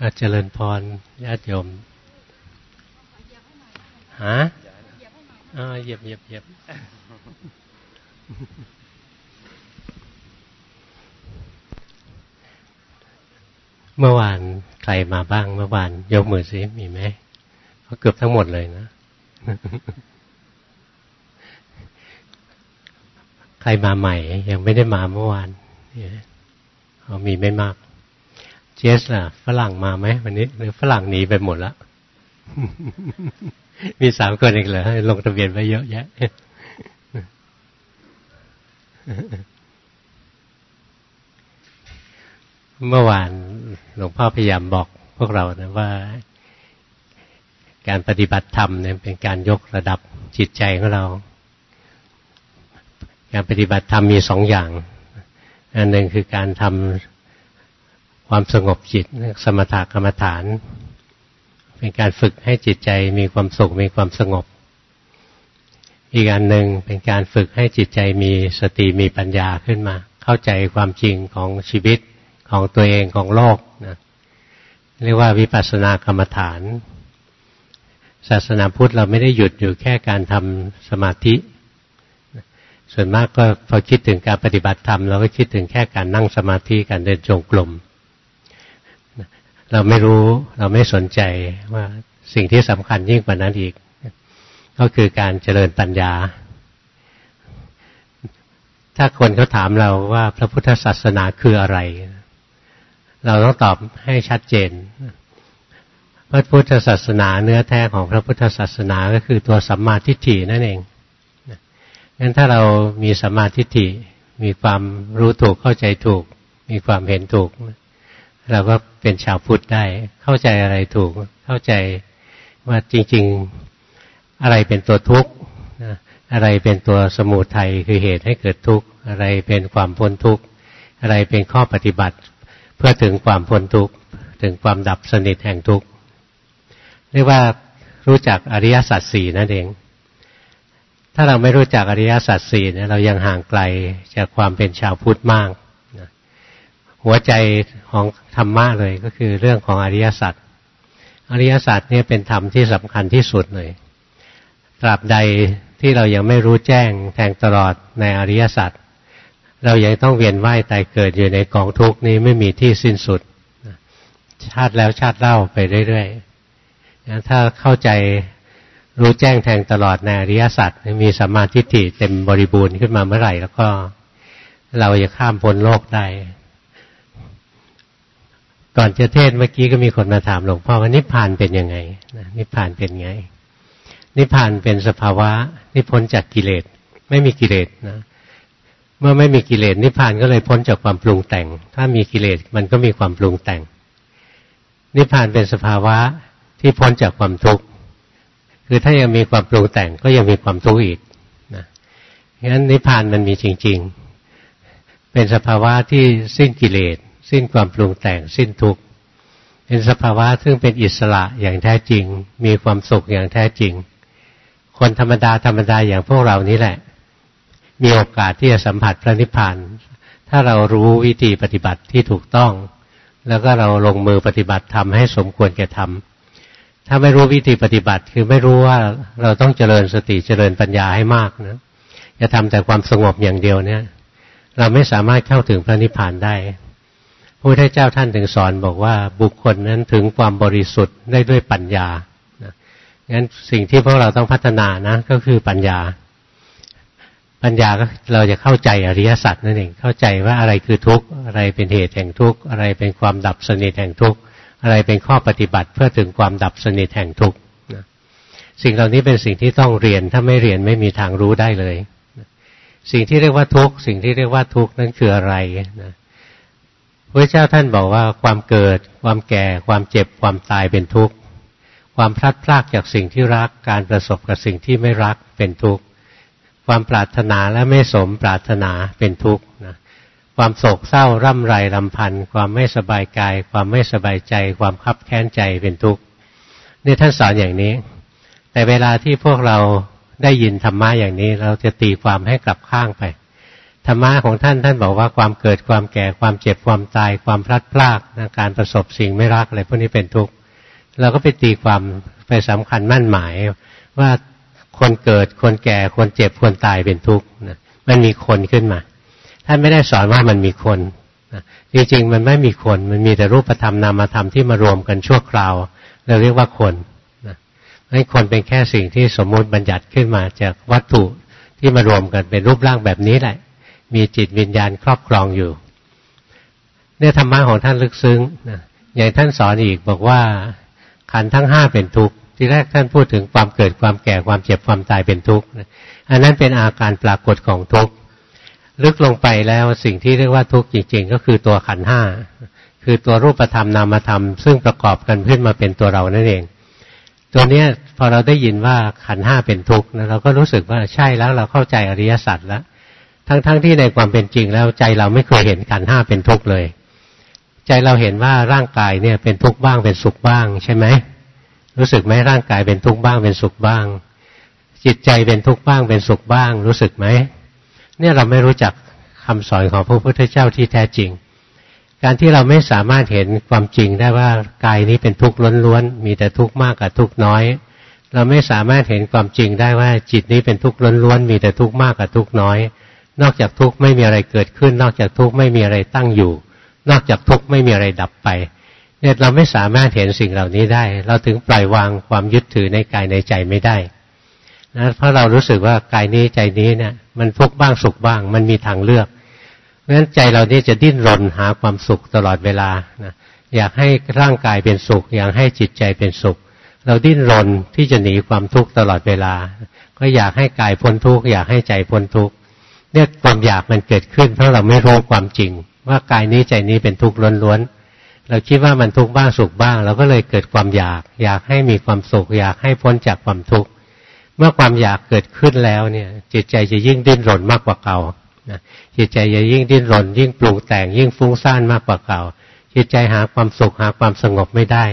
อาเจริญพรญาติโยมฮะอ่าเหยียบเหยียบเหยียบเมื่อวานใครมาบ้าง เมื่อวานยกมือสิมีไหมเขาเกือบทั้งหมดเลยนะ ใครมาใหม่ ยังไม่ได้มาเมื่อวานเขามีไม่มาก เจสล่ะ ฝรั่งมาไหมวันนี้ หรือฝรั่งหนีไปหมดแล้วมีสามคนอีกเหรอลงทะเบียนไว้เยอะแยะเมื่อวานหลวงพ่อพยายามบอกพวกเรานะว่า การปฏิบัติธรรมเนี่ยเป็นการยกระดับจิตใจของเรา การปฏิบัติธรรมมีสองอย่าง อันหนึ่งคือการทำ ความสงบจิตสมถกรรมฐาน เป็นการฝึกให้จิตใจมีความสุขมีความสงบ อีกอันหนึ่งเป็นการฝึกให้จิตใจมีสติมีปัญญาขึ้นมา เข้าใจความจริงของชีวิตของตัวเองของโลกนะเรียกว่าวิปัสสนากรรมฐาน ศาสนาพุทธเราไม่ได้หยุดอยู่แค่การทำสมาธิ ส่วนมากก็พอคิดถึงการปฏิบัติธรรมเราก็คิดถึงแค่การนั่งสมาธิการเดินจงกรม เราไม่รู้เราไม่สนใจว่าสิ่งที่สำคัญยิ่งกว่านั้นอีก ก็คือการเจริญปัญญา ถ้าคนเขาถามเราว่าพระพุทธศาสนาคืออะไร เราต้องตอบให้ชัดเจน พระพุทธศาสนาเนื้อแท้ของพระพุทธศาสนาก็คือตัวสัมมาทิฏฐินั่นเองงั้นถ้าเรามีสัมมาทิฏฐิมีความรู้ถูกเข้าใจถูก มีความเห็นถูก เราก็เป็นชาวพุทธได้ เข้าใจอะไรถูก เข้าใจว่าจริง ๆ อะไรเป็นตัวทุกข์อะไรเป็นตัวสมุทัยคือเหตุให้เกิดทุกข์อะไรเป็นความพ้นทุกข์อะไรเป็นข้อปฏิบัติ เพื่อถึงความพ้นทุกข์ถึงความดับสนิทแห่งทุกข์เรียกว่ารู้จักอริยสัจสี่นั่นเอง ถ้าเราไม่รู้จักอริยสัจสี่เนี่ยเรายังห่างไกลจากความเป็นชาวพุทธมากหัวใจของ ธรรมะเลยก็คือเรื่องของอริยสัจอริยสัจเนี่ยเป็นธรรมที่สำคัญที่สุดเลย ตราบใดที่เรายังไม่รู้แจ้งแทงตลอดในอริยสัจเรายังต้องเวียนว่ายตายเกิดอยู่ในกองทุกนี้ไม่มีที่สิ้นสุด ชาติแล้วชาติเล่าไปเรื่อยๆถ้าเข้าใจรู้แจ้งแทงตลอดในอริยสัจมีสัมมาธิิเต็มบริบูรณ์ขึ้นมาเมื่อไหร่ แล้วก็เราจะข้ามพ้นโลกได้ ก่อนจะเทศเมื่อกี้ก็มีคนมาถามหลวงพ่อว่านิพพานเป็นยังไงนิพพานเป็นไง นิพพานเป็นสภาวะที่พ้นจากกิเลส ไม่มีกิเลสนะ เมื่อไม่มีกิเลสนิพพานก็เลยพ้นจากความปรุงแต่ง ถ้ามีกิเลสมันก็มีความปรุงแต่ง นิพพานเป็นสภาวะที่พ้นจากความทุกข์คือถ้ายังมีความปรุงแต่งก็ยังมีความทุกข์อีกนะงั้นนิพพานมันมีจริง ๆ เป็นสภาวะที่สิ้นกิเลส สิ้นความปรุงแต่งสิ้นทุกข์เป็นสภาวะซึ่งเป็นอิสระอย่างแท้จริง มีความสุขอย่างแท้จริง คนธรรมดาธรรมดาอย่างพวกเรานี้แหละ มีโอกาสที่จะสัมผัสพระนิพพานถ้าเรารู้วิธีปฏิบัติที่ถูกต้อง แล้วก็เราลงมือปฏิบัติทำให้สมควรแก่ทำถ้าไม่รู้วิธีปฏิบัติคือไม่รู้ว่าเราต้องเจริญสติเจริญปัญญาให้มากนะจะทำแต่ความสงบอย่างเดียวเนี่ย เราไม่สามารถเข้าถึงพระนิพพานได้ พุทธเจ้าท่านถึงสอนบอกว่าบุคคลนั้นถึงความบริสุทธิ์ได้ด้วยปัญญางั้นสิ่งที่พวกเราต้องพัฒนานะ ก็คือปัญญา ปัญญาก็เราจะเข้าใจอริยสัจนั่นเอง เข้าใจว่าอะไรคือทุกข์ อะไรเป็นเหตุแห่งทุกข์ อะไรเป็นความดับสนิทแห่งทุกข์ อะไรเป็นข้อปฏิบัติเพื่อถึงความดับสนิทแห่งทุกข์สิ่งเหล่านี้เป็นสิ่งที่ต้องเรียน ถ้าไม่เรียนไม่มีทางรู้ได้เลย สิ่งที่เรียกว่าทุกข์ สิ่งที่เรียกว่าทุกข์นั้นคืออะไรนะ พระเจ้าท่านบอกว่าความเกิด ความแก่ ความเจ็บ ความตายเป็นทุกข์ ความพลัดพรากจากสิ่งที่รัก การประสบกับสิ่งที่ไม่รักเป็นทุกข์ ความปรารถนาและไม่สมปรารถนาเป็นทุกข์นะความโศกเศร้าร่ำไรลำพันธ์ความไม่สบายกาย ความไม่สบายใจ ความคับแค้นใจเป็นทุกข์นี่ท่านสอนอย่างนี้ แต่เวลาที่พวกเราได้ยินธรรมะอย่างนี้ เราจะตีความให้กลับข้างไป ธรรมะของท่านท่านบอกว่าความเกิดความแก่ความเจ็บความตาย ความพลัดพรากนะการประสบสิ่งไม่รักอะไรพวกนี้เป็นทุกข์เราก็ไปตีความไปสำคัญมั่นหมาย ว่าคนเกิดคนแก่คนเจ็บคนตายเป็นทุกข์นะมันมีคนขึ้นมา ท่านไม่ได้สอนว่ามันมีคนนะจริงๆมันไม่มีคนมันมีแต่รูปธรรมนามธรรมที่มารวมกันชั่วคราว เราเรียกว่าคนนะให้คนเป็นแค่สิ่งที่สมมุติบัญญัติขึ้นมาจากวัตถุที่มารวมกันเป็นรูปร่างแบบนี้แหละ มีจิตวิญญาณครอบครองอยู่ เนี่ยธรรมะของท่านลึกซึ้งนะอย่างท่านสอนอีกบอกว่าขันทั้งห้าเป็นทุกข์ที่แรกท่านพูดถึงความเกิดความแก่ความเจ็บความตายเป็นทุกข์อันนั้นเป็นอาการปรากฏของทุกข์ลึกลงไปแล้วสิ่งที่เรียกว่าทุกข์จริง ๆ ก็คือตัวขันห้าคือตัวรูปธรรมนามธรรม ซึ่งประกอบกันขึ้นมาเป็นตัวเรานั่นเอง ตัวเนี้ยพอเราได้ยินว่าขันห้าเป็นทุกข์เราก็รู้สึกว่าใช่แล้วเราเข้าใจอริยสัจแล้ว ทั้งๆทที่ในความเป็นจริงแล้วใจเราไม่เคยเห็นขันห้าเป็นทุกข์เลย ใจเราเห็นว่าร่างกายเนี่ยเป็นทุกข์บ้างเป็นสุขบ้างใช่ไหมรู้สึกไหมร่างกายเป็นทุกข์บ้างเป็นสุขบ้าง จิตใจเป็นทุกข์บ้างเป็นสุขบ้าง รู้สึกไหมเนี่ยเราไม่รู้จักคำสอนของพระพุทธเจ้าที่แท้จริง การที่เราไม่สามารถเห็นความจริงได้ว่ากายนี้เป็นทุกข์ล้วนๆมีแต่ทุกข์มากกับทุกข์น้อย เราไม่สามารถเห็นความจริงได้ว่าจิตนี้เป็นทุกข์ล้วนๆมีแต่ทุกข์มากกับทุกข์น้อย นอกจากทุกข์ไม่มีอะไรเกิดขึ้น นอกจากทุกข์ไม่มีอะไรตั้งอยู่ นอกจากทุกข์ไม่มีอะไรดับไปเนี่ยเราไม่สามารถเห็นสิ่งเหล่านี้ได้ เราถึงปล่อยวางความยึดถือในกายในใจไม่ได้นะเพราะเรารู้สึกว่ากายนี้ใจนี้เนี่ยมันทุกข์บ้างสุขบ้าง มันมีทางเลือกเพราะฉะนั้นใจเรานี่จะดิ้นรนหาความสุขตลอดเวลานะอยากให้ร่างกายเป็นสุข อยากให้จิตใจเป็นสุข เราดิ้นรนที่จะหนีความทุกข์ตลอดเวลา ก็อยากให้กายพ้นทุกข์อยากให้ใจพ้นทุกข์ เนี่ยความอยากมันเกิดขึ้น เพราะเราไม่รู้ความจริง ว่ากายนี้ใจนี้เป็นทุกข์ล้วนๆเราคิดว่ามันทุกข์บ้างสุขบ้างเราก็เลยเกิดความอยาก อยากให้มีความสุขอยากให้พ้นจากความทุกข์เมื่อความอยากเกิดขึ้นแล้วเนี่ยจิตใจจะยิ่งดิ้นรนมากกว่าเก่าจิตใจจะยิ่งดิ้นรน ยิ่งปรุงแต่ง ยิ่งฟุ้งซ่านมากกว่าเก่า จิตใจหาความสุขหาความสงบไม่ได้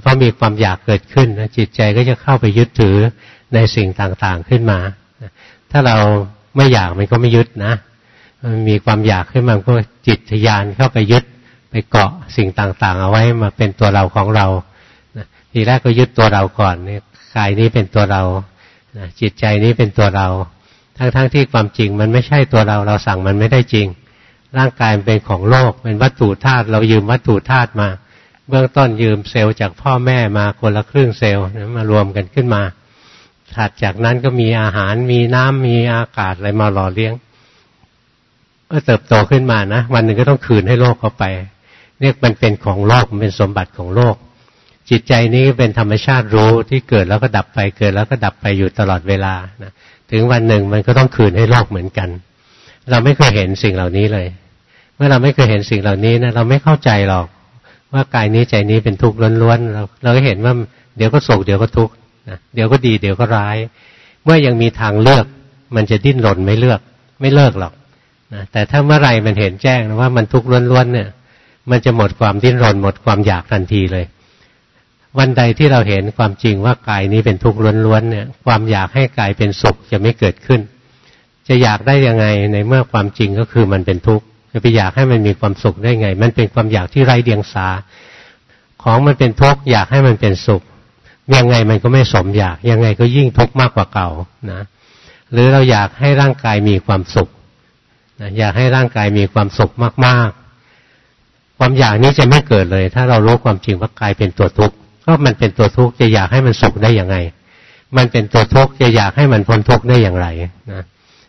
เพราะมีความอยากเกิดขึ้นจิตใจก็จะเข้าไปยึดถือในสิ่งต่างๆขึ้นมา ถ้าเรา ไม่อยากมันก็ไม่ยึดนะมันมีความอยากขึ้นมาก็จิตทยานเข้าไปยึดไปเกาะสิ่งต่าง ๆ เอาไว้มาเป็นตัวเราของเราทีแรกก็ยึดตัวเราก่อนนี่กายนี้เป็นตัวเราจิตใจนี้เป็นตัวเรา ทั้งๆทที่ความจริงมันไม่ใช่ตัวเราเราสั่งมันไม่ได้จริง ร่างกายมันเป็นของโลกเป็นวัตถุธาตุเรายืมวัตถุธาตุมา เบื้องต้นยืมเซลล์จากพ่อแม่มาคนละครึ่งเซลล์มารวมกันขึ้นมา ถัดจากนั้นก็มีอาหารมีน้ำมีอากาศอะไรมาหล่อเลี้ยง ก็เติบโตขึ้นมานะ วันหนึ่งก็ต้องคืนให้โลกเขาไปเรียมันเป็นของโลกมันเป็นสมบัติของโลก จิตใจนี้เป็นธรรมชาติรู้ที่เกิดแล้วก็ดับไปเกิดแล้วก็ดับไปอยู่ตลอดเวลานะถึงวันหนึ่งมันก็ต้องคืนให้โลกเหมือนกัน เราไม่เคยเห็นสิ่งเหล่านี้เลย เมื่อเราไม่เคยเห็นสิ่งเหล่านี้นะเราไม่เข้าใจหรอกว่ากายนี้ใจนี้เป็นทุกข์ล้วนๆเราเราก็เห็นว่าเดี๋ยวก็โศกเดี๋ยวก็ทุกข์ นะเดี๋ยวก็ดีเดี๋ยวก็ร้าย เมื่อยังมีทางเลือก มันจะดิ้นรนไม่เลือก ไม่เลิกหรอกนะแต่ถ้าเมื่อไรมันเห็นแจ้งว่ามันทุกข์ล้วนๆเนี่ย มันจะหมดความดิ้นรนหมดความอยากทันทีเลย วันใดที่เราเห็นความจริงว่ากายนี้เป็นทุกข์ล้วนๆเนี่ย ความอยากให้กายเป็นสุขจะไม่เกิดขึ้น จะอยากได้ยังไงในเมื่อความจริงก็คือมันเป็นทุกข์จะไปอยากให้มันมีความสุขได้ไง มันเป็นความอยากที่ไร้เดียงสา ของมันเป็นทุกข์อยากให้มันเป็นสุข ยังไงมันก็ไม่สมอยาก ยังไงก็ยิ่งทุกข์มากกว่าเก่านะ หรือเราอยากให้ร่างกายมีความสุขอยากให้ร่างกายมีความสุขมากๆ ความอยากนี้จะไม่เกิดเลย ถ้าเรารู้ความจริงว่ากายเป็นตัวทุกข์ก็มันเป็นตัวทุกข์จะอยากให้มันสุขได้อย่างไง มันเป็นตัวทุกข์จะอยากให้มันพ้นทุกข์ได้อย่างไรนะ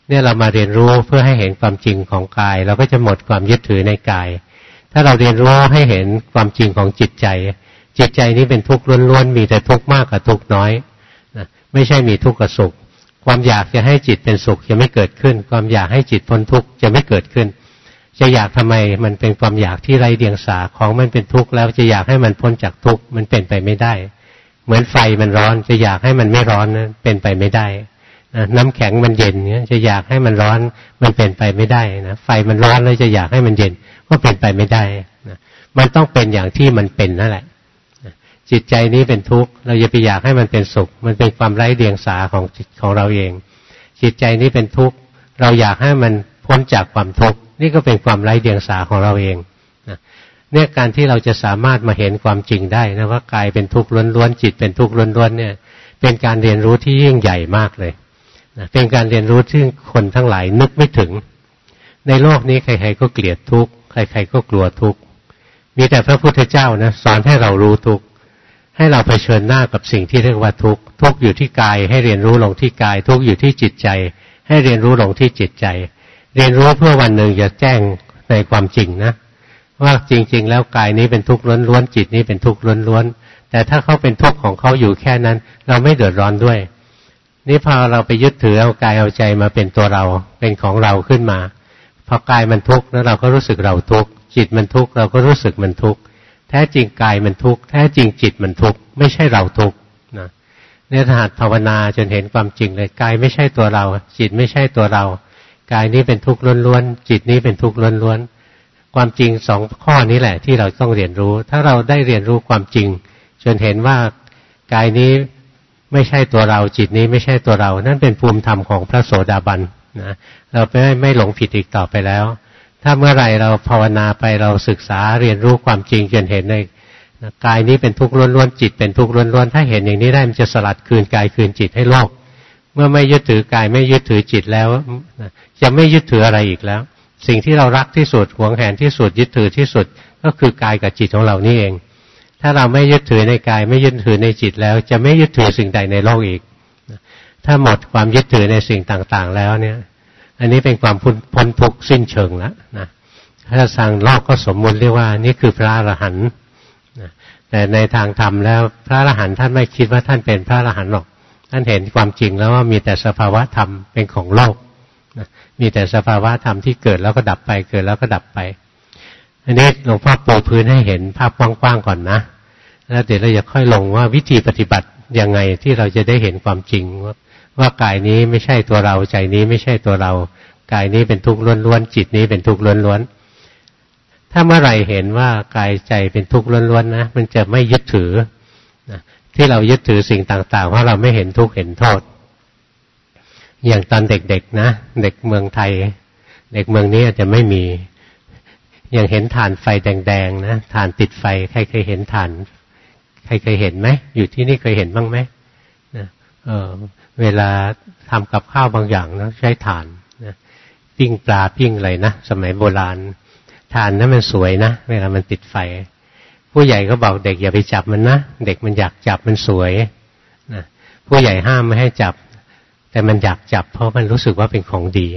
เนี่ยเรามาเรียนรู้เพื่อให้เห็นความจริงของกาย เราก็จะหมดความยึดถือในกาย ถ้าเราเรียนรู้ให้เห็นความจริงของจิตใจ จิตใจนี้เป็นทุกข์ล้วนๆ มีแต่ทุกข์มากกับทุกข์น้อยนะไม่ใช่มีทุกข์กับสุข ความอยากจะให้จิตเป็นสุขจะไม่เกิดขึ้น ความอยากให้จิตพ้นทุกข์จะไม่เกิดขึ้น จะอยากทำไมมันเป็นความอยากที่ไรเดียงสาของมันเป็นทุกข์แล้วจะอยากให้มันพ้นจากทุกข์มันเป็นไปไม่ได้ เหมือนไฟมันร้อนจะอยากให้มันไม่ร้อนนะเป็นไปไม่ได้น้ำแข็งมันเย็นเนี่ยจะอยากให้มันร้อนมันเป็นไปไม่ได้นะไฟมันร้อนแล้วจะอยากให้มันเย็นก็เป็นไปไม่ได้นะมันต้องเป็นอย่างที่มันเป็นนั่นแหละ จิตใจนี้เป็นทุกข์เราอย่าไปอยากให้มันเป็นสุข มันเป็นความไร้เดียงสาของจิตของเราเอง จิตใจนี้เป็นทุกข์เราอยากให้มันพ้นจากความทุกข์นี่ก็เป็นความไร้เดียงสาของเราเองนะเนี่ยการที่เราจะสามารถมาเห็นความจริงได้นะว่ากายเป็นทุกข์ล้วนๆจิตเป็นทุกข์ล้วนๆเนี่ยเป็นการเรียนรู้ที่ยิ่งใหญ่มากเลยนะเป็นการเรียนรู้ที่คนทั้งหลายนึกไม่ถึง ในโลกนี้ใครๆก็เกลียดทุกข์ใครๆก็กลัวทุกข์มีแต่พระพุทธเจ้านะสอนให้เรารู้ทุกข์ ให้เราเผชิญหน้ากับสิ่งที่เรียกว่าทุกข์ทุกข์อยู่ที่กาย ให้เรียนรู้ลงที่กาย ทุกข์อยู่ที่จิตใจ ให้เรียนรู้ลงที่จิตใจ เรียนรู้เพื่อวันหนึ่งจะแจ้งในความจริงนะว่าจริง ๆ แล้วกายนี้เป็นทุกข์ล้วนๆจิตนี้เป็นทุกข์ล้วนๆแต่ถ้าเขาเป็นทุกข์ของเขาอยู่แค่นั้น เราไม่เดือดร้อนด้วย นี่พอเราไปยึดถือเอากายเอาใจมาเป็นตัวเราเป็นของเราขึ้นมาพอกายมันทุกข์แล้วเราก็รู้สึกเราทุกข์จิตมันทุกข์เราก็รู้สึกมันทุกข์ ท้จริงกายมันทุกข์แท้จริงจิตมันทุกข์ไม่ใช่เราทุกข์นะเนี่ยถ้าหัดภาวนาจนเห็นความจริงเลยกายไม่ใช่ตัวเรา จิตไม่ใช่ตัวเรา กายนี้เป็นทุกข์ล้วนๆจิตนี้เป็นทุกข์ล้วนๆความจริงสองข้อนี้แหละ ที่เราต้องเรียนรู้ ถ้าเราได้เรียนรู้ความจริง จนเห็นว่ากายนี้ไม่ใช่ตัวเรา จิตนี้ไม่ใช่ตัวเรา นั่นเป็นภูมิธรรมของพระโสดาบันนะเราไม่ไม่หลงผิดอีกต่อไปแล้ว ถ้าเมื่อไรเราภาวนาไปเราศึกษาเรียนรู้ความจริงจนเห็นในกายนี้เป็นทุกข์ล้วนๆจิตเป็นทุกข์ล้วนๆถ้าเห็นอย่างนี้ได้มันจะสลัดคืนกายคืนจิตให้โลก เมื่อไม่ยึดถือกายไม่ยึดถือจิตแล้วจะไม่ยึดถืออะไรอีกแล้ว สิ่งที่เรารักที่สุดหวงแหนที่สุดยึดถือที่สุดก็คือกายกับจิตของเรานี่เอง ถ้าเราไม่ยึดถือในกายไม่ยึดถือในจิตแล้ว จะไม่ยึดถือสิ่งใดในโลกอีกถ้าหมดความยึดถือในสิ่งต่างๆ แล้วเนี่ย อันนี้เป็นความพ้นทุกข์สิ้นเชิงแล้วนะถ้าสั่งลอกก็สมมุติเรียกว่า นี่คือพระอรหันต์แต่ในทางธรรมแล้วพระอรหันต์ท่านไม่คิดว่าท่านเป็นพระอรหันต์หรอก ท่านเห็นความจริงแล้วว่ามีแต่สภาวะธรรมเป็นของโลกมีแต่สภาวะธรรมที่เกิดแล้วก็ดับไปเกิดแล้วก็ดับไป อันนี้หลวงพ่อปูพื้นให้เห็นภาพกว้างๆก่อนนะ แล้วเดี๋ยวเราจะค่อยลงว่าวิธีปฏิบัติยังไงที่เราจะได้เห็นความจริงว่า ว่ากายนี้ไม่ใช่ตัวเราใจนี้ไม่ใช่ตัวเรา กายนี้เป็นทุกข์ล้วนๆจิตนี้เป็นทุกข์ล้วนๆถ้าเมื่อไหร่เห็นว่ากายใจเป็นทุกข์ล้วนๆนะมันจะไม่ยึดถือนะที่เรายึดถือสิ่งต่างๆ เพราะเราไม่เห็นทุกข์เห็นโทษ อย่างตอนเด็กๆนะ เด็กเมืองไทย เด็กเมืองนี้อาจจะไม่มีอย่างเห็นฐานไฟแดงๆนะฐานติดไฟ ใครเคยเห็นฐาน ใครเคยเห็นไหมอยู่ที่นี่เคยเห็นบ้างไหมนะเออ เวลาทำกับข้าวบางอย่างนะใช้ถ่านนะปิ้งปลาปิ้งอะไรนะสมัยโบราณถ่านนั้นมันสวยนะเวลามันติดไฟ ผู้ใหญ่ก็บอกเด็กอย่าไปจับมันนะเด็กมันอยากจับมันสวยนะผู้ใหญ่ห้ามไม่ให้จับ แต่มันอยากจับ เพราะมันรู้สึกว่าเป็นของดี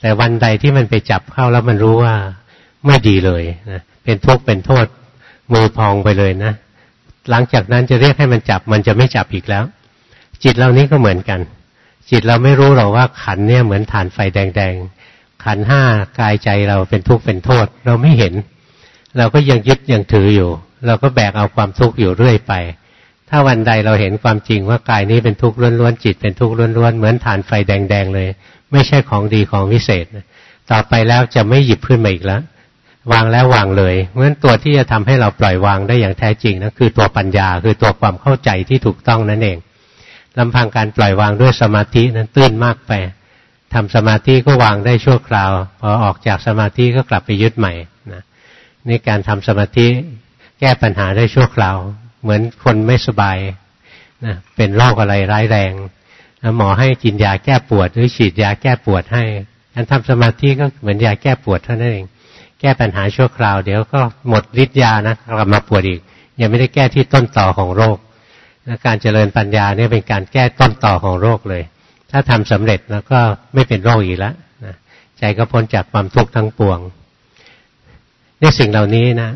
แต่วันใดที่มันไปจับเข้าแล้วมันรู้ว่าไม่ดีเลยนะเป็นทุกข์เป็นโทษมือพองไปเลยนะหลังจากนั้นจะเรียกให้มันจับมันจะไม่จับอีกแล้ว จิตเรานี้ก็เหมือนกัน จิตเราไม่รู้หรอกว่าขันเนี่ยเหมือนฐานไฟแดงๆ ขันห้ากายใจเราเป็นทุกข์เป็นโทษ เราไม่เห็น เราก็ยังยึดยังถืออยู่ เราก็แบกเอาความทุกข์อยู่เรื่อยไป ถ้าวันใดเราเห็นความจริงว่ากายนี้เป็นทุกข์ล้วนๆจิตเป็นทุกข์ล้วนๆเหมือนฐานไฟแดงๆเลย ไม่ใช่ของดีของวิเศษต่อไปแล้วจะไม่หยิบขึ้นมาอีกแล้ววางแล้ววางเลย เพราะฉะนั้นตัวที่จะทำให้เราปล่อยวางได้อย่างแท้จริงนะคือตัวปัญญาคือตัวความเข้าใจที่ถูกต้องนั่นเอง ลำพังการปล่อยวางด้วยสมาธินั้นตื้นมากไปทำสมาธิก็วางได้ชั่วคราว พอออกจากสมาธิก็กลับไปยึดใหม่นะนี่การทำสมาธิแก้ปัญหาได้ชั่วคราว เหมือนคนไม่สบายนะเป็นโรคอะไรร้ายแรงหมอให้กินยาแก้ปวด หรือฉีดยาแก้ปวดให้การทำสมาธิก็เหมือนยาแก้ปวดเท่านั้นเอง แก้ปัญหาชั่วคราว เดี๋ยวก็หมดฤทธิ์ยานะกลับมาปวดอีก ยังไม่ได้แก้ที่ต้นต่อของโรค และการเจริญปัญญาเนี่ยเป็นการแก้ต้นต่อของโรคเลย ถ้าทำสำเร็จแล้วก็ไม่เป็นโรคอีกแล้วนะใจก็พ้นจากความทุกข์ทั้งปวงนี่สิ่งเหล่านี้นะ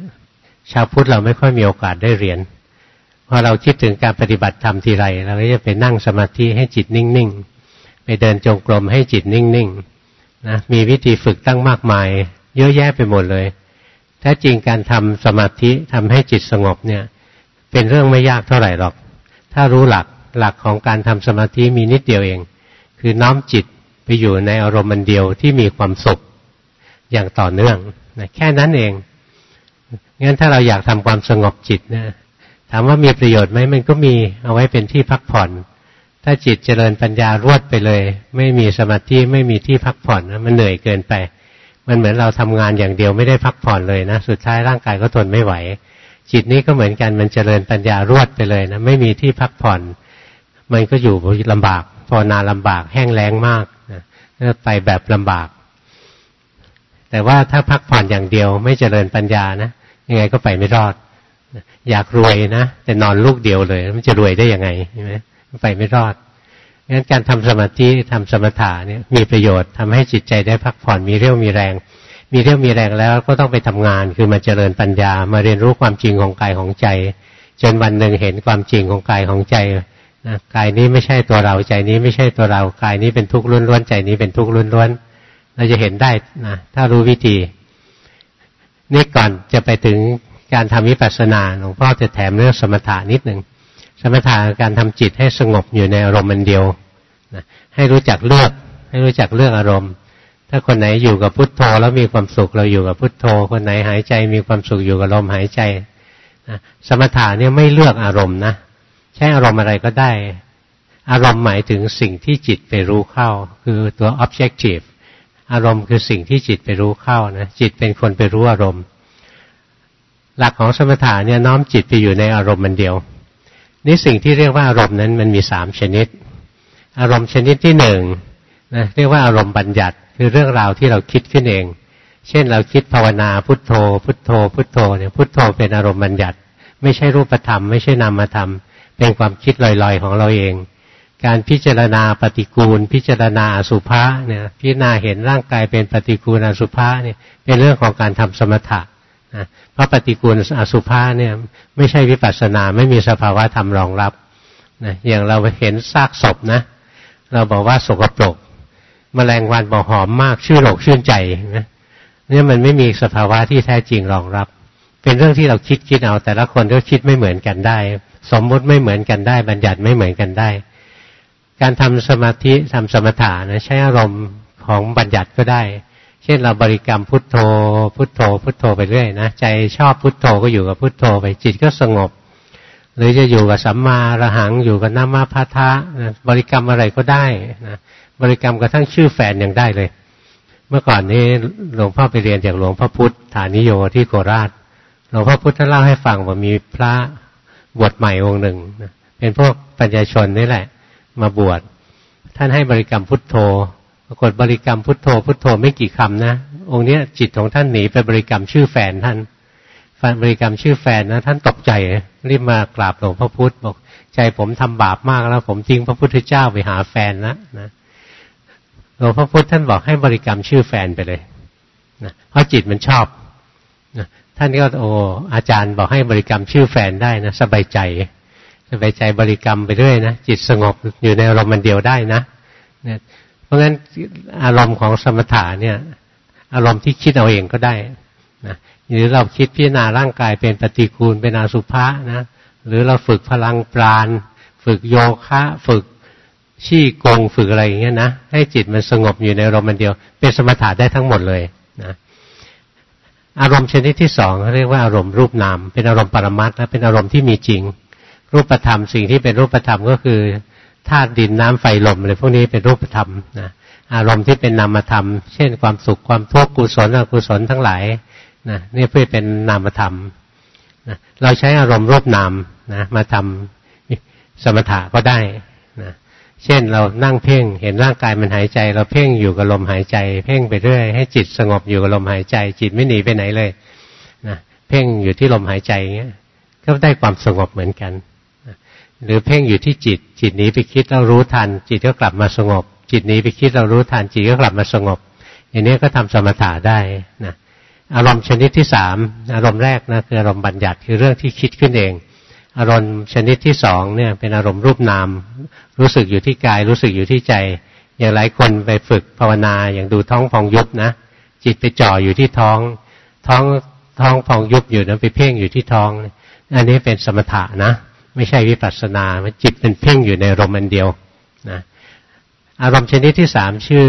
ชาวพุทธเราไม่ค่อยมีโอกาสได้เรียนพอเราคิดถึงการปฏิบัติธรรมทีไรเราก็จะไปนั่งสมาธิให้จิตนิ่งๆ ไปเดินจงกรมให้จิตนิ่งๆนะมีวิธีฝึกตั้งมากมาย เยอะแยะไปหมดเลยแท้จริงการทำสมาธิทำให้จิตสงบเนี่ย เป็นเรื่องไม่ยากเท่าไหร่หรอก ถ้ารู้หลักหลักของการทำสมาธิมีนิดเดียวเอง คือน้อมจิตไปอยู่ในอารมณ์มันเดียวที่มีความสุขอย่างต่อเนื่องนะแค่นั้นเองงั้นถ้าเราอยากทำความสงบจิตนะถามว่ามีประโยชน์ไหมมันก็มีเอาไว้เป็นที่พักผ่อน ถ้าจิตเจริญปัญญารวดไปเลย ไม่มีสมาธิไม่มีที่พักผ่อนนะมันเหนื่อยเกินไป มันเหมือนเราทำงานอย่างเดียวไม่ได้พักผ่อนเลยนะ สุดท้ายร่างกายก็ทนไม่ไหว จิตนี้ก็เหมือนกันมันเจริญปัญญารวดไปเลยนะไม่มีที่พักผ่อน มันก็อยู่ลำบากพอนาลำบากแห้งแล้งมากนะไปแบบลำบาก แต่ว่าถ้าพักผ่อนอย่างเดียว ไม่เจริญปัญญานะยังไงก็ไปไม่รอด อยากรวยนะแต่นอนลูกเดียวเลย มันจะรวยได้ยังไงใช่ไหมไปไม่รอดงั้นการทำสมาธิทำสมถะเนี่ยมีประโยชน์ทำให้จิตใจได้พักผ่อนมีเรี่ยวมีแรง มีเรี่ยวมีแรงแล้วก็ต้องไปทำงานคือมาเจริญปัญญา มาเรียนรู้ความจริงของกายของใจ จนวันหนึ่งเห็นความจริงของกายของใจนะกายนี้ไม่ใช่ตัวเราใจนี้ไม่ใช่ตัวเรากายนี้เป็นทุกข์ล้วนๆใจนี้เป็นทุกข์ล้วนๆเราจะเห็นได้นะถ้ารู้วิธีนี่ก่อนจะไปถึงการทำวิปัสสนาหลวงพ่อจะแถมเรื่องสมถะนิดหนึ่งสมถะการทำจิตให้สงบอยู่ในอารมณ์มันเดียวนะให้รู้จักเลือก ให้รู้จักเลือกอารมณ์ ถ้าคนไหนอยู่กับพุทโธแล้วมีความสุขเราอยู่กับพุทโธ คนไหนหายใจมีความสุขอยู่กับลมหายใจนะสมถะเนี่ยไม่เลือกอารมณ์นะใช้อารมณ์อะไรก็ได้ อารมณ์หมายถึงสิ่งที่จิตไปรู้เข้า คือตัว objective อารมณ์คือสิ่งที่จิตไปรู้เข้านะจิตเป็นคนไปรู้อารมณ์ หลักของสมถะเนี่ยน้อมจิตไปอยู่ในอารมณ์มันเดียวนี่สิ่งที่เรียกว่าอารมณ์นั้นมันมีสามชนิด อารมณ์ชนิดที่หนึ่งนะเรียกว่าอารมณ์บัญญัติ คือเรื่องราวที่เราคิดขึ้นเอง เช่นเราคิดภาวนาพุทโธ พุทโธ พุทโธเนี่ยพุทโธเป็นอารมณ์บัญญัติ ไม่ใช่รูปธรรม ไม่ใช่นามธรรม เป็นความคิดลอยๆของเราเอง การพิจารณาปฏิกูล พิจารณาอสุภะเนี่ยพิจารณาเห็นร่างกายเป็นปฏิกูลอสุภะเนี่ยเป็นเรื่องของการทำสมถะนะเพราะปฏิกูลอสุภะเนี่ยไม่ใช่วิปัสสนาไม่มีสภาวะธรรมรองรับนะอย่างเราเห็นซากศพนะ เราบอกว่าสกปรก มแมลงวันบอกหอมมากชื่อหลกชื่นใจนะเนี่ยมันไม่มีสภาวะที่แท้จริงรองรับ เป็นเรื่องที่เราคิดคิดเอา แต่ละคนก็คิดไม่เหมือนกันได้ สมมุติไม่เหมือนกันได้ บัญญัติไม่เหมือนกันได้ การทำสมาธิทำสมถะนะใช้อารมณ์ของบัญญัติก็ได้ เช่นเราบริกรรมพุทโธ พุทโธ พุทโธไปเรื่อยนะใจชอบพุทโธก็อยู่กับพุทโธไปจิตก็สงบ หรือจะอยู่กับสัมมาระหังอยู่กับนามาพัทะนะบริกรรมอะไรก็ได้นะ บริกรรมกระทั่งชื่อแฟนยังได้เลย เมื่อก่อนนี้หลวงพ่อไปเรียนจากหลวงพ่อพุธฐานิโยที่โคราช หลวงพ่อพุธท่านเล่าให้ฟังว่ามีพระบวชใหม่องค์หนึ่งเป็นพวกปัญญาชนนี่แหละ มาบวชท่านให้บริกรรมพุทโธปรากฏบริกรรมพุทโธ พุทโธไม่กี่คำนะองค์นี้ยจิตของท่านหนีไปบริกรรมชื่อแฟนท่านฟันบริกรรมชื่อแฟนนะท่านตกใจรีบมากราบหลวงพ่อพุธบอก ใจผมทำบาปมากแล้ว ผมทิ้งพระพุทธเจ้าไปหาแฟนนะนะ หลวงพ่อพุธท่านบอกให้บริกรรมชื่อแฟนไปเลยนะเพราะจิตมันชอบนะท่านก็โอ้อาจารย์บอกให้บริกรรมชื่อแฟนได้นะสบายใจสบายใจบริกรรมไปเรื่อยนะจิตสงบอยู่ในอารมณ์มันเดียวได้นะเนี่ยราะงั้นอารมณ์ของสมถะเนี่ย อารมณ์ที่คิดเอาเองก็ได้นะหรือเราคิดพิจารณาร่างกายเป็นปฏิกูลเป็นอาสุภะนะหรือเราฝึกพลังปราณ ฝึกโยคะ ฝึก ชี้กงฝึกอะไรอย่างเงี้ยนะให้จิตมันสงบอยู่ในอารมณ์มันเดียว เป็นสมถะได้ทั้งหมดเลยนะอารมณ์ชนิดที่สองเรียกว่าอารมณ์รูปนามเป็นอารมณ์ปรมัตถ์นะเป็นอารมณ์ที่มีจริง รูปธรรมสิ่งที่เป็นรูปธรรมก็คือธาตุดินน้ำไฟลมอะไรพวกนี้เป็นรูปธรรมนะอารมณ์ที่เป็นนามธรรม เช่น ความสุขความทุกข์กุศลอกุศลทั้งหลายนะนี่เพื่อเป็นนามธรรมนะเราใช้อารมณ์รูปนามนะมาทำสมถะก็ได้ เช่นเรานั่งเพ่ง เห็นร่างกายมันหายใจ เราเพ่งอยู่กับลมหายใจ เพ่งไปเรื่อยให้จิตสงบอยู่กับลมหายใจ จิตไม่หนีไปไหนเลยนะเพ่งอยู่ที่ลมหายใจเงี้ยก็ได้ความสงบเหมือนกันหรือเพ่งอยู่ที่จิต จิตหนีไปคิดเรารู้ทัน จิตก็กลับมาสงบ จิตหนีไปคิดเรารู้ทัน จิตก็กลับมาสงบ อย่างนี้ก็ทำสมถะได้นะอารมณ์ชนิดที่สามอารมณ์แรกนะคืออารมณ์บัญญัติคือเรื่องที่คิดขึ้นเอง อารมณ์ชนิดที่สองเนี่ยเป็นอารมณ์รูปนาม รู้สึกอยู่ที่กาย รู้สึกอยู่ที่ใจ อย่างหลายคนไปฝึกภาวนาอย่างดูท้องพองยุบนะจิตไปจ่ออยู่ที่ท้อง ท้องท้องพองยุบอยู่นะไปเพ่งอยู่ที่ท้อง อันนี้เป็นสมถะนะ ไม่ใช่วิปัสสนาจิตเป็นเพ่งอยู่ในอารมณ์อันเดียวนะอารมณ์ชนิดที่สามชื่อ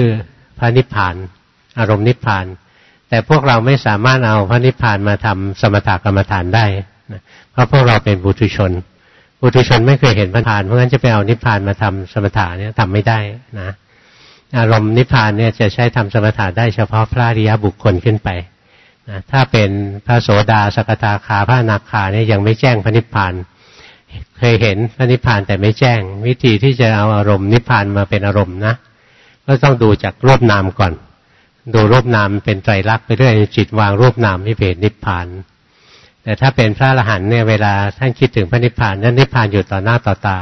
พระนิพพาน อารมณ์นิพพาน แต่พวกเราไม่สามารถเอาพระนิพพานมาทำสมถกรรมฐานได้ เพราะพวกเราเป็นบุตุชนปุถุชนไม่เคยเห็นนิพพาน เพราะงั้นจะไปเอานิพพานมาทำสมถะเนี่ยทำไม่ได้นะ อารมณ์นิพพานเนี่ยจะใช้ทำสมถะได้เฉพาะพระริยบุคคลขึ้นไปนะถ้าเป็นพระโสดาสกทาคาพระนาคาเนี่ยยังไม่แจ้งพระนิพพาน เคยเห็นพระนิพพานแต่ไม่แจ้ง วิธีที่จะเอาอารมณ์นิพพานมาเป็นอารมณ์นะก็ต้องดูจากรูปนามก่อน ดูรูปนามเป็นไตรลักษณ์ไปเรื่อยจิตวางรูปนามที่เป็นนิพพาน แต่ถ้าเป็นพระอรหันต์เนี่ยเวลาท่านคิดถึงพระนิพพานนั้นนิพพานอยู่ต่อหน้าต่อตา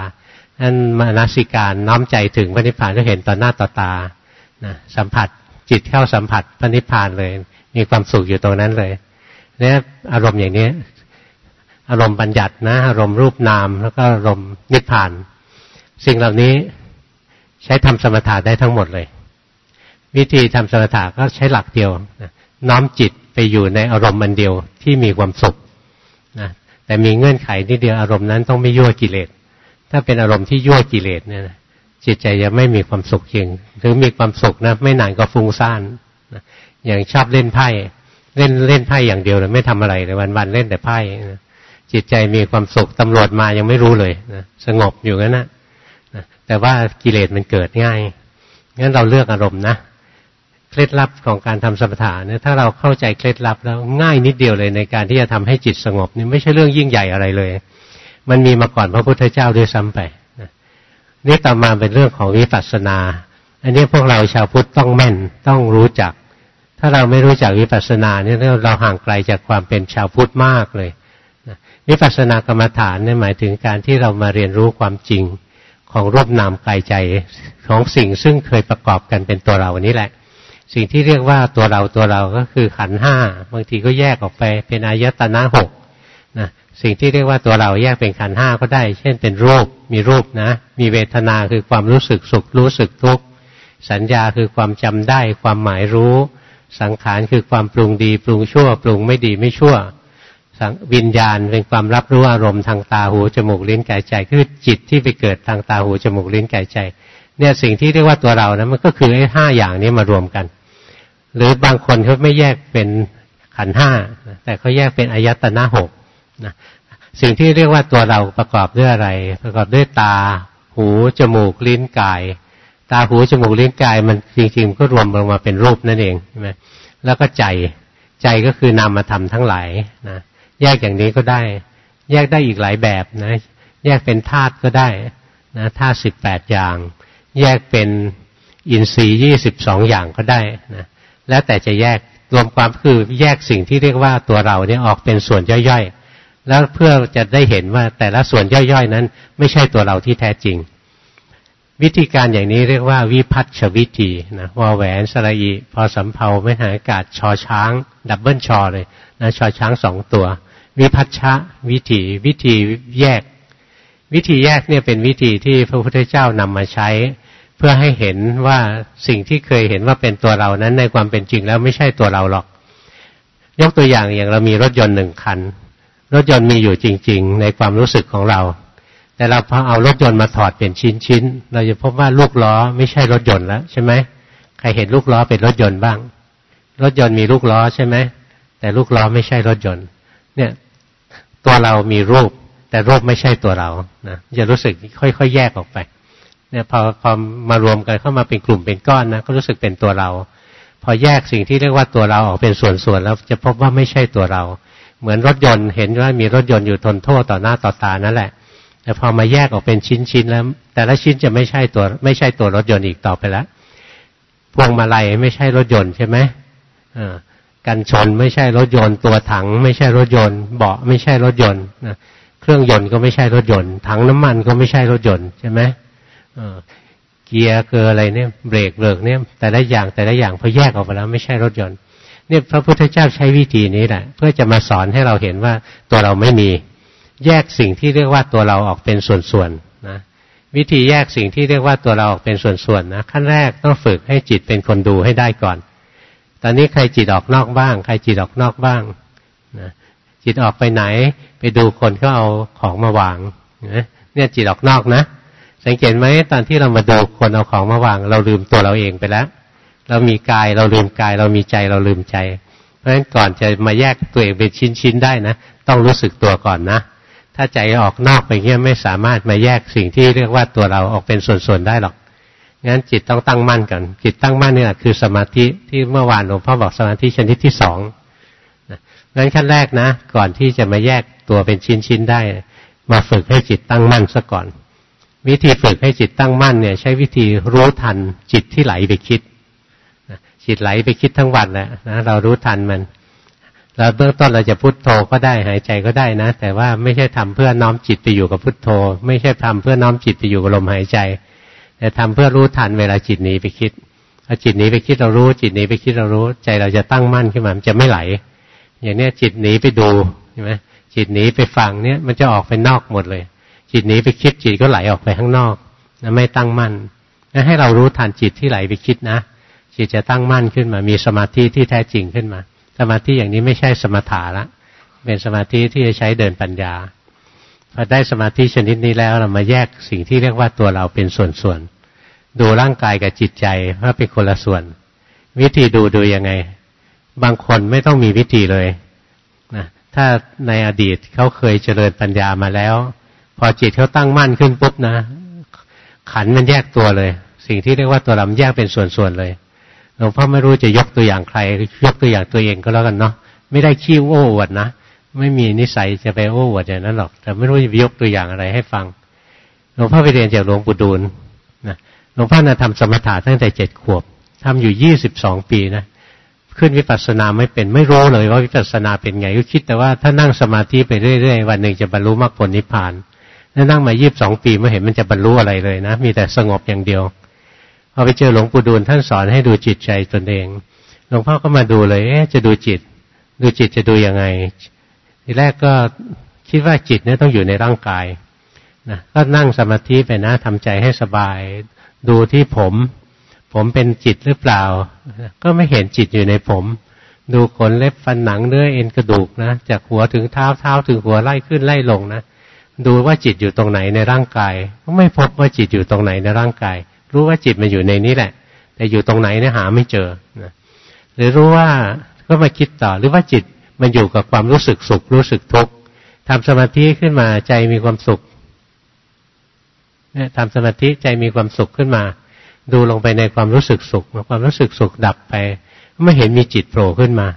ท่านมานาสิการน้อมใจถึงพระนิพพานก็เห็นต่อหน้าต่อตานะสัมผัสจิตเข้าสัมผัสพระนิพพานเลย มีความสุขอยู่ตรงนั้นเลยเนี่ยอารมณ์อย่างนี้อารมณ์บัญญัตินะอารมณ์รูปนามแล้วก็อารมณ์นิพพาน สิ่งเหล่านี้ใช้ทำสมถะได้ทั้งหมดเลย วิธีทำสมถะก็ใช้หลักเดียวนะน้อมจิตไปอยู่ในอารมณ์มันเดียวที่มีความสุข นะแต่มีเงื่อนไขนิดเดียวอารมณ์นั้นต้องไม่ยั่วกิเลส ถ้าเป็นอารมณ์ที่ยั่วกิเลสเนี่ยจิตใจจะไม่มีความสุขจริงหรือมีความสุขนะไม่นานก็ฟุ้งซ่านนะอย่างชอบเล่นไพ่เล่นเล่นไพ่อย่างเดียวเลยไม่ทำอะไรเลยวันวันเล่นแต่ไพ่นะจิตใจมีความสุขตำรวจมายังไม่รู้เลยนะสงบอยู่งั้นนะนะแต่ว่ากิเลสมันเกิดง่ายงั้นเราเลือกอารมณ์นะ ล็ดลับของการทำสมถะเนี่ยถ้าเราเข้าใจเคล็ดลับแล้วง่ายนิดเดียวเลยในการที่จะทำให้จิตสงบนี่ไม่ใช่เรื่องยิ่งใหญ่อะไรเลย มันมีมาก่อนพระพุทธเจ้าด้วยซ้ำไปนี่ต่อมาเป็นเรื่องของวิปัสสนา อันนี้พวกเราชาวพุทธต้องแม่นต้องรู้จัก ถ้าเราไม่รู้จักวิปัสสนาเนี่ยเราห่างไกลจากความเป็นชาวพุทธมากเลยวิปัสสนากรรมฐานเนี่ยหมายถึงการที่เรามาเรียนรู้ความจริงของรูปนามกายใจของสิ่งซึ่งเคยประกอบกันเป็นตัวเรานี้แหละ สิ่งที่เรียกว่าตัวเราตัวเราก็คือขันห้าบางทีก็แยกออกไปเป็นอายตนะหกนะสิ่งที่เรียกว่าตัวเราแยกเป็นขันห้าก็ได้ เช่นเป็นรูปมีรูปนะ มีเวทนาคือความรู้สึกสุขรู้สึกทุกข์สัญญาคือความจำได้ ความหมายรู้ สังขารคือความปรุงดีปรุงชั่ว ปรุงไม่ดีไม่ชั่ววิญญาณเป็นความรับรู้อารมณ์ทางตาหูจมูกลิ้นกายใจ คือจิตที่ไปเกิดทางตาหูจมูกลิ้นกายใจ เนี่ยสิ่งที่เรียกว่าตัวเรานะมันก็คือไอ้ห้าอย่างนี้มารวมกัน หรือบางคนเขาไม่แยกเป็นขันห้าแต่เขาแยกเป็นอายตนะหกนะสิ่งที่เรียกว่าตัวเราประกอบด้วยอะไร ประกอบด้วยตา หู จมูก ลิ้น กาย ตา หู จมูก ลิ้น กาย มันจริงๆก็รวมลงมาเป็นรูปนั่นเองใช่ไหมแล้วก็ใจ ใจก็คือนามธรรมทั้งหลายนะ แยกอย่างนี้ก็ได้ แยกได้อีกหลายแบบนะ แยกเป็นธาตุก็ได้นะธาตุสิบแปดอย่าง แยกเป็นอินทรีย์ยี่สิบสองอย่างก็ได้นะ แล้วแต่จะแยกรวมความคือแยกสิ่งที่เรียกว่าตัวเราเนี่ยออกเป็นส่วนย่อยๆ แล้วเพื่อจะได้เห็นว่าแต่ละส่วนย่อยๆ นั้น ไม่ใช่ตัวเราที่แท้จริง วิธีการอย่างนี้เรียกว่าวิพัฒชวิธีนะวอแหวนสระอีพอสำเพาไม่หาอากาศชอช้าง ดับเบิลชอเลยนะชอช้างสองตัว วิพัฒชะวิธีวิธีแยก วิธีแยกเนี่ยเป็นวิธีที่พระพุทธเจ้านำมาใช้ เพื่อให้เห็นว่าสิ่งที่เคยเห็นว่าเป็นตัวเรานั้นในความเป็นจริงแล้วไม่ใช่ตัวเราหรอก ยกตัวอย่างอย่างเรามีรถยนต์หนึ่งคัน รถยนต์มีอยู่จริง ๆ ในความรู้สึกของเรา แต่เราพอเอารถยนต์มาถอดเป็นชิ้นๆเราจะพบว่าลูกล้อไม่ใช่รถยนต์แล้วใช่ไหมใครเห็นลูกล้อเป็นรถยนต์บ้าง รถยนต์มีลูกล้อใช่ไหมแต่ลูกล้อไม่ใช่รถยนต์ เนี่ย ตัวเรามีรูป แต่รูปไม่ใช่ตัวเรานะจะรู้สึกค่อยๆแยกออกไป เนี่ยพอพอมารวมกันเข้ามาเป็นกลุ่มเป็นก้อนนะก็รู้สึกเป็นตัวเรา พอแยกสิ่งที่เรียกว่าตัวเราออกเป็นส่วนๆแล้วจะพบว่าไม่ใช่ตัวเรา เหมือนรถยนต์เห็นว่ามีรถยนต์อยู่ทนโทษต่อหน้าต่อตานั่นแหละ แต่พอมาแยกออกเป็นชิ้นๆแล้ว แต่ละชิ้นจะไม่ใช่ตัวไม่ใช่ตัวรถยนต์อีกต่อไปแล้วพวงมาลัยไม่ใช่รถยนต์ใช่ไหมกันชนไม่ใช่รถยนต์ ตัวถัง ไม่ใช่รถยนต์ เบาะไม่ใช่รถยนต์เครื่องยนต์ก็ไม่ใช่รถยนต์ ถังน้ำมันก็ไม่ใช่รถยนต์ใช่ไหม เกียร์เกลออะไรเนี่ยเบรกเบิกเนี่ย แต่ละอย่างแต่ละอย่างพอแยกออกไปแล้วไม่ใช่รถยนต์เนี่ยพระพุทธเจ้าใช้วิธีนี้แหละเพื่อจะมาสอนให้เราเห็นว่าตัวเราไม่มี แยกสิ่งที่เรียกว่าตัวเราออกเป็นส่วนๆนะวิธีแยกสิ่งที่เรียกว่าตัวเราออกเป็นส่วนๆนะขั้นแรกต้องฝึกให้จิตเป็นคนดูให้ได้ก่อน ตอนนี้ใครจิตออกนอกบ้าง ใครจิตออกนอกบ้างนะจิตออกไปไหน ไปดูคนเขาเอาของมาวางนะเนี่ยจิตออกนอกนะ สังเกตไหมตอนที่เรามาดูคนเอาของมาวาง เราลืมตัวเราเองไปแล้ว เรามีกายเราลืมกาย เรามีใจเราลืมใจ เพราะฉะนั้นก่อนจะมาแยกตัวเองเป็นชิ้นๆได้นะ ต้องรู้สึกตัวก่อนนะ ถ้าใจออกนอกไปเงี้ยไม่สามารถมาแยกสิ่งที่เรียกว่าตัวเราออกเป็นส่วนๆได้หรอกงั้นจิตต้องตั้งมั่นก่อนจิตตั้งมั่นนี่แหละคือสมาธิที่เมื่อวานหลวงพ่อบอกสมาธิชนิดที่สองงั้นขั้นแรกนะ ก่อนที่จะมาแยกตัวเป็นชิ้นๆได้ มาฝึกให้จิตตั้งมั่นซะก่อน วิธีฝึกให้จิตตั้งมั่นเนี่ย ใช้วิธีรู้ทันจิตที่ไหลไปคิดจิตไหลไปคิดทั้งวันแหละนะเรารู้ทันมันเราเบื้องต้นเราจะพุโทโธก็ได้หายใจก็ได้นะ แต่ว่าไม่ใช่ทำเพื่อน้อมจิตไปอยู่กับพุโทโธ ไม่ใช่ทำเพื่อน้อมจิตไปอยู่กับลมหายใจ แต่ทำเพื่อรู้ทันเวลาจิตหนีไปคิดพอจิตหนีไปคิดเรารู้ จิตหนีไปคิดเรารู้ ใจเราจะตั้งมั่นขึ้นมามันจะไม่ไหล อย่างเนี้ยจิตหนีไปดูใช่ไหมจิตหนีไปฟังเนี่ยมันจะออกไปนอกหมดเลย จิตหนีไปคิดจิตก็ไหลออกไปข้างนอกนะไม่ตั้งมั่นให้เรารู้ทันจิตที่ไหลไปคิดนะ จิตจะตั้งมั่นขึ้นมา มีสมาธิที่แท้จริงขึ้นมา สมาธิอย่างนี้ไม่ใช่สมถะละ เป็นสมาธิที่จะใช้เดินปัญญาพอได้สมาธิชนิดนี้แล้วเรามาแยกสิ่งที่เรียกว่าตัวเราเป็นส่วนๆดูร่างกายกับจิตใจว่าเป็นคนละส่วน วิธีดูดูยังไง บางคนไม่ต้องมีวิธีเลยนะถ้าในอดีตเขาเคยเจริญปัญญามาแล้ว พอจิตเขาตั้งมั่นขึ้นปุ๊บนะ ขันมันแยกตัวเลย สิ่งที่เรียกว่าตัวเราแยกเป็นส่วนๆเลยหลวงพ่อไม่รู้จะยกตัวอย่างใคร ยกตัวอย่างตัวเองก็แล้วกันเนาะไม่ได้ขี้โอ้อวดนะไม่มีนิสัยจะไปโอ้อวดอย่างนั้นหรอก แต่ไม่รู้จะยกตัวอย่างอะไรให้ฟังหลวงพ่อไปเรียนจากหลวงปู่ดูลนะหลวงพ่อนะทำสมถะตั้งแต่เจ็ดขวบทำอยู่ยี่สิบสองปีนะขึ้นวิปัสสนาไม่เป็นไม่รู้เลยว่าวิปัสสนาเป็นไงก็คิดแต่ว่าถ้านั่งสมาธิไปเรื่อยๆวันหนึ่งจะบรรลุมรรคผลนิพพาน แล้วนั่งมายีบสองปีไม่เห็นมันจะบรรลุอะไรเลยนะ มีแต่สงบอย่างเดียวพอไปเจอหลวงปู่ดูลท่านสอนให้ดูจิตใจตนเอง หลวงพ่อก็มาดูเลยเอ๊ะจะดูจิต ดูจิตจะดูยังไง ทีแรกก็คิดว่าจิตเนี่ยต้องอยู่ในร่างกายนะก็นั่งสมาธิไปนะทำใจให้สบาย ดูที่ผม ผมเป็นจิตหรือเปล่า ก็ไม่เห็นจิตอยู่ในผม ดูขนเล็บฟันหนังเนื้อเอ็นกระดูกนะจากหัวถึงเท้าเท้าถึงหัวไล่ขึ้นไล่ลงนะ ดูว่าจิตอยู่ตรงไหนในร่างกาย ก็ไม่พบว่าจิตอยู่ตรงไหนในร่างกาย รู้ว่าจิตมันอยู่ในนี้แหละ แต่อยู่ตรงไหนเนี่ยหาไม่เจอนะหรือรู้ว่าก็มาคิดต่อหรือว่าจิตมันอยู่กับความรู้สึกสุขรู้สึกทุกข์ทำสมาธิขึ้นมาใจมีความสุขเนี่ยทำสมาธิใจมีความสุขขึ้นมา ดูลงไปในความรู้สึกสุขความรู้สึกสุขดับไป ไม่เห็นมีจิตโผล่ขึ้นมา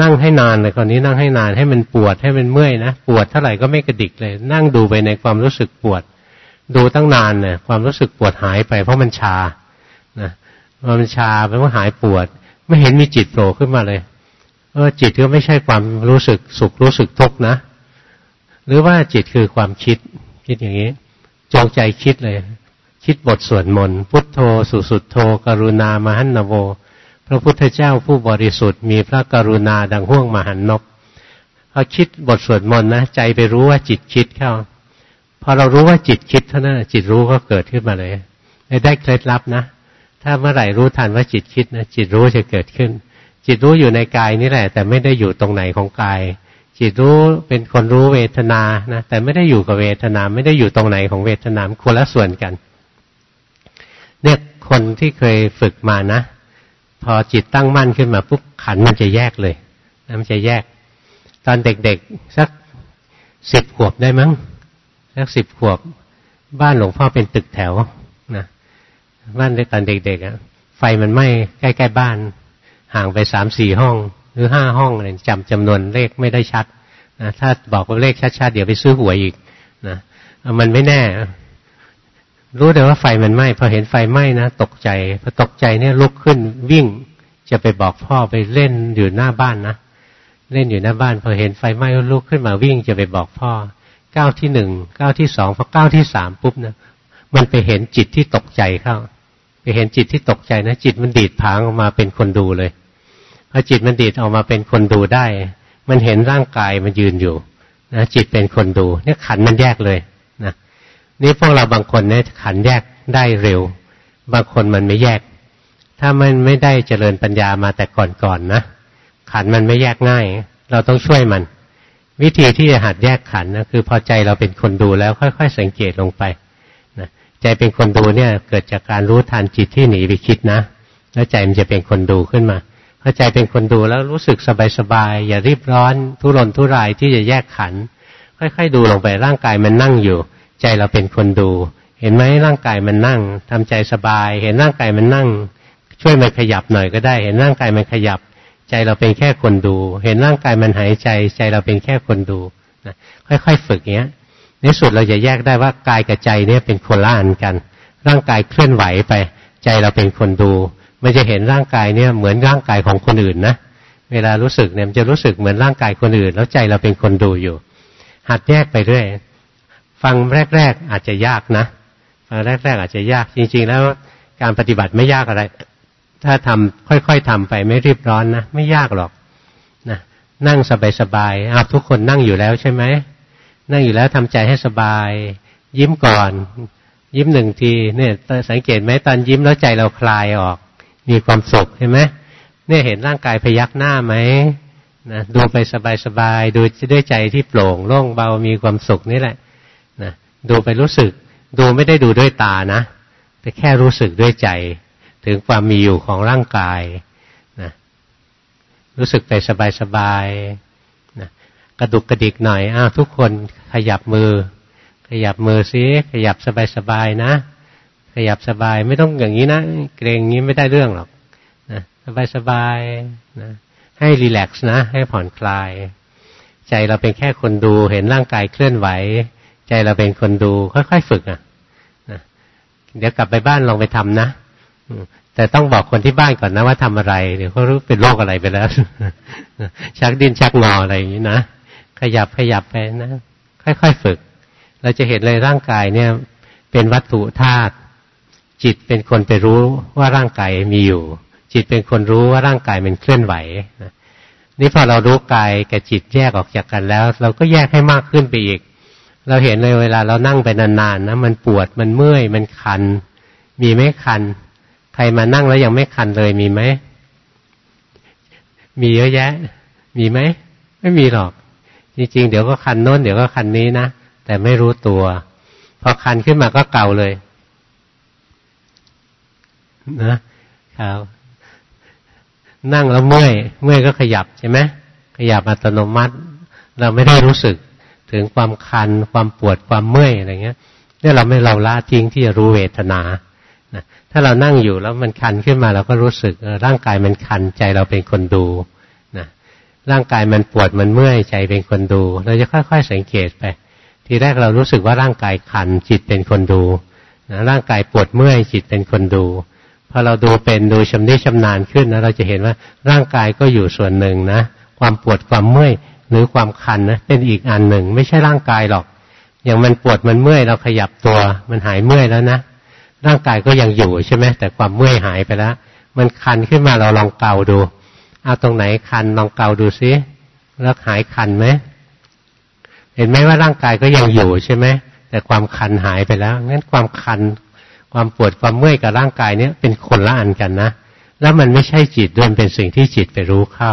นั่งให้นานเลยคราวนี้นั่งให้นานให้มันปวดให้มันเมื่อยนะปวดเท่าไหร่ก็ไม่กระดิกเลย นั่งดูไปในความรู้สึกปวด ดูตั้งนานเนี่ยความรู้สึกปวดหายไป เพราะมันชานะมันชาไปว่าหายปวด ไม่เห็นมีจิตโผล่ขึ้นมาเลยเออจิตก็ไม่ใช่ความรู้สึกสุขรู้สึกทุกข์นะ หรือว่าจิตคือความคิด คิดอย่างนี้จงใจคิดเลย คิดบทสวดมนต์พุทโธ สุสุดโธ กรุณามหันนโว พระพุทธเจ้าผู้บริสุทธิ์มีพระกรุณาดังห่วงมหันนบพอคิดบทสวดมนต์นะใจไปรู้ว่าจิตคิดเข้าพอเรารู้ว่าจิตคิดเท่านั้นจิตรู้ก็เกิดขึ้นมาเลยได้เคล็ดลับนะถ้าเมื่อไหร่รู้ทันว่าจิตคิดนะจิตรู้จะเกิดขึ้น จิตรู้อยู่ในกายนี่แหละ แต่ไม่ได้อยู่ตรงไหนของกาย จิตรู้เป็นคนรู้เวทนานะแต่ไม่ได้อยู่กับเวทนา ไม่ได้อยู่ตรงไหนของเวทนาคนละส่วนกัน เนี่ยคนที่เคยฝึกมานะ พอจิตตั้งมั่นขึ้นมาปุ๊บขันมันจะแยกเลยนะมันจะแยก ตอนเด็กๆสักสิบขวบได้มั้งสักสิบขวบ บ้านหลวงพ่อเป็นตึกแถวนะบ้านตอนเด็กๆอะไฟมันไหม้ใกล้ๆบ้าน ห่างไปสามสี่ห้อง หรือห้าห้องอะไรจำจำนวนเลขไม่ได้ชัดนะถ้าบอกว่าเลขชัดๆเดี๋ยวไปซื้อหวยอีกนะมันไม่แน่ รู้แต่ว่าไฟมันไหม้พอเห็นไฟไหม้นะตกใจพอตกใจเนี่ยลุกขึ้นวิ่งจะไปบอกพ่อไปเล่นอยู่หน้าบ้านนะเล่นอยู่หน้าบ้าน พอเห็นไฟไหม้ลุกขึ้นมาวิ่งจะไปบอกพ่อก้าวที่หนึ่งก้าวที่สองพอก้าวที่สามปุ๊บนะมันไปเห็นจิตที่ตกใจเข้า ไปเห็นจิตที่ตกใจนะจิตมันดีดผางออกมาเป็นคนดูเลยพอจิตมันดีดออกมาเป็นคนดูได้ มันเห็นร่างกายมันยืนอยู่นะจิตเป็นคนดู เนี่ยขันมันแยกเลย นี่พวกเราบางคนเนี่ยขันแยกได้เร็ว บางคนมันไม่แยก ถ้ามันไม่ได้เจริญปัญญามาแต่ก่อนๆนนะขันมันไม่แยกง่าย เราต้องช่วยมัน วิธีที่จะหัดแยกขันนะคือพอใจเราเป็นคนดูแล้วค่อย ๆ สังเกตลงไปนะใจเป็นคนดูเนี่ย เกิดจากการรู้ทันจิตที่หนีไปคิดนะแล้วใจมันจะเป็นคนดูขึ้นมาพอใจเป็นคนดูแล้วรู้สึกสบายๆอย่ารีบร้อนทุรนทุรายที่จะแยกขันค่อย ๆ ดูลงไปร่างกายมันนั่งอยู่ ใจเราเป็นคนดู เห็นไหมร่างกายมันนั่งทำใจสบาย เห็นร่างกายมันนั่ง ช่วยมันขยับหน่อยก็ได้ เห็นร่างกายมันขยับ ใจเราเป็นแค่คนดู เห็นร่างกายมันหายใจ ใจเราเป็นแค่คนดูนะค่อยๆฝึกเงี้ยในสุดเราจะแยกได้ว่ากายกับใจเนี่ยเป็นคนละอันกัน ร่างกายเคลื่อนไหวไป ใจเราเป็นคนดู มันจะเห็นร่างกายเนี่ยเหมือนร่างกายของคนอื่นนะเวลารู้สึกเนี่ยมันจะรู้สึกเหมือนร่างกายคนอื่น แล้วใจเราเป็นคนดูอยู่ หัดแยกไปเรื่อย ฟังแรก ๆ อาจจะยากนะฟังแรก ๆ อาจจะยากจริง ๆ แล้วการปฏิบัติไม่ยากอะไร ถ้าทำค่อย ๆทำไปไม่รีบร้อนนะไม่ยากหรอกนะนั่งสบายๆอาทุกคนนั่งอยู่แล้วใช่ไหมนั่งอยู่แล้วทำใจให้สบาย ยิ้มก่อน ยิ้มหนึ่งทีเนี่ยสังเกตไหมตอนยิ้มแล้วใจเราคลายออก มีความสุขใช่ไหมเนี่ยเห็นร่างกายพยักหน้าไหมนะดูไปสบายๆดูด้วยใจที่โปร่งโล่งเบามีความสุขนี่แหละ ดูไปรู้สึก ดูไม่ได้ดูด้วยตานะ แต่แค่รู้สึกด้วยใจ ถึงความมีอยู่ของร่างกายนะรู้สึกไปสบายๆนะกระดุกกระดิกหน่อยอ้าวทุกคนขยับมือ ขยับมือซิขยับสบายๆนะ ขยับสบายไม่ต้องอย่างนี้นะ เกรงงี้ไม่ได้เรื่องหรอกนะสบายสบายนะให้รีแลกซ์นะ ให้ผ่อนคลาย ใจเราเป็นแค่คนดูเห็นร่างกายเคลื่อนไหว ใจเราเป็นคนดูค่อยๆฝึกอะนะเดี๋ยวกลับไปบ้านลองไปทำนะแต่ต้องบอกคนที่บ้านก่อนนะว่าทำอะไรเดี๋ยวเขารู้เป็นโรคอะไรไปแล้วชักดินชักงออะไรอย่างนี้นะขยับขยับไปนะค่อยๆฝึก เราจะเห็นเลยร่างกายเนี่ย เป็นวัตถุธาตุจิตเป็นคนไปรู้ว่าร่างกายมีอยู่ จิตเป็นคนรู้ว่าร่างกายมันเคลื่อนไหวนี่พอเรารู้กายกับจิตแยกออกจากกันแล้ว เราก็แยกให้มากขึ้นไปอีก เราเห็นเลยเวลาเรานั่งไปนานๆนะมันปวดมันเมื่อยมันคัน มีไหมคัน ใครมานั่งแล้วยังไม่คันเลยมีไหมมีเยอะแยะ มีไหมไม่มีหรอก จริงๆ เดี๋ยวก็คันโน้นเดี๋ยวก็คันนี้นะแต่ไม่รู้ตัว พอคันขึ้นมาก็เก่าเลยนะครับนั่งแล้วเมื่อย เมื่อยก็ขยับใช่ไหมขยับอัตโนมัติ เราไม่ได้รู้สึก ถึงความคัน ความปวดความเมื่อยอะไรเงี้ยเนี่ยเราไม่เราละทิ้งที่จะรู้เวทนานะถ้าเรานั่งอยู่แล้วมันคันขึ้นมาเราก็รู้สึกร่างกายมันคันใจเราเป็นคนดูนะร่างกายมันปวดมันเมื่อยใจเป็นคนดู เราจะค่อย ๆ สังเกตไป ทีแรกเรารู้สึกว่าร่างกายคันจิตเป็นคนดูนะร่างกายปวดเมื่อยจิตเป็นคนดูพอเราดูเป็นดูชำนิชำนาญขึ้นนะเราจะเห็นว่าร่างกายก็อยู่ส่วนหนึ่งนะ ความปวดความเมื่อย หรือความคันนะเป็นอีกอันหนึ่ง ไม่ใช่ร่างกายหรอก อย่างมันปวดมันเมื่อยเราขยับตัว มันหายเมื่อยแล้วนะร่างกายก็ยังอยู่ใช่ไหมแต่ความเมื่อยหายไปแล้วมันคันขึ้นมาเราลองเกาดูเอาตรงไหนคันลองเกาดูซิแล้วหายคันไหมเห็นไหมว่าร่างกายก็ยังอยู่ใช่ไหมแต่ความคันหายไปแล้วงั้นความคัน ความปวดความเมื่อยกับร่างกายเนี้ยเป็นคนละอันกันนะแล้วมันไม่ใช่จิตด้วยเป็นสิ่งที่จิตไปรู้เข้า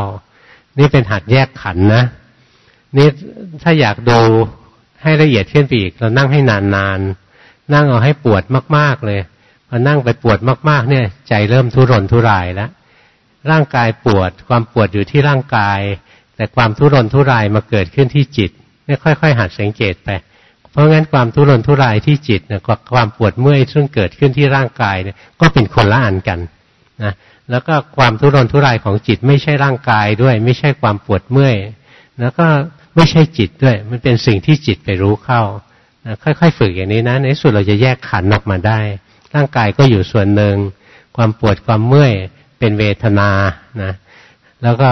นี่เป็นหัดแยกขันนะ นี่ถ้าอยากดูให้ละเอียดขึ้นไปอีกเรานั่งให้นานๆนั่งเอาให้ปวดมากๆเลยพอนั่งไปปวดมาก ๆ เนี่ย ใจเริ่มทุรนทุรายแล้วร่างกายปวด ความปวดอยู่ที่ร่างกาย แต่ความทุรนทุรายมาเกิดขึ้นที่จิตเนี่ยค่อย ๆ หัดสังเกตไปเพราะงั้นความทุรนทุรายที่จิตเนี่ยกับความปวดเมื่อยซึ่งเกิดขึ้นที่ร่างกายเนี่ย ก็เป็นคนละอันกันนะแล้วก็ความทุรนทุรายของจิตไม่ใช่ร่างกายด้วย ไม่ใช่ความปวดเมื่อยแล้วก็ ไม่ใช่จิตด้วย มันเป็นสิ่งที่จิตไปรู้เข้านะค่อยๆ ฝึกอย่างนี้นะในสุดเราจะแยกขันออกมาได้ ร่างกายก็อยู่ส่วนหนึ่ง ความปวดความเมื่อยเป็นเวทนานะแล้วก็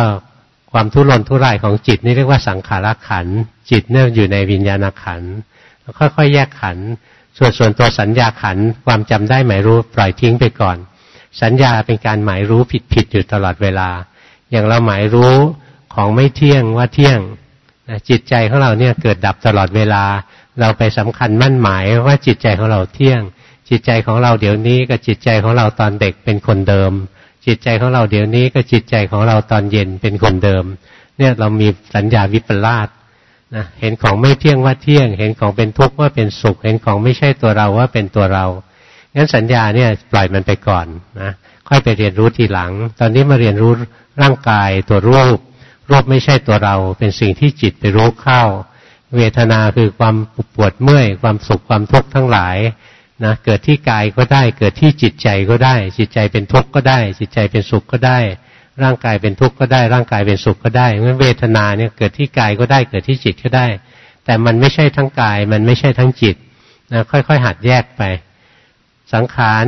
ความทุรนทุรายของจิตนี่เรียกว่าสังขารขันจิตเนี่ยอยู่ในวิญญาณขันค่อยๆ แยกขันส่วนส่วนตัวสัญญาขันความจำได้หมายรู้ปล่อยทิ้งไปก่อน สัญญาเป็นการหมายรู้ผิดๆอยู่ตลอดเวลา อย่างเราหมายรู้ของไม่เที่ยงว่าเที่ยง จิตใจของเราเนี่ยเกิดดับตลอดเวลา เราไปสำคัญมั่นหมายว่าจิตใจของเราเที่ยง จิตใจของเราเดี๋ยวนี้กับจิตใจของเราตอนเด็กเป็นคนเดิม จิตใจของเราเดี๋ยวนี้กับจิตใจของเราตอนเย็นเป็นคนเดิม เนี่ยเรามีสัญญาวิปลาสนะเห็นของไม่เที่ยงว่าเที่ยง เห็นของเป็นทุกข์ว่าเป็นสุข เห็นของไม่ใช่ตัวเราว่าเป็นตัวเรางั้นสัญญาเนี่ยปล่อยมันไปก่อนนะค่อยไปเรียนรู้ทีหลัง ตอนนี้มาเรียนรู้ร่างกายตัวรูป รูปไม่ใช่ตัวเรา เป็นสิ่งที่จิตไปรู้เข้า เวทนาคือความปวดเมื่อย ความสุขความทุกข์ทั้งหลายนะเกิดที่กายก็ได้ เกิดที่จิตใจก็ได้ จิตใจเป็นทุกข์ก็ได้ จิตใจเป็นสุขก็ได้ ร่างกายเป็นทุกข์ก็ได้ ร่างกายเป็นสุขก็ได้เมื่อเวทนาเนี่ยเกิดที่กายก็ได้ เกิดที่จิตก็ได้ แต่มันไม่ใช่ทั้งกาย มันไม่ใช่ทั้งจิตนะค่อยๆหัดแยกไป สังขาร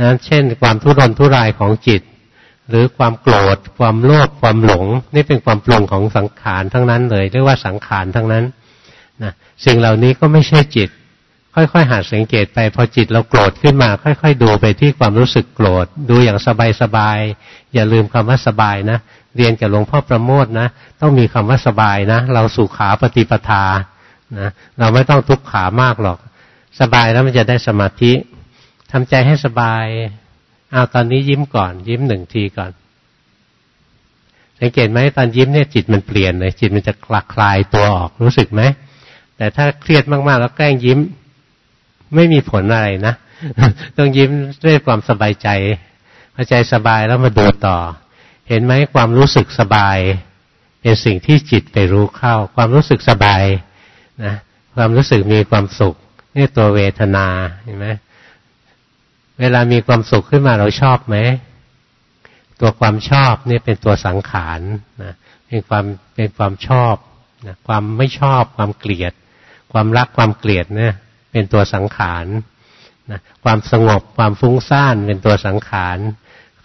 นะเช่น ความทุรนทุรายของจิต หรือความโกรธ ความโลภความหลง นี่เป็นความปรุงของสังขารทั้งนั้นเลยเรียกว่าสังขารทั้งนั้นนะสิ่งเหล่านี้ก็ไม่ใช่จิต ค่อยๆหัดสังเกตไป พอจิตเราโกรธขึ้นมา ค่อย ๆ ดูไปที่ความรู้สึกโกรธ ดูอย่างสบายๆอย่าลืมคำว่าสบายนะเรียนกับหลวงพ่อประโมทนะ ต้องมีคำว่าสบายนะ เราสุขาปฏิปทานะเราไม่ต้องทุกขามากหรอก สบายแล้วมันจะได้สมาธิทำใจให้สบาย เอาตอนนี้ยิ้มก่อน ยิ้มหนึ่งทีก่อนสังเกตไหมตอนยิ้มเนี่ยจิตมันเปลี่ยนเลยจิตมันจะคลาคลายตัวออกรู้สึกไหมแต่ถ้าเครียดมากๆ แล้วแกล้งยิ้ม ไม่มีผลอะไรนะต้องยิ้มด้วยความสบายใจพอใจสบายแล้วมาดูต่อ เห็นไหมความรู้สึกสบาย เป็นสิ่งที่จิตไปรู้เข้า ความรู้สึกสบายนะความรู้สึกมีความสุขนี่ตัวเวทนาเห็นไหม เวลามีความสุขขึ้นมาเราชอบไหมตัวความชอบเนี่ยเป็นตัวสังขารนะเป็นความเป็นความชอบนะความไม่ชอบความเกลียด ความรักความเกลียดเนี่ยเป็นตัวสังขารนะความสงบความฟุ้งซ่านเป็นตัวสังขาร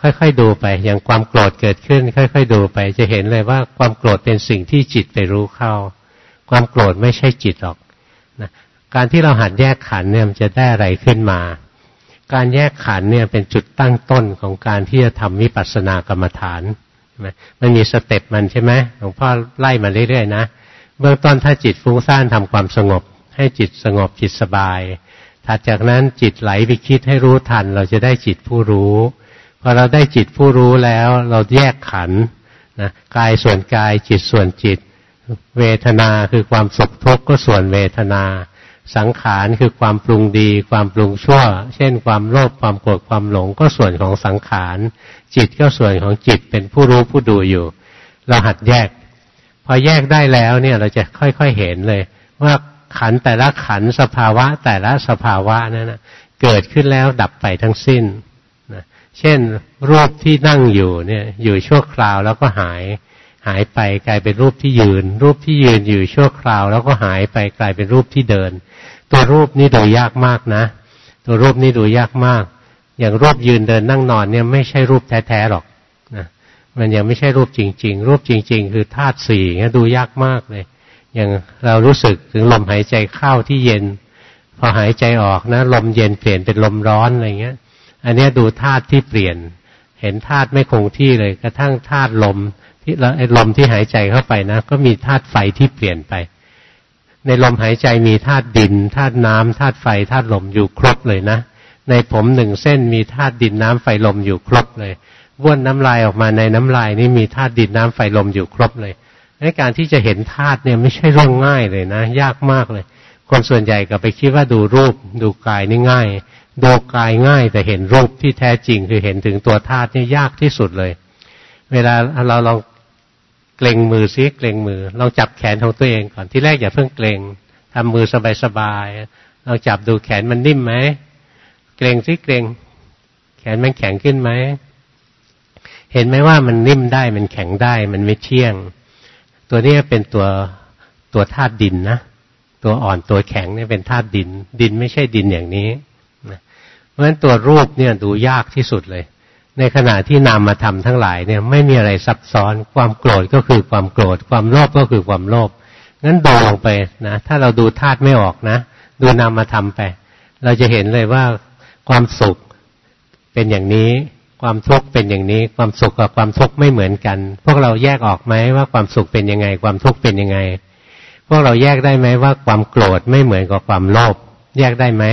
ค่อยๆดูไป อย่างความโกรธเกิดขึ้น ค่อย ๆ ดูไป จะเห็นเลยว่าความโกรธเป็นสิ่งที่จิตไปรู้เข้า ความโกรธไม่ใช่จิตหรอกนะการที่เราหัดแยกขันเนี่ยมันจะได้อะไรขึ้นมา การแยกขันเนี่ยเป็นจุดตั้งต้นของการที่จะทำวิปัสสนากรรมฐานใช่มันมีสเต็ปมันใช่ไหมหลวงพ่อไล่มาเรื่อยๆนะเบื้องต้นถ้าจิตฟุ้งซ่านทำความสงบ ให้จิตสงบจิตสบาย ถัดจากนั้นจิตไหลไปคิดให้รู้ทัน เราจะได้จิตผู้รู้พอเราได้จิตผู้รู้แล้ว เราแยกขันนะกายส่วนกายจิตส่วนจิต เวทนาคือความสุขทุกข์ก็ส่วนเวทนา สังขารคือความปรุงดี ความปรุงชั่ว เช่น ความโลภความโกรธความหลงก็ส่วนของสังขาร จิตก็ส่วนของจิตเป็นผู้รู้ผู้ดูอยู่ เราหัดแยก พอแยกได้แล้วเนี่ยเราจะค่อยๆเห็นเลย ว่าขันแต่ละขันสภาวะแต่ละสภาวะนั้นนะเกิดขึ้นแล้วดับไปทั้งสิ้นนะเช่น รูปที่นั่งอยู่เนี่ยอยู่ชั่วคราวแล้วก็หายหายไปกลายเป็นรูปที่ยืน รูปที่ยืนอยู่ชั่วคราว แล้วก็หายไปกลายเป็นรูปที่เดิน ตัวรูปนี่ดูยากมากนะ ตัวรูปนี่ดูยากมาก อย่างรูปยืนเดินนั่งนอนเนี่ยไม่ใช่รูปแท้ๆหรอกนะมันยังไม่ใช่รูปจริง ๆ รูปจริง ๆ คือธาตุสี่เนี่ยดูยากมากเลย อย่างเรารู้สึกถึงลมหายใจเข้าที่เย็น พอหายใจออกนะ ลมเย็นเปลี่ยนเป็นลมร้อนอะไรเงี้ย อันนี้ดูธาตุที่เปลี่ยน เห็นธาตุไม่คงที่เลย กระทั่งธาตุลมที่ไอ้ลมที่หายใจเข้าไปนะ ก็มีธาตุไฟที่เปลี่ยนไป ในลมหายใจมีธาตุดินธาตุน้ำธาตุไฟธาตุลมอยู่ครบเลยนะ ในผมหนึ่งเส้นมีธาตุดินน้ำไฟลมอยู่ครบเลยบ้วนน้ำลายออกมาในน้ำลายนี่มีธาตุดินน้ำไฟลมอยู่ครบเลยในการที่จะเห็นธาตุเนี่ยไม่ใช่เรื่องง่ายเลยนะ ยากมากเลย คนส่วนใหญ่ก็ไปคิดว่าดูรูป ดูกายนี่ง่าย ดูกายง่ายแต่เห็นรูปที่แท้จริงคือเห็นถึงตัวธาตุนี่ยากที่สุดเลย เวลาเราลอง เกรงมือซิเกรงมือลองจับแขนของตัวเองก่อนที่แรกอย่าเพิ่งเกรงทำมือสบายๆลองจับดูแขนมันนิ่มไหมเกรงซิเกรง แขนมันแข็งขึ้นไหมเห็นไหมว่ามันนิ่มได้มันแข็งได้ มันไม่เที่ยง ตัวนี้เป็นตัวตัวธาตุดินนะตัวอ่อนตัวแข็งเนี่ยเป็นธาตุดิน ดินไม่ใช่ดินอย่างนี้เพราะฉะนั้นตัวรูปเนี่ยดูยากที่สุดเลย ในขณะที่นามาทำทั้งหลายเนี่ยไม่มีอะไรซับซ้อน ความโกรธก็คือความโกรธ ความโลภก็คือความโลภงั้นดูลงไปนะถ้าเราดูธาตุไม่ออกนะ ดูนามมาทำไป เราจะเห็นเลยว่าความสุขเป็นอย่างนี้ ความทุกข์เป็นอย่างนี้ ความสุขกับความทุกข์ไม่เหมือนกัน พวกเราแยกออกไหมว่าความสุขเป็นยังไง ความทุกข์เป็นยังไง พวกเราแยกได้ไหมว่าความโกรธไม่เหมือนกับความโลภแยกได้ไหม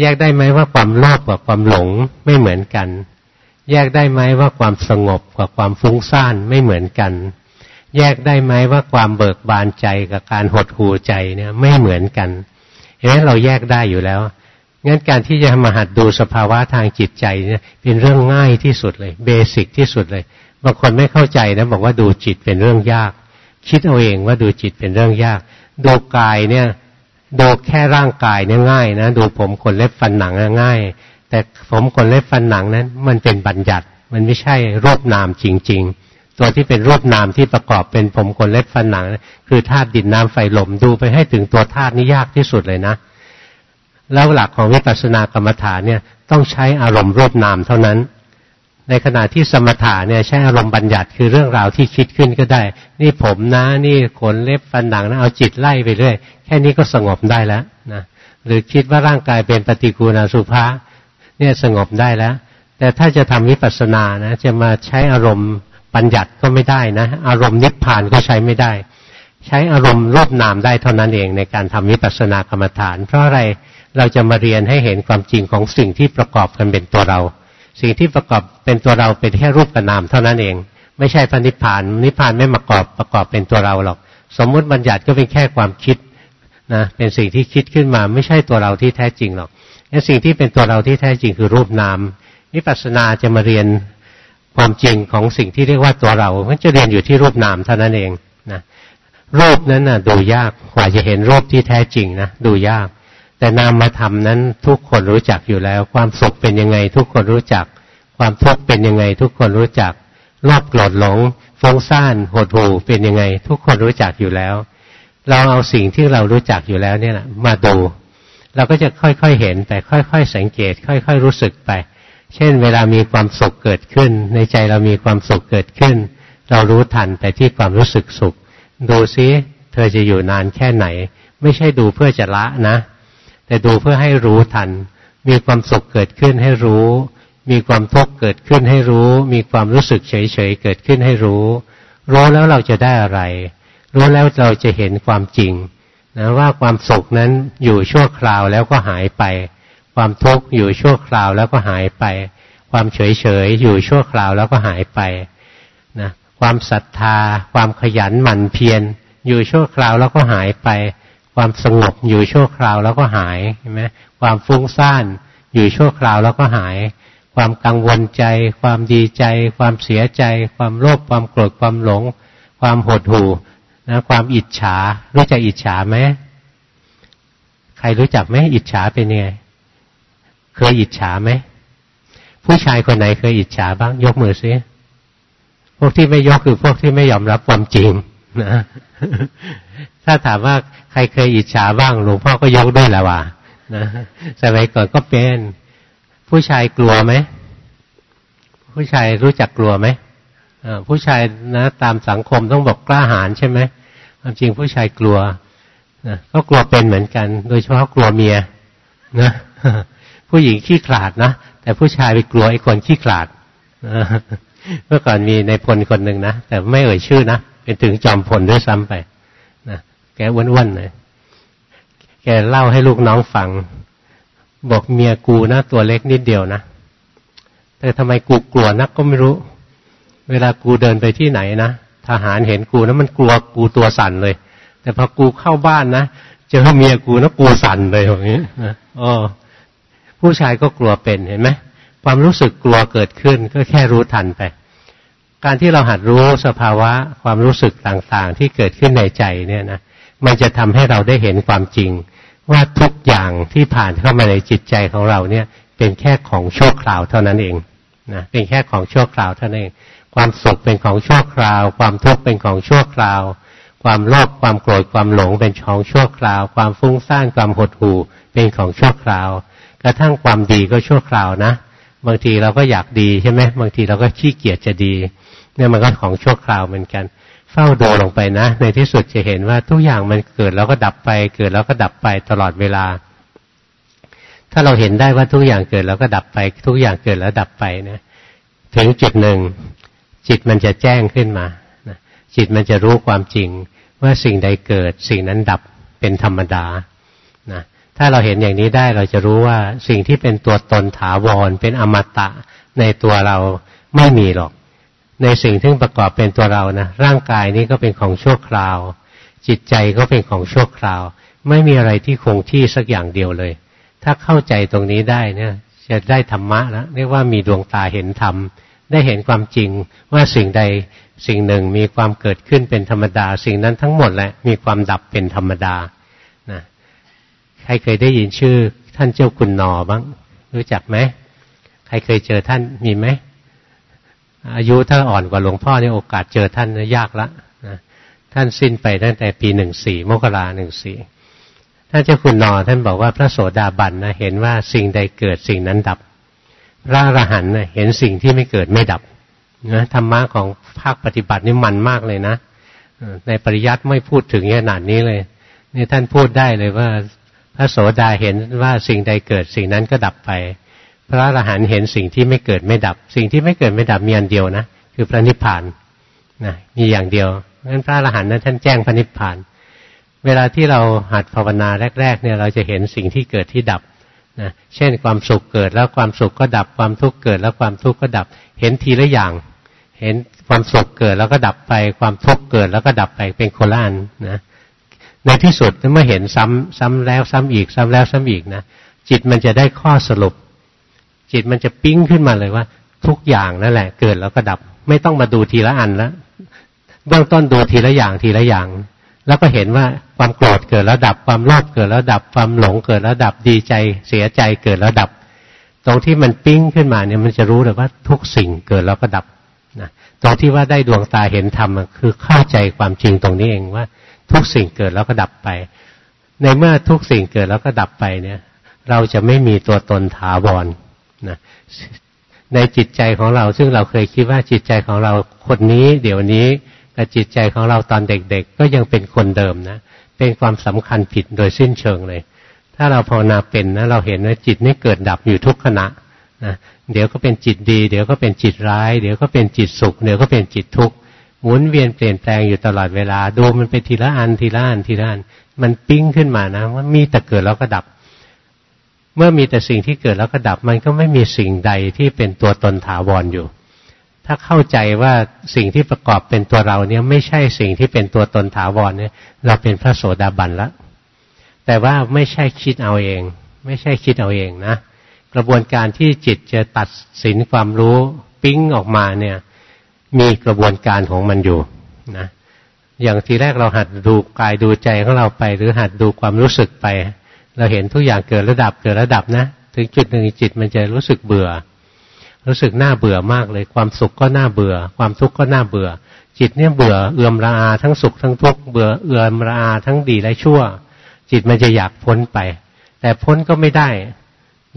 แยกได้ไหมว่าความโลภกับความหลงไม่เหมือนกัน แยกได้ไหมว่าความสงบกับความฟุ้งซ่านไม่เหมือนกัน แยกได้ไหมว่าความเบิกบานใจกับการหดหู่ใจเนี่ยไม่เหมือนกันเห็นไหมเราแยกได้อยู่แล้วงั้นการที่จะมาหัดดูสภาวะทางจิตใจเนี่ยเป็นเรื่องง่ายที่สุดเลยเบสิกที่สุดเลยบางคนไม่เข้าใจนะบอกว่าดูจิตเป็นเรื่องยาก คิดเอาเองว่าดูจิตเป็นเรื่องยาก ดูกายเนี่ยดูแค่ร่างกายเนี่ยง่ายนะดูผมขนเล็บฟันหนังง่าย แต่ผมขนเล็บฟันหนังนั้น มันเป็นบัญญัติ มันไม่ใช่รูปนามจริง ๆ ตัวที่เป็นรูปนามที่ประกอบเป็นผมขนเล็บฟันหนัง คือธาตุดินน้ำไฟลมดูไปให้ถึงตัวธาตุนี่ยากที่สุดเลยนะแล้วหลักของวิปัสสนากรรมฐานเนี่ยต้องใช้อารมณ์รูปนามเท่านั้น ในขณะที่สมถะเนี่ยใช้อารมณ์บัญญัติคือเรื่องราวที่คิดขึ้นก็ได้ นี่ผมนะนี่ขนเล็บฟันหนังนะเอาจิตไล่ไปเรื่อยแค่นี้ก็สงบได้แล้วนะหรือคิดว่าร่างกายเป็นปฏิกูลสุภา เนี่ยสงบได้แล้ว แต่ถ้าจะทำวิปัสสนานะ จะมาใช้อารมณ์บัญญัติก็ไม่ได้นะ อารมณ์นิพพานก็ใช้ไม่ได้ ใช้อารมณ์รบนามได้เท่านั้นเองในการทำวิปัสสนากรรมฐาน เพราะอะไรเราจะมาเรียนให้เห็นความจริงของสิ่งที่ประกอบกันเป็นตัวเรา สิ่งที่ประกอบเป็นตัวเราเป็นแค่รูปกับนามเท่านั้นเอง ไม่ใช่พระนิพพานนิพพานไม่ประกอบประกอบเป็นตัวเราหรอก สมมุติบัญญัติก็เป็นแค่ความคิดนะเป็นสิ่งที่คิดขึ้นมาไม่ใช่ตัวเราที่แท้จริงหรอก งั้นสิ่งที่เป็นตัวเราที่แท้จริงคือรูปนามนิพพานาจะมาเรียนความจริงของสิ่งที่เรียกว่าตัวเรา มันจะเรียนอยู่ที่รูปนามเท่านั้นเองนะรูปนั้นนะดูยากกว่าจะเห็นรูปที่แท้จริงนะดูยาก แต่นามธรรมนั้นทุกคนรู้จักอยู่แล้ว ความสุขเป็นยังไงทุกคนรู้จัก ความทุกข์เป็นยังไงทุกคนรู้จักรอบโกรธหลงฟุ้งซ่านหดหู่เป็นยังไง ทุกคนรู้จักอยู่แล้ว เราเอาสิ่งที่เรารู้จักอยู่แล้วเนี่ยมาดู เราก็จะค่อยๆเห็น แต่ค่อย ๆ สังเกต ค่อย ๆ รู้สึกไป เช่น เวลามีความสุขเกิดขึ้น ในใจเรามีความสุขเกิดขึ้น เรารู้ทันไปที่ความรู้สึกสุข ดูซิเธอจะอยู่นานแค่ไหน ไม่ใช่ดูเพื่อจะละนะ แต่ดูเพื่อให้รู้ทัน มีความสุขเกิดขึ้นให้รู้ มีความทุกข์เกิดขึ้นให้รู้ มีความรู้สึกเฉยๆเกิดขึ้นให้รู้ รู้แล้วเราจะได้อะไร รู้แล้วเราจะเห็นความจริง นะว่าความสุขนั้นอยู่ชั่วคราวแล้วก็หายไป ความทุกข์อยู่ชั่วคราวแล้วก็หายไป ความเฉยๆอยู่ชั่วคราวแล้วก็หายไปนะความศรัทธา ความขยันหมั่นเพียรอยู่ชั่วคราวแล้วก็หายไป ความสงบอยู่ชั่วคราวแล้วก็หายใช่ไหมความฟุ้งซ่านอยู่ชั่วคราวแล้วก็หาย ความกังวลใจ ความดีใจ ความเสียใจ ความโลภความโกรธความหลง ความหดหู่ นะความอิจฉา รู้จักอิจฉาไหมใครรู้จักไหมอิจฉาเป็นยังไง เคยอิจฉาไหมผู้ชายคนไหนเคยอิจฉาบ้าง ยกมือซิพวกที่ไม่ยกคือพวกที่ไม่ยอมรับความจริงนะถ้าถามว่าใครเคยอิจฉาบ้างหลวงพ่อก็ยกด้วยแหละว่านะสมัยก่อนก็เป็น ผู้ชายกลัวไหมผู้ชายรู้จักกลัวไหมผู้ชายนะ ตามสังคมต้องบอกกล้าหาญใช่ไหม ความจริงผู้ชายกลัวนะก็กลัวเป็นเหมือนกัน โดยเฉพาะกลัวเมียนะผู้หญิงขี้ขลาดนะแต่ผู้ชายไปกลัวไอ้คนขี้ขลาดเมื่อก่อนมีในพลคนหนึ่งนะแต่ไม่เอ่ยชื่อนะเป็นถึงจอมพลด้วยซ้ำไปแกอ้วนๆเลยแกเล่าให้ลูกน้องฟัง บอกเมียกูนะตัวเล็กนิดเดียวนะแต่ทำไมกูกลัวนักก็ไม่รู้ เวลากูเดินไปที่ไหนนะ ทหารเห็นกูนะมันกลัวกูตัวสั่นเลย แต่พอกูเข้าบ้านนะเจอเมียกูนะกูสั่นเลยอย่างนี้นะอ๋อผู้ชายก็กลัวเป็นเห็นไหมความรู้สึกกลัวเกิดขึ้นก็แค่รู้ทันไป การที่เราหัดรู้สภาวะความรู้สึกต่างๆ ที่เกิดขึ้นในใจเนี่ยนะมันจะทำให้เราได้เห็นความจริง ว่าทุกอย่างที่ผ่านเข้ามาในจิตใจของเราเนี่ย เป็นแค่ของชั่วคราวเท่านั้นเองนะเป็นแค่ของชั่วคราวเท่านั้นเอง ความสุขเป็นของชั่วคราว ความทุกข์เป็นของชั่วคราว ความโลภความโกรธความหลงเป็นของชั่วคราว ความฟุ้งซ่านความหดหู่เป็นของชั่วคราว กระทั่งความดีก็ชั่วคราวนะ บางทีเราก็อยากดีใช่ไหมบางทีเราก็ขี้เกียจจะดีเนี่ยมันก็ของชั่วคราวเหมือนกัน เฝ้าดูลงไปนะ ในที่สุดจะเห็นว่าทุกอย่างมันเกิดแล้วก็ดับไป เกิดแล้วก็ดับไปตลอดเวลา ถ้าเราเห็นได้ว่าทุกอย่างเกิดแล้วก็ดับไป ทุกอย่างเกิดแล้วดับไปนี่ยถึงจุดหนึ่ง จิตมันจะแจ้งขึ้นมาจิตมันจะรู้ความจริงว่าสิ่งใดเกิด สิ่งนั้นดับเป็นธรรมดานะถ้าเราเห็นอย่างนี้ได้เราจะรู้ว่าสิ่งที่เป็นตัวตนถาวร เป็นอมตะในตัวเราไม่มีหรอก ในสิ่งที่ประกอบเป็นตัวเรานะร่างกายนี้ก็เป็นของชั่วคราว จิตใจก็เป็นของชั่วคราว ไม่มีอะไรที่คงที่สักอย่างเดียวเลย ถ้าเข้าใจตรงนี้ได้เนี่ยจะได้ธรรมะแล้วเรียกว่ามีดวงตาเห็นธรรม ได้เห็นความจริงว่าสิ่งใดสิ่งหนึ่งมีความเกิดขึ้นเป็นธรรมดา สิ่งนั้นทั้งหมดแหละมีความดับเป็นธรรมดานะใครเคยได้ยินชื่อท่านเจ้าคุณนอบ้างรู้จักไหมใครเคยเจอท่านมีไหมอายุถ้าอ่อนกว่าหลวงพ่อเนี่ยโอกาสเจอท่านยากละนะท่านสิ้นไปตั้งแต่ปีหนึ่งสี่มกราหนึ่งสี่ท่านเจ้าคุณนอท่านบอกว่าพระโสดาบันนะเห็นว่าสิ่งใดเกิดสิ่งนั้นดับ พระอรหันต์เห็นสิ่งที่ไม่เกิดไม่ดับนะธรรมะของภาคปฏิบัตินี่มันมากเลยนะในปริยัติไม่พูดถึงขนาดนี้เลยนี่ท่านพูดได้เลยว่า พระโสดาเห็นว่าสิ่งใดเกิดสิ่งนั้นก็ดับไป พระอรหันต์เห็นสิ่งที่ไม่เกิดไม่ดับ สิ่งที่ไม่เกิดไม่ดับมีอันเดียวนะคือพระนิพพานนะมีอย่างเดียวนั้นพระอรหันต์นั้นท่านแจ้งพระนิพพาน เวลาที่เราหัดภาวนาแรก ๆ เนี่ยเราจะเห็นสิ่งที่เกิดที่ดับ นะเช่นความสุขเกิดแล้วความสุขก็ดับความทุกข์เกิดแล้วความทุกข์ก็ดับ เห็นทีละอย่าง เห็นความสุขเกิดแล้วก็ดับไป ความทุกข์เกิดแล้วก็ดับไปเป็นโคละอันนะในที่สุดเมื่อเห็นซ้ำซ้ำแล้วซ้ำอีก ซ้ำแล้วซ้ำอีกนะจิตมันจะได้ข้อสรุป จิตมันจะปิ้งขึ้นมาเลยว่า ทุกอย่างนั่นแหละ เกิดแล้วก็ดับ ไม่ต้องมาดูทีละอันแล้วเบื้องต้นดูทีละอย่างทีละอย่าง แล้วก็เห็นว่าความโกรธเกิดแล้วดับ ความโลภเกิดแล้วดับ ความหลงเกิดแล้วดับดีใจ เสียใจเกิดแล้วดับ ตรงที่มันปิ้งขึ้นมาเนี่ยมันจะรู้เลยว่าทุกสิ่งเกิดแล้วก็ดับนะตรงที่ว่าได้ดวงตาเห็นธรรมคือเข้าใจความจริงตรงนี้เองว่า ทุกสิ่งเกิดแล้วก็ดับไป ในเมื่อทุกสิ่งเกิดแล้วก็ดับไปเนี่ย เราจะไม่มีตัวตนถาวรนะในจิตใจของเราซึ่งเราเคยคิดว่าจิตใจของเราคนนี้ เดี๋ยวนี้ กับจิตใจของเราตอนเด็กๆ ก็ยังเป็นคนเดิมนะ เป็นความสำคัญผิดโดยสิ้นเชิงเลย ถ้าเราภาวนาเป็นนะเราเห็นว่าจิตนี่เกิดดับอยู่ทุกขณะนะเดี๋ยวก็เป็นจิตดี เดี๋ยวก็เป็นจิตร้าย เดี๋ยวก็เป็นจิตสุข เดี๋ยวก็เป็นจิตทุกข์หมุนเวียนเปลี่ยนแปลงอยู่ตลอดเวลาดูมันไปทีละอันทีละอันทีละอันมันปิ้งขึ้นมานะว่ามีแต่เกิดแล้วก็ดับ เมื่อมีแต่สิ่งที่เกิดแล้วก็ดับ มันก็ไม่มีสิ่งใดที่เป็นตัวตนถาวรออยู่ ถ้าเข้าใจว่าสิ่งที่ประกอบเป็นตัวเราเนี่ยไม่ใช่สิ่งที่เป็นตัวตนถาวรเนี่ย เราเป็นพระโสดาบันและแต่ว่าไม่ใช่คิดเอาเอง ไม่ใช่คิดเอาเองนะกระบวนการที่จิตจะตัดสินความรู้ปิ้งออกมาเนี่ย มีกระบวนการของมันอยู่นะอย่างทีแรกเราหัดดูกายดูใจของเราไป หรือหัดดูความรู้สึกไป เราเห็นทุกอย่างเกิดระดับเกิดระดับนะ ถึงจุดหนึ่งจิตมันจะรู้สึกเบื่อ รู้สึกน่าเบื่อมากเลย ความสุขก็น่าเบื่อ ความทุกข์ก็น่าเบื่อ จิตเนี่ยเบื่อเอื่อมระอาทั้งสุขทั้งทุกข์เบื่อเอื่อมระอาทั้งดีและชั่ว จิตมันจะอยากพ้นไป แต่พ้นก็ไม่ได้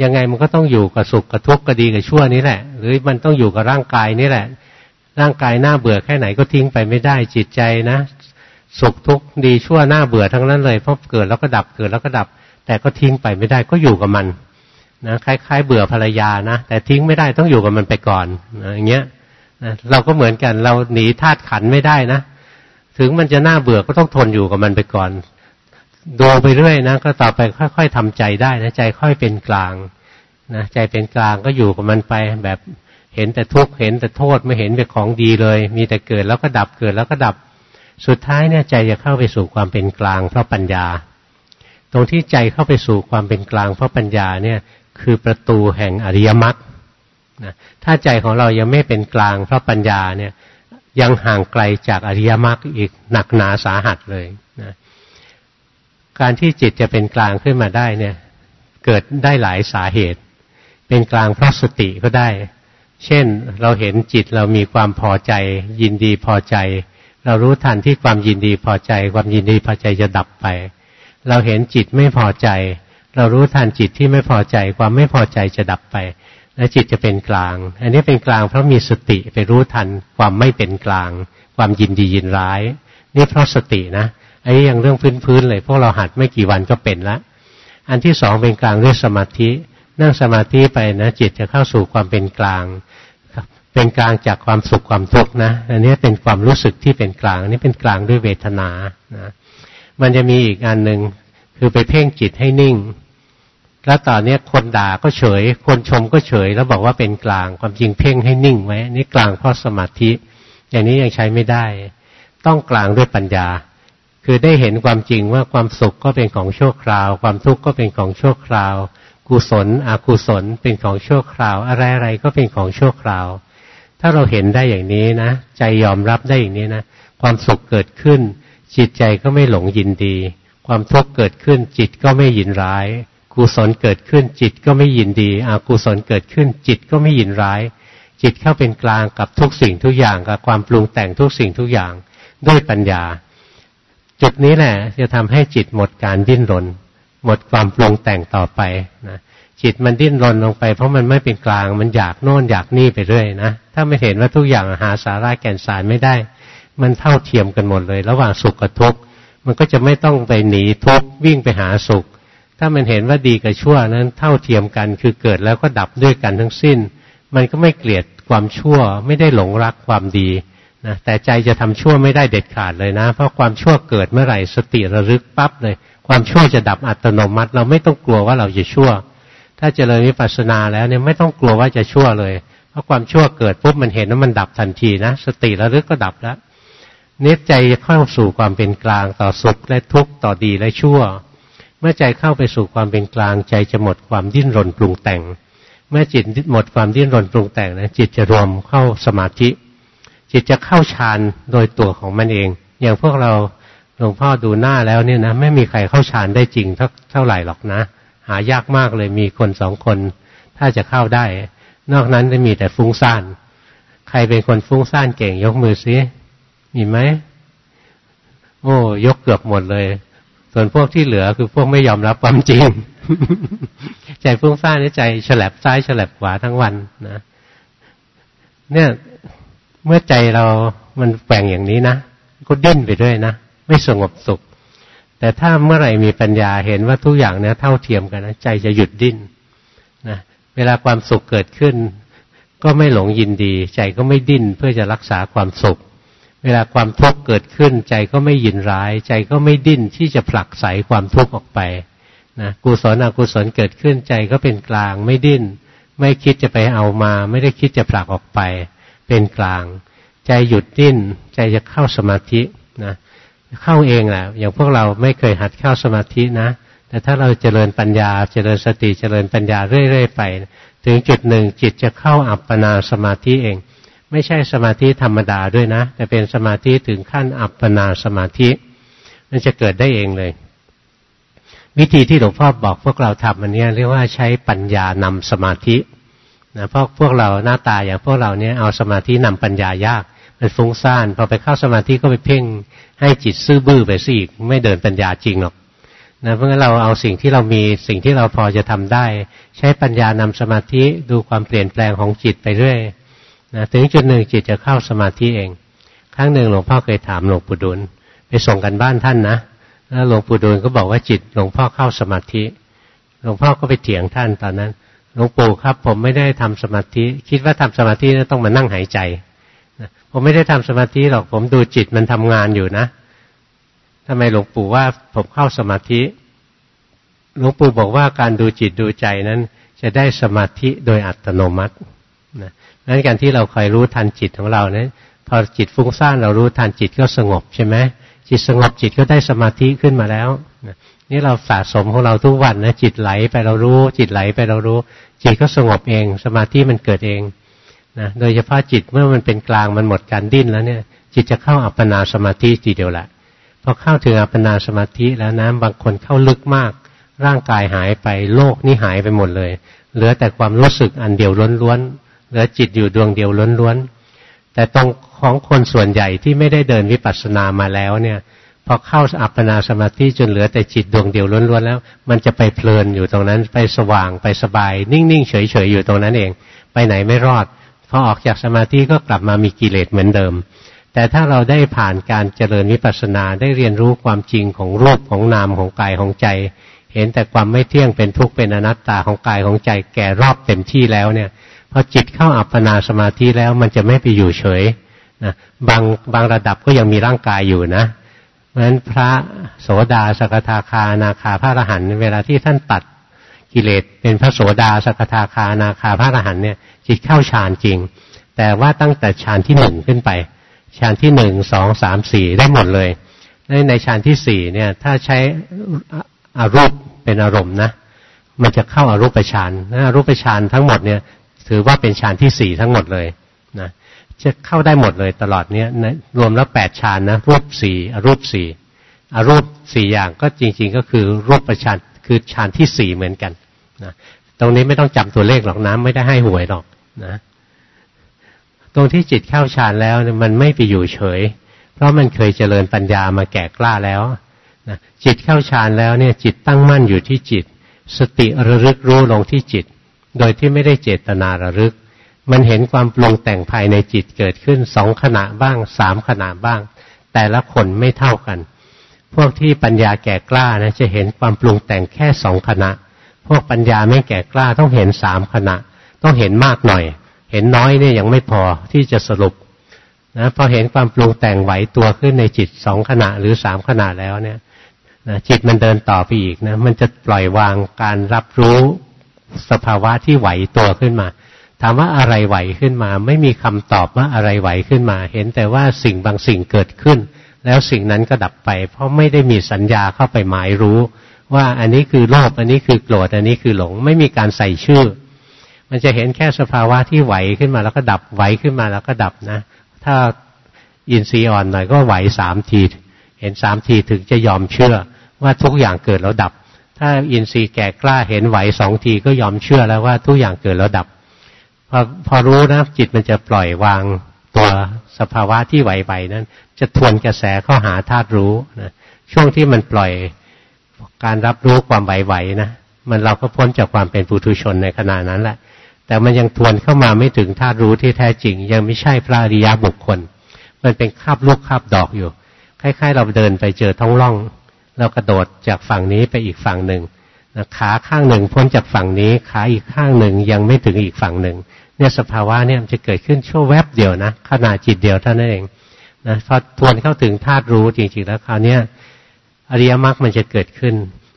ยังไงมันก็ต้องอยู่กับสุขกับทุกข์กับดีกับชั่วนี้แหละ หรือมันต้องอยู่กับร่างกายนี่แหละ ร่างกายน้าเบื่อแค่ไหนก็ทิ้งไปไม่ได้จิตใจนะสุขทุกข์ดีชั่วน้าเบื่อทั้งนั้นเลยเพราะเกิดแล้วก็ดับเกิดแล้วก็ดับ แต่ก็ทิ้งไปไม่ได้ก็อยู่กับมัน นะคล้าย ๆ เบื่อภรรยานะแต่ทิ้งไม่ได้ต้องอยู่กับมันไปก่อนนะอย่างเงี้ยนะเราก็เหมือนกันเราหนีธาตุขันไม่ได้นะถึงมันจะน่าเบื่อก็ต้องทนอยู่กับมันไปก่อนดูไปเรื่อยนะก็ต่อไปค่อย ๆทำใจได้นะใจค่อยเป็นกลางนะใจเป็นกลางก็อยู่กับมันไปแบบเห็นแต่ทุกข์เห็นแต่โทษไม่เห็นเป็นของดีเลย มีแต่เกิดแล้วก็ดับเกิดแล้วก็ดับสุดท้ายเนี่ยใจจะเข้าไปสู่ความเป็นกลางเพราะปัญญา ตรงที่ใจเข้าไปสู่ความเป็นกลางเพราะปัญญาเนี่ย คือประตูแห่งอริยมรรคนะถ้าใจของเรายังไม่เป็นกลางเพราะปัญญาเนี่ยยังห่างไกลจากอริยมรรคอีกหนักหนาสาหัสเลยนะการที่จิตจะเป็นกลางขึ้นมาได้เนี่ย เกิดได้หลายสาเหตุ เป็นกลางเพราะสติก็ได้ เช่นเราเห็นจิตเรามีความพอใจ ยินดีพอใจ เรารู้ทันที่ความยินดีพอใจ ความยินดีพอใจจะดับไป เราเห็นจิตไม่พอใจ เรารู้ทันจิตที่ไม่พอใจความไม่พอใจจะดับไป และจิตจะเป็นกลาง อันนี้เป็นกลางเพราะมีสติไปรู้ทันความไม่เป็นกลาง ความยินดียินร้าย นี่เพราะสตินะอันนี้ยังเรื่องพื้นๆเลย พวกเราหัดไม่กี่วันก็เป็นละ อันที่สองเป็นกลางด้วยสมาธิ นั่งสมาธิไปนะ จิตจะเข้าสู่ความเป็นกลาง เป็นกลางจากความสุขความทุกข์นะ อันนี้เป็นความรู้สึกที่เป็นกลาง อันนี้เป็นกลางด้วยเวทนานะมันจะมีอีกอันหนึ่งคือไปเพ่งจิตให้นิ่ง แล้วตอนนี้คนด่าก็เฉย คนชมก็เฉย แล้วบอกว่าเป็นกลางความจริงเพ่งให้นิ่งไว้นี่กลางเพราะสมาธิ อย่างนี้ยังใช้ไม่ได้ ต้องกลางด้วยปัญญา คือได้เห็นความจริงว่าความสุขก็เป็นของชั่วคราว ความทุกข์ก็เป็นของชั่วคราว กุศลอกุศลเป็นของชั่วคราว อะไรๆก็เป็นของชั่วคราว ถ้าเราเห็นได้อย่างนี้นะ ใจยอมรับได้อย่างนี้นะ ความสุขเกิดขึ้น จิตใจก็ไม่หลงยินดี ความทุกข์เกิดขึ้นจิตก็ไม่ยินร้าย กุศลเกิดขึ้นจิตก็ไม่ยินดีอกุศลเกิดขึ้นจิตก็ไม่ยินร้าย จิตเข้าเป็นกลางกับทุกสิ่งทุกอย่างกับความปรุงแต่งทุกสิ่งทุกอย่างด้วยปัญญา จุดนี้แหละจะทำให้จิตหมดการดิ้นรน หมดความปรุงแต่งต่อไปนะจิตมันดิ้นรนลงไป เพราะมันไม่เป็นกลางมันอยากโน่นอยากนี่ไปเรื่อยนะถ้าไม่เห็นว่าทุกอย่างหาสาระแก่นสารไม่ได้ มันเท่าเทียมกันหมดเลย ระหว่างสุขกับทุกข์มันก็จะไม่ต้องไปหนีทุกข์วิ่งไปหาสุข ถ้ามันเห็นว่าดีกับชั่วนั้นเท่าเทียมกันคือเกิดแล้วก็ดับด้วยกันทั้งสิ้น มันก็ไม่เกลียดความชั่ว ไม่ได้หลงรักความดีนะแต่ใจจะทำชั่วไม่ได้เด็ดขาดเลยนะ เพราะความชั่วเกิดเมื่อไหร่สติระลึกปั๊บเลย ความชั่วจะดับอัตโนมัติ เราไม่ต้องกลัวว่าเราจะชั่ว ถ้าเจริญวิปัสสนาแล้วเนี่ยไม่ต้องกลัวว่าจะชั่วเลย เพราะความชั่วเกิดปุ๊บมันเห็นว่ามันดับทันทีนะสติระลึกก็ดับแล้วเน้ใจเข้าสู่ความเป็นกลางต่อสุขและทุกข์ต่อดีและชั่ว เมื่อใจเข้าไปสู่ความเป็นกลาง ใจจะหมดความดิ้นรนปรุงแต่ง เมื่อจิตหมดความดิ้นรนปรุงแต่งนะจิตจะรวมเข้าสมาธิ จิตจะเข้าฌานโดยตัวของมันเอง อย่างพวกเราหลวงพ่อดูหน้าแล้วเนี่ยนะไม่มีใครเข้าฌานได้จริงเท่าไหร่หรอกนะ หายากมากเลยมีคนสองคน ถ้าจะเข้าได้ นอกนั้นจะมีแต่ฟุ้งซ่านใครเป็นคนฟุ้งซ่านเก่งยกมือซิมีไหมโอ้ยกเกือบหมดเลย ส่วนพวกที่เหลือคือพวกไม่ยอมรับความจริง ใจฟุ้งซ่านใจฉลับซ้ายฉลับขวาทั้งวันนะเนี่ยเมื่อใจเรามันแป่งอย่างนี้นะก็ดิ้นไปด้วยนะไม่สงบสุข แต่ถ้าเมื่อไหร่มีปัญญาเห็นว่าทุกอย่างเนี้ยเท่าเทียมกันนะใจจะหยุดดิ้นนะเวลาความสุขเกิดขึ้น ก็ไม่หลงยินดี ใจก็ไม่ดิ้นเพื่อจะรักษาความสุข เวลาความทุกข์เกิดขึ้น ใจก็ไม่ยินร้าย ใจก็ไม่ดิ้นที่จะผลักใสความทุกข์ออกไปนะกุศลอกุศลเกิดขึ้นใจก็เป็นกลางไม่ดิ้น ไม่คิดจะไปเอามา ไม่ได้คิดจะผลักออกไป เป็นกลาง ใจหยุดดิ้น ใจจะเข้าสมาธินะเข้าเองแหละอย่างพวกเราไม่เคยหัดเข้าสมาธินะ แต่ถ้าเราเจริญปัญญา เจริญสติเจริญปัญญาเรื่อยๆไป ถึงจุดหนึ่งจิตจะเข้าอัปปนาสมาธิเอง ไม่ใช่สมาธิธรรมดาด้วยนะ แต่เป็นสมาธิถึงขั้นอัปปนาสมาธิ มันจะเกิดได้เองเลย วิธีที่หลวงพ่อบอกพวกเราทำอันนี้เรียกว่าใช้ปัญญานำสมาธินะเพราะพวกเราหน้าตาอย่างพวกเราเนี่ยเอาสมาธินำปัญญายากมันฟุ้งซ่านพอไปเข้าสมาธิก็ไปเพ่งให้จิตซื่อบื้อไปซะอีกไม่เดินปัญญาจริงหรอกนะเพราะงั้นเราเอาสิ่งที่เรามีสิ่งที่เราพอจะทำได้ ใช้ปัญญานำสมาธิดูความเปลี่ยนแปลงของจิตไปเรื่อย นะถึงจุดหนึ่งจิตจะเข้าสมาธิเอง ครั้งหนึ่งหลวงพ่อเคยถามหลวงปู่ดุลไปส่งกันบ้านท่านนะแล้วหลวงปู่ดูลก็บอกว่าจิตหลวงพ่อเข้าสมาธิ หลวงพ่อก็ไปเถียงท่านตอนนั้น หลวงปู่ครับ ผมไม่ได้ทำสมาธิ คิดว่าทำสมาธิต้องมานั่งหายใจผมไม่ได้ทำสมาธิหรอกผมดูจิตมันทำงานอยู่นะทำไมหลวงปู่ว่าผมเข้าสมาธิ หลวงปู่บอกว่าการดูจิตดูใจนั้น จะได้สมาธิโดยอัตโนมัตินะ นั้นการที่เราคอยรู้ทันจิตของเราเนี่ยพอจิตฟุ้งซ่านเรารู้ทันจิตก็สงบใช่ไหมจิตสงบจิตก็ได้สมาธิขึ้นมาแล้วนี่เราสะสมของเราทุกวันนะจิตไหลไปเรารู้ จิตไหลไปเรารู้ จิตก็สงบเอง สมาธิมันเกิดเองนะโดยเฉพาะจิตเมื่อมันเป็นกลางมันหมดการดิ้นแล้วเนี่ย จิตจะเข้าอัปปนาสมาธิทีเดียวแหละพอเข้าถึงอัปปนาสมาธิแล้วนะบางคนเข้าลึกมาก ร่างกายหายไปโลกนี่หายไปหมดเลย เหลือแต่ความรู้สึกอันเดียวล้วนๆ เหลือจิตอยู่ดวงเดียวล้วนๆ แต่ตรงของคนส่วนใหญ่ที่ไม่ได้เดินวิปัสสนามาแล้วเนี่ย พอเข้าอัปปนาสมาธิจนเหลือแต่จิตดวงเดียวล้วนๆแล้ว มันจะไปเพลินอยู่ตรงนั้นไปสว่างไปสบาย นิ่งๆเฉยๆอยู่ตรงนั้นเอง ไปไหนไม่รอดพอออกจากสมาธิก็กลับมามีกิเลสเหมือนเดิม แต่ถ้าเราได้ผ่านการเจริญวิปัสสนาได้เรียนรู้ความจริงของรูปของนามของกายของใจ เห็นแต่ความไม่เที่ยงเป็นทุกข์เป็นอนัตตาของกายของใจแก่รอบเต็มที่แล้วเนี่ย พอจิตเข้าอัปปนาสมาธิแล้วมันจะไม่ไปอยู่เฉยนะบางบางระดับก็ยังมีร่างกายอยู่นะเพราะฉะนั้นพระโสดาสกทาคานาคาพระอรหันต์เวลาที่ท่านตัดกิเลสเป็นพระโสดาสกทาคานาคาพระอรหันต์เนี่ยจิตเข้าฌานจริง แต่ว่าตั้งแต่ฌานที่หนึ่งขึ้นไปฌานที่หนึ่งสองสามสี่ได้หมดเลย ในฌานที่สี่เนี่ยถ้าใช้อารูปเป็นอารมณ์นะมันจะเข้าอารูปฌานอารูปฌานทั้งหมดเนี่ย ถือว่าเป็นฌานที่สี่ทั้งหมดเลยนะจะเข้าได้หมดเลยตลอดเนี้ยนะรวมแล้วแปดฌานนะรูปสี่อรูปสี่อรูปสี่อย่างก็จริง ๆ ก็คือรูปประชานคือฌานที่สี่เหมือนกันนะตรงนี้ไม่ต้องจำตัวเลขหรอกนะไม่ได้ให้หวยหรอกนะตรงที่จิตเข้าฌานแล้วมันไม่ไปอยู่เฉย เพราะมันเคยเจริญปัญญามาแก่กล้าแล้วนะจิตเข้าฌานแล้วเนี่ยจิตตั้งมั่นอยู่ที่จิต สติระลึกรู้ลงที่จิต โดยที่ไม่ได้เจตนาระลึก มันเห็นความปรุงแต่งภายในจิตเกิดขึ้นสองขณะบ้างสามขณะบ้าง แต่ละคนไม่เท่ากัน พวกที่ปัญญาแก่กล้านะจะเห็นความปรุงแต่งแค่สองขณะ พวกปัญญาไม่แก่กล้าต้องเห็นสามขณะ ต้องเห็นมากหน่อย เห็นน้อยเนี่ยยังไม่พอที่จะสรุปนะพอเห็นความปรุงแต่งไหวตัวขึ้นในจิตสองขณะหรือสามขณะแล้วเนี่ยนะจิตมันเดินต่อไปอีกนะมันจะปล่อยวางการรับรู้ สภาวะที่ไหวตัวขึ้นมา ถามว่าอะไรไหวขึ้นมา ไม่มีคำตอบว่าอะไรไหวขึ้นมา เห็นแต่ว่าสิ่งบางสิ่งเกิดขึ้น แล้วสิ่งนั้นก็ดับไป เพราะไม่ได้มีสัญญาเข้าไปหมายรู้ ว่าอันนี้คือโลภอันนี้คือโกรธอันนี้คือหลง ไม่มีการใส่ชื่อ มันจะเห็นแค่สภาวะที่ไหวขึ้นมาแล้วก็ดับไหวขึ้นมาแล้วก็ดับนะ ถ้าอินทรีย์อ่อนหน่อยก็ไหวสามทีเห็นสามทีถึงจะยอมเชื่อว่าทุกอย่างเกิดแล้วดับ ถ้าอินทรีย์แก่กล้าเห็นไหวสองทีก็ยอมเชื่อแล้วว่าทุกอย่างเกิดแล้วดับ พอพอรู้นะจิตมันจะปล่อยวางตัวสภาวะที่ไหวๆนั้น จะทวนกระแสเข้าหาธาตุรู้นะช่วงที่มันปล่อยการรับรู้ความไหวๆนะมันเราก็พ้นจากความเป็นปุถุชนในขณะนั้นแหละ แต่มันยังทวนเข้ามาไม่ถึงธาตุรู้ที่แท้จริง ยังไม่ใช่พระอริยบุคคล มันเป็นคาบลูกคาบดอกอยู่คล้ายๆ เราเดินไปเจอท้องร่อง เรากระโดดจากฝั่งนี้ไปอีกฝั่งหนึ่งขาข้างหนึ่งพ้นจากฝั่งนี้ ขาอีกข้างหนึ่งยังไม่ถึงอีกฝั่งหนึ่ง เนี่ยสภาวะเนี่ยมันจะเกิดขึ้นชั่วแวบเดียวนะขนาดจิตเดียวเท่านั้นเองนะพอทวนเข้าถึงธาตุรู้จริงๆแล้วคราวนี้อริยมรรคมันจะเกิดขึ้น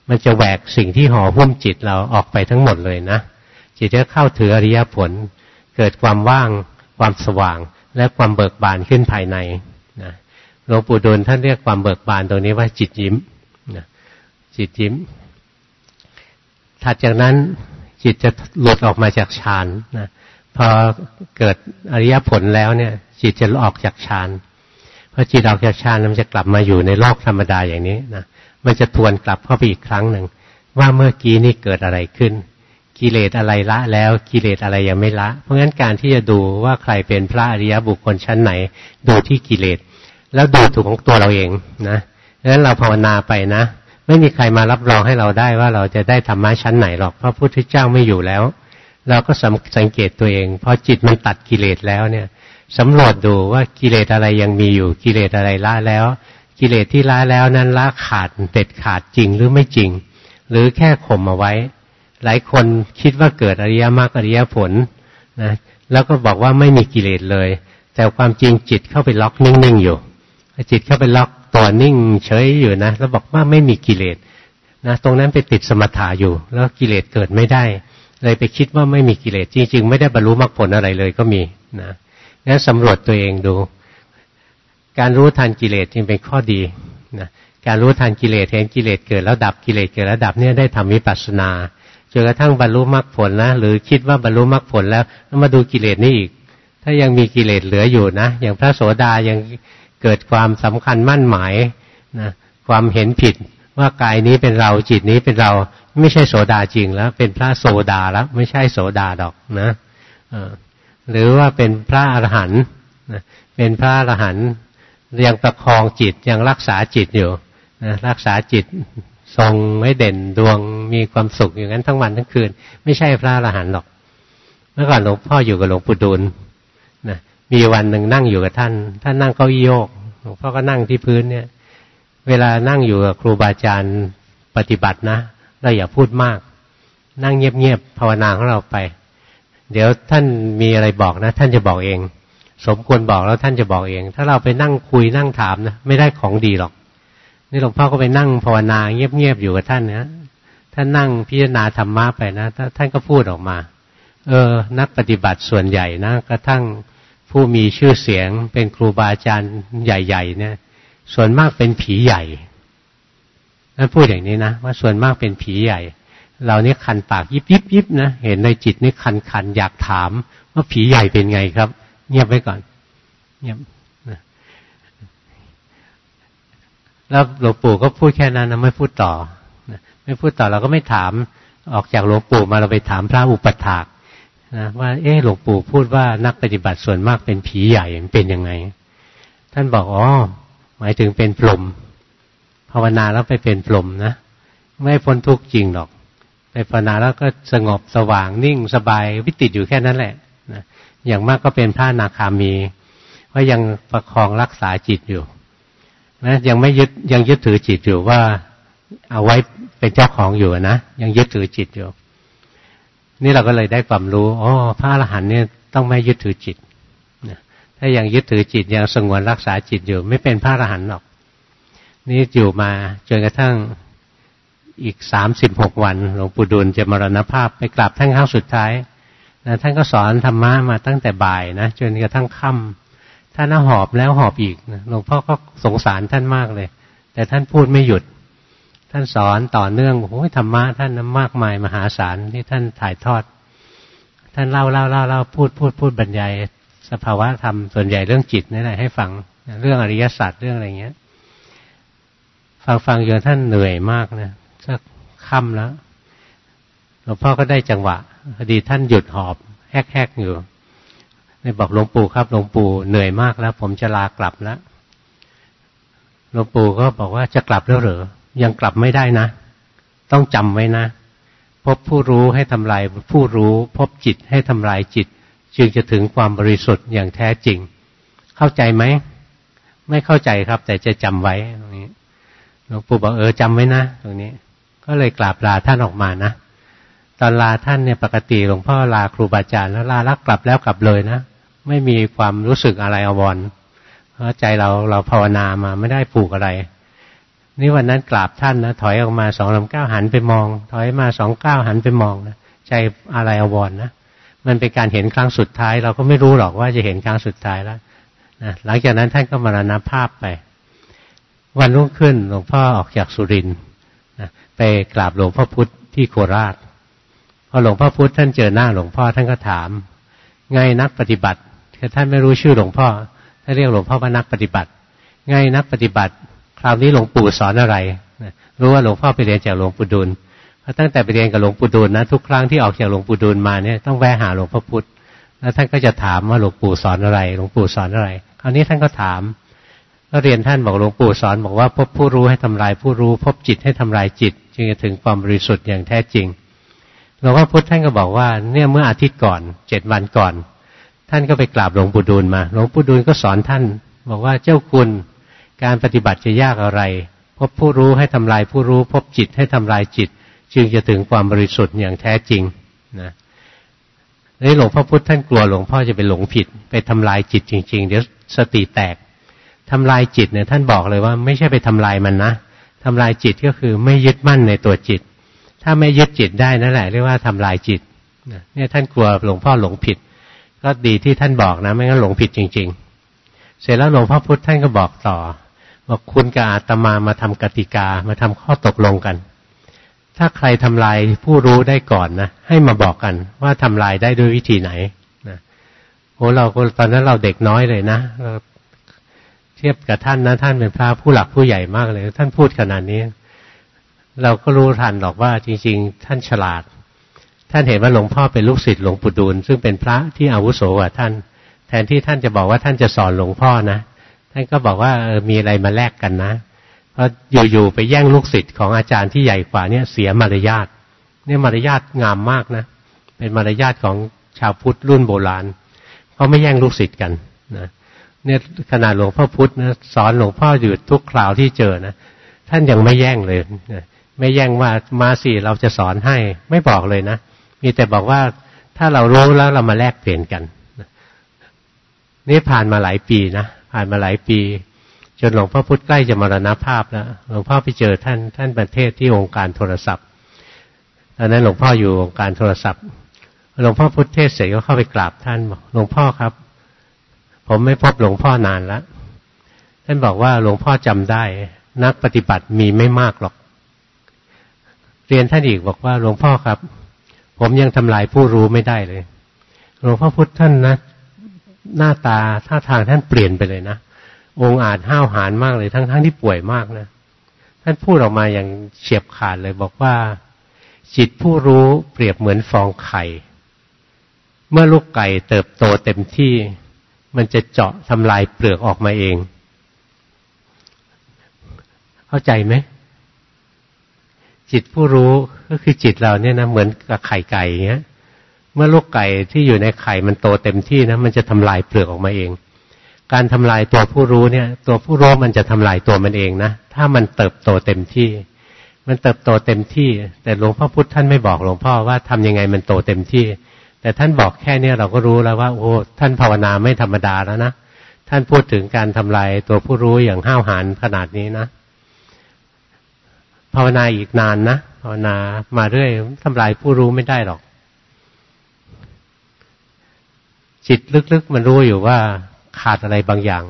มันจะแหวกสิ่งที่ห่อหุ้มจิตเราออกไปทั้งหมดเลยนะจิตจะเข้าถืออริยผล เกิดความว่าง ความสว่าง และความเบิกบานขึ้นภายในนะหลวงปู่ดูลท่านเรียกความเบิกบานตรงนี้ว่าจิตยิ้ม จิตยิ้ม ถัดจากนั้นจิตจะหลุดออกมาจากฌานนะพอเกิดอริยผลแล้วเนี่ย จิตจะออกจากฌานพอจิตออกจากฌานมันจะกลับมาอยู่ในโลกธรรมดาอย่างนี้นะมันจะทวนกลับเข้าไปอีกครั้งหนึ่งว่าเมื่อกี้นี่เกิดอะไรขึ้น กิเลสอะไรละแล้วกิเลสอะไรยังไม่ละ เพราะงั้นการที่จะดูว่าใครเป็นพระอริยบุคคลชั้นไหน ดูที่กิเลสแล้วดูถูกของตัวเราเองนะดังนั้นเราภาวนาไปนะ ไม่มีใครมารับรองให้เราได้ว่าเราจะได้ธรรมะชั้นไหนหรอก เพราะพุทธเจ้าไม่อยู่แล้ว เราก็สังเกตตัวเองพอจิตมันตัดกิเลสแล้วเนี่ยสำรวจดูว่ากิเลสอะไรยังมีอยู่กิเลสอะไรละแล้ว กิเลสที่ละแล้วนั้นละขาดเด็ดขาดจริงหรือไม่จริง หรือแค่ข่มเอาไว้ หลายคนคิดว่าเกิดอริยมรรคอริยผลนะแล้วก็บอกว่าไม่มีกิเลสเลย แต่ความจริงจิตเข้าไปล็อกนิ่งๆอยู่จิตเข้าไปล็อก ตัวนิ่งเฉยอยู่นะแล้วบอกว่าไม่มีกิเลสนะตรงนั้นไปติดสมถะอยู่ แล้วกิเลสเกิดไม่ได้ เลยไปคิดว่าไม่มีกิเลสจริงๆ ไม่ได้บรรลุมรรคผลอะไรเลยก็มีนะงั้นสำรวจตัวเองดู การรู้ทันกิเลสจึงเป็นข้อดีนะการรู้ทันกิเลสเห็นกิเลสเกิดแล้วดับกิเลสเกิดแล้วดับเนี่ยได้ทำวิปัสสนาจนกระทั่งบรรลุมรรคผลนะหรือคิดว่าบรรลุมรรคผลแล้วมาดูกิเลสนี่อีก ถ้ายังมีกิเลสเหลืออยู่นะ อย่างพระโสดายัง เกิดความสำคัญมั่นหมายนะความเห็นผิดว่ากายนี้เป็นเราจิตนี้เป็นเราไม่ใช่โสดาจริงแล้ว เป็นพระโสดาแล้ว ไม่ใช่โสดาดอกนะหรือว่าเป็นพระอรหันต์เป็นพระอรหันต์ยังประคองจิตยังรักษาจิตอยู่นะรักษาจิตทรงไม่เด่นดวงมีความสุขอย่างนั้นทั้งวันทั้งคืน ไม่ใช่พระอรหันต์หรอก เมื่อก่อนหลวงพ่ออยู่กับหลวงปู่ดูล มีวันหนึ่งนั่งอยู่กับท่าน ท่านนั่งเก้าอี้โยกหลวงพ่อก็นั่งที่พื้นเนี่ย เวลานั่งอยู่กับครูบาอาจารย์ปฏิบัตินะเราอย่าพูดมาก นั่งเงียบๆภาวนาของเราไป เดี๋ยวท่านมีอะไรบอกนะ ท่านจะบอกเอง สมควรบอกแล้วท่านจะบอกเอง ถ้าเราไปนั่งคุยนั่งถามนะไม่ได้ของดีหรอก นี่หลวงพ่อก็ไปนั่งภาวนาเงียบๆอยู่กับท่านนะท่านนั่งพิจารณาธรรมะไปนะท่านก็พูดออกมา เออ นักปฏิบัติส่วนใหญ่นะกระทั่ง ผู้มีชื่อเสียงเป็นครูบาอาจารย์ใหญ่ ๆ เนี่ย ส่วนมากเป็นผีใหญ่ท่นพูดอย่างนี้นะว่าส่วนมากเป็นผีใหญ่ เรานี่คันปากยิบยิบยิบนะเห็นในจิตนี่คันคันอยากถาม ว่าผีใหญ่เป็นไงครับ เงียบไว้ก่อน เงียบนะแล้วหลวงปู่ก็พูดแค่นั้นนะไม่พูดต่อไม่พูดต่อเราก็ไม่ถามออกจากหลวงปู่มาเราไปถามพระอุปถาก นะว่าเออหลวงปู่พูดว่านักปฏิบัติส่วนมากเป็นผีใหญ่เป็นยังไง ท่านบอกอ๋อหมายถึงเป็นพรหมภาวนาแล้วไปเป็นพรหมนะไม่พ้นทุกข์จริงหรอกไปภาวนาแล้วก็สงบสว่างนิ่งสบายวิติดอยู่แค่นั้นแหละนะอย่างมากก็เป็นพระนาคามีเพราะยังประคองรักษาจิตอยู่นะยังไม่ยึดยังยึดถือจิตอยู่ว่า เอาไว้เป็นเจ้าของอยู่นะยังยึดถือจิตอยู่ นี่เราก็เลยได้ความรู้อ๋อพระอรหันต์เนี่ยต้องไม่ยึดถือจิตถ้ายังยึดถือจิตยังสงวนรักษาจิตอยู่ ไม่เป็นพระอรหันต์หรอก นี่อยู่มาจนกระทั่งอีกสามสิบหกวันหลวงปู่ดูลจะมรณภาพไปกราบท่านครั้งสุดท้ายนะท่านก็สอนธรรมะมาตั้งแต่บ่ายนะจนกระทั่งค่ำท่านหอบแล้วหอบอีกหลวงพ่อก็สงสารท่านมากเลย แต่ท่านพูดไม่หยุด ท่านสอนต่อเนื่องโอ้ยธรรมะท่านมากมายมหาศาลที่ท่านถ่ายทอด ท่านเล่าเล่าเล่าเล่าพูดพูดพูดบรรยายสภาวะธรรมส่วนใหญ่เรื่องจิตนี่แหละให้ฟังเรื่องอริยสัจเรื่องอะไรเงี้ย ฟังฟังจนท่านเหนื่อยมากนะสักค่ำแล้วหลวงพ่อก็ได้จังหวะพอดีท่านหยุดหอบแฮกๆอยู่เลยบอกหลวงปู่ครับหลวงปู่เหนื่อยมากแล้ว ผมจะลากลับแล้วหลวงปู่ก็บอกว่าจะกลับแล้วเหรอ ยังกลับไม่ได้นะ ต้องจำไว้นะ พบผู้รู้ให้ทำลายผู้รู้ พบจิตให้ทำลายจิต จึงจะถึงความบริสุทธิ์อย่างแท้จริง เข้าใจไหม ไม่เข้าใจครับ แต่จะจำไว้ตรงนี้หลวงปู่บอกเออจำไว้นะตรงนี้ ก็เลยกราบลาท่านออกมานะตอนลาท่านเนี่ยปกติหลวงพ่อลาครูบาอาจารย์แล้วลาลักกลับแล้วกลับเลยนะไม่มีความรู้สึกอะไรอววรเพราะใจเราเราภาวนามาไม่ได้ผูกอะไร นี่วันนั้นกราบท่านนะถอยออกมาสองลำเก้าหันไปมอง ถอยมาสองเก้าหันไปมองนะใจอะไรอวรนะมันเป็นการเห็นครั้งสุดท้าย เราก็ไม่รู้หรอกว่าจะเห็นครั้งสุดท้ายแล้วนะหลังจากนั้นท่านก็มรณภาพไป วันรุ่งขึ้นหลวงพ่อออกจากสุรินทร์นะไปกราบหลวงพ่อพุธที่โคราชพอหลวงพ่อพุธท่านเจอหน้าหลวงพ่อท่านก็ถาม ไงนักปฏิบัติท่านไม่รู้ชื่อหลวงพ่อท่านเรียกหลวงพ่อว่านักปฏิบัติ ไงนักปฏิบัติ คราวนี้หลวงปู่สอนอะไรรู้ว่าหลวงพ่อไปเรียนจากหลวงปู่ดูลพตั้งแต่ไปเรียนกับหลวงปู่ดูลนะทุกครั้งที่ออกจากหลวงปู่ดูลมาเนี่ยต้องแวะหาหลวงพ่อพุธแล้วท่านก็จะถามว่าหลวงปู่สอนอะไร หลวงปู่สอนอะไร คราวนี้ท่านก็ถามก็เรียนท่านบอกหลวงปู่สอนบอกว่าพบผู้รู้ให้ทำลายผู้รู้ พบจิตให้ทำลายจิต จึงจะถึงความบริสุทธิ์อย่างแท้จริงหลวงพ่อพุธท่านก็บอกว่าเนี่ยเมื่ออาทิตย์ก่อนเจ็ดวันก่อน ท่านก็ไปกราบหลวงปู่ดูลมา หลวงปู่ดูลก็สอนท่าน บอกว่าเจ้าคุณ การปฏิบัติจะยากอะไร พบผู้รู้ให้ทำลายผู้รู้ พบจิตให้ทำลายจิต จึงจะถึงความบริสุทธิ์อย่างแท้จริงนะนี่หลวงพ่อพุธท่านกลัวหลวงพ่อจะไปหลงผิด ไปทำลายจิตจริง ๆ เดี๋ยวสติแตกทำลายจิตเนี่ยท่านบอกเลยว่าไม่ใช่ไปทำลายมันนะทำลายจิตก็คือไม่ยึดมั่นในตัวจิต ถ้าไม่ยึดจิตได้นั่นแหละเรียกว่าทำลายจิตเนี่ยท่านกลัวหลวงพ่อหลงผิด ก็ดีที่ท่านบอกนะ ไม่งั้นหลงผิดจริง ๆ เสร็จแล้วหลวงพ่อพุธท่านก็บอกต่อ บอกคุณกับอาตมามาทำกติกามาทำข้อตกลงกัน ถ้าใครทำลายผู้รู้ได้ก่อนนะให้มาบอกกันว่าทำลายได้ด้วยวิธีไหนนะโอ้เราตอนนั้นเราเด็กน้อยเลยนะเราเทียบกับท่านนะท่านเป็นพระผู้หลักผู้ใหญ่มากเลย ท่านพูดขนาดนี้ เราก็รู้ทันหรอกว่าจริง ๆ ท่านฉลาด ท่านเห็นว่าหลวงพ่อเป็นลูกศิษย์หลวงปู่ดูลซึ่งเป็นพระที่อาวุโสกว่าท่าน แทนที่ท่านจะบอกว่าท่านจะสอนหลวงพ่อนะ ท่านก็บอกว่าเออมีอะไรมาแลกกันนะ เพราะอยู่ๆไปแย่งลูกศิษย์ของอาจารย์ที่ใหญ่กว่าเนี่ยเสียมารยาทเนี่ยมารยาทงามมากนะ เป็นมารยาทของชาวพุทธรุ่นโบราณเขาไม่แย่งลูกศิษย์กันนะเนี่ยขนาดหลวงพ่อพุธนะสอนหลวงพ่ออยู่ทุกคราวที่เจอนะท่านยังไม่แย่งเลยนะไม่แย่งว่ามาสิเราจะสอนให้ไม่บอกเลยนะมีแต่บอกว่าถ้าเรารู้แล้วเรามาแลกเปลี่ยนกันนี่ผ่านมาหลายปีนะ ผ่านมาหลายปี จนหลวงพ่อพุธใกล้จะมรณภาพแล้วหลวงพ่อไปเจอท่านท่านประเทศที่องค์การโทรศัพท์ตอนนั้นหลวงพ่ออยู่องค์การโทรศัพท์หลวงพ่อพุทธเทศเสร็จก็เข้าไปกราบท่านบอกหลวงพ่อครับ ผมไม่พบหลวงพ่อนานแล้วท่านบอกว่าหลวงพ่อจำได้ นักปฏิบัติมีไม่มากหรอก เรียนท่านอีกบอกว่าหลวงพ่อครับ ผมยังทำลายผู้รู้ไม่ได้เลยหลวงพ่อพุทธท่านนะ หน้าตาท่าทางท่านเปลี่ยนไปเลยนะองอาจห้าวหาญมากเลยทั้งๆทที่ป่วยมากนะท่านพูดออกมาอย่างเฉียบขาดเลยบอกว่า จิตผู้รู้เปรียบเหมือนฟองไข่ เมื่อลูกไก่เติบโตเต็มที่ มันจะเจาะทำลายเปลือกออกมาเอง เข้าใจไหมจิตผู้รู้ก็คือจิตเราเนี่ยนะเหมือนกับไข่ไก่เงี้ย เมื่อลูกไก่ที่อยู่ในไข่มันโตเต็มที่นะมันจะทำลายเปลือกออกมาเอง การทำลายตัวผู้รู้เนี่ย ตัวผู้รู้มันจะทำลายตัวมันเองนะถ้ามันเติบโตเต็มที่ มันเติบโตเต็มที่ แต่หลวงพ่อพุธท่านไม่บอกหลวงพ่อว่าทำยังไงมันโตเต็มที่ แต่ท่านบอกแค่เนี้ยเราก็รู้แล้วว่า โอ้ท่านภาวนาไม่ธรรมดาแล้วนะท่านพูดถึงการทำลายตัวผู้รู้อย่างห้าวหาญขนาดนี้นะภาวนาอีกนานนะภาวนามาเรื่อยทำลายผู้รู้ไม่ได้หรอก จิตลึกๆมันรู้อยู่ว่าขาดอะไรบางอย่าง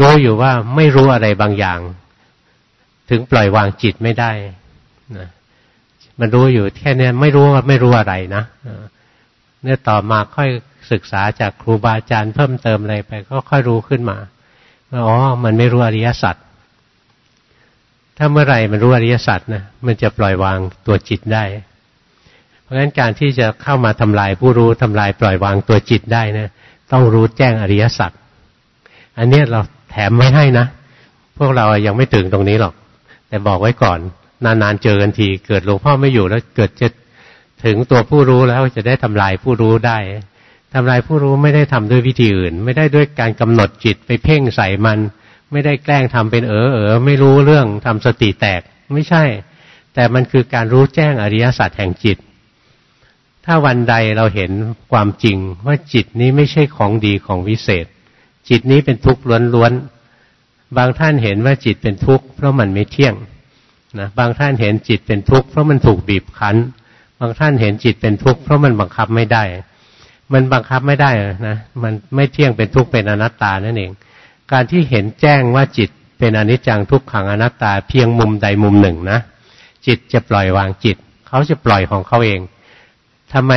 รู้อยู่ว่าไม่รู้อะไรบางอย่าง ถึงปล่อยวางจิตไม่ได้นะมันรู้อยู่แค่นี้ไม่รู้ว่าไม่รู้อะไรนะเนี่ยต่อมาค่อยศึกษาจากครูบาอาจารย์เพิ่มเติมอะไรไป ก็ค่อยรู้ขึ้นมาว่าอ๋อ มันไม่รู้อริยสัจถ้าเมื่อไหร่มันรู้อริยสัจนะมันจะปล่อยวางตัวจิตได้ ราะฉะนั้นการที่จะเข้ามาทำลายผู้รู้ทำลายปล่อยวางตัวจิตได้นะต้องรู้แจ้งอริยสัจอันนี้เราแถมไม่ให้นะพวกเรายังไม่ถึงตรงนี้หรอก แต่บอกไว้ก่อน นานๆเจอกันที เกิดหลวงพ่อไม่อยู่แล้วเกิดจะถึงตัวผู้รู้แล้วจะได้ทำลายผู้รู้ได้ทำลายผู้รู้ไม่ได้ทำด้วยวิธีอื่น ไม่ได้ด้วยการกำหนดจิตไปเพ่งใส่มัน ไม่ได้แกล้งทำเป็นเออเออไม่รู้เรื่องทำสติแตกไม่ใช่ แต่มันคือการรู้แจ้งอริยสัจแห่งจิต ถ้าวันใดเราเห็นความจริงว่าจิตนี้ไม่ใช่ของดีของวิเศษ จิตนี้เป็นทุกข์ล้วนๆ บางท่านเห็นว่าจิตเป็นทุกข์เพราะมันไม่เที่ยงนะบางท่านเห็นจิตเป็นทุกข์เพราะมันถูกบีบคั้น บางท่านเห็นจิตเป็นทุกข์เพราะมันบังคับไม่ได้ มันบังคับไม่ได้นะมันไม่เที่ยงเป็นทุกข์เป็นอนัตตานั่นเอง การที่เห็นแจ้งว่าจิตเป็นอนิจจังทุกขังอนัตตาเพียงมุมใดมุมหนึ่งนะจิตจะปล่อยวางจิต เขาจะปล่อยของเขาเอง ทำไม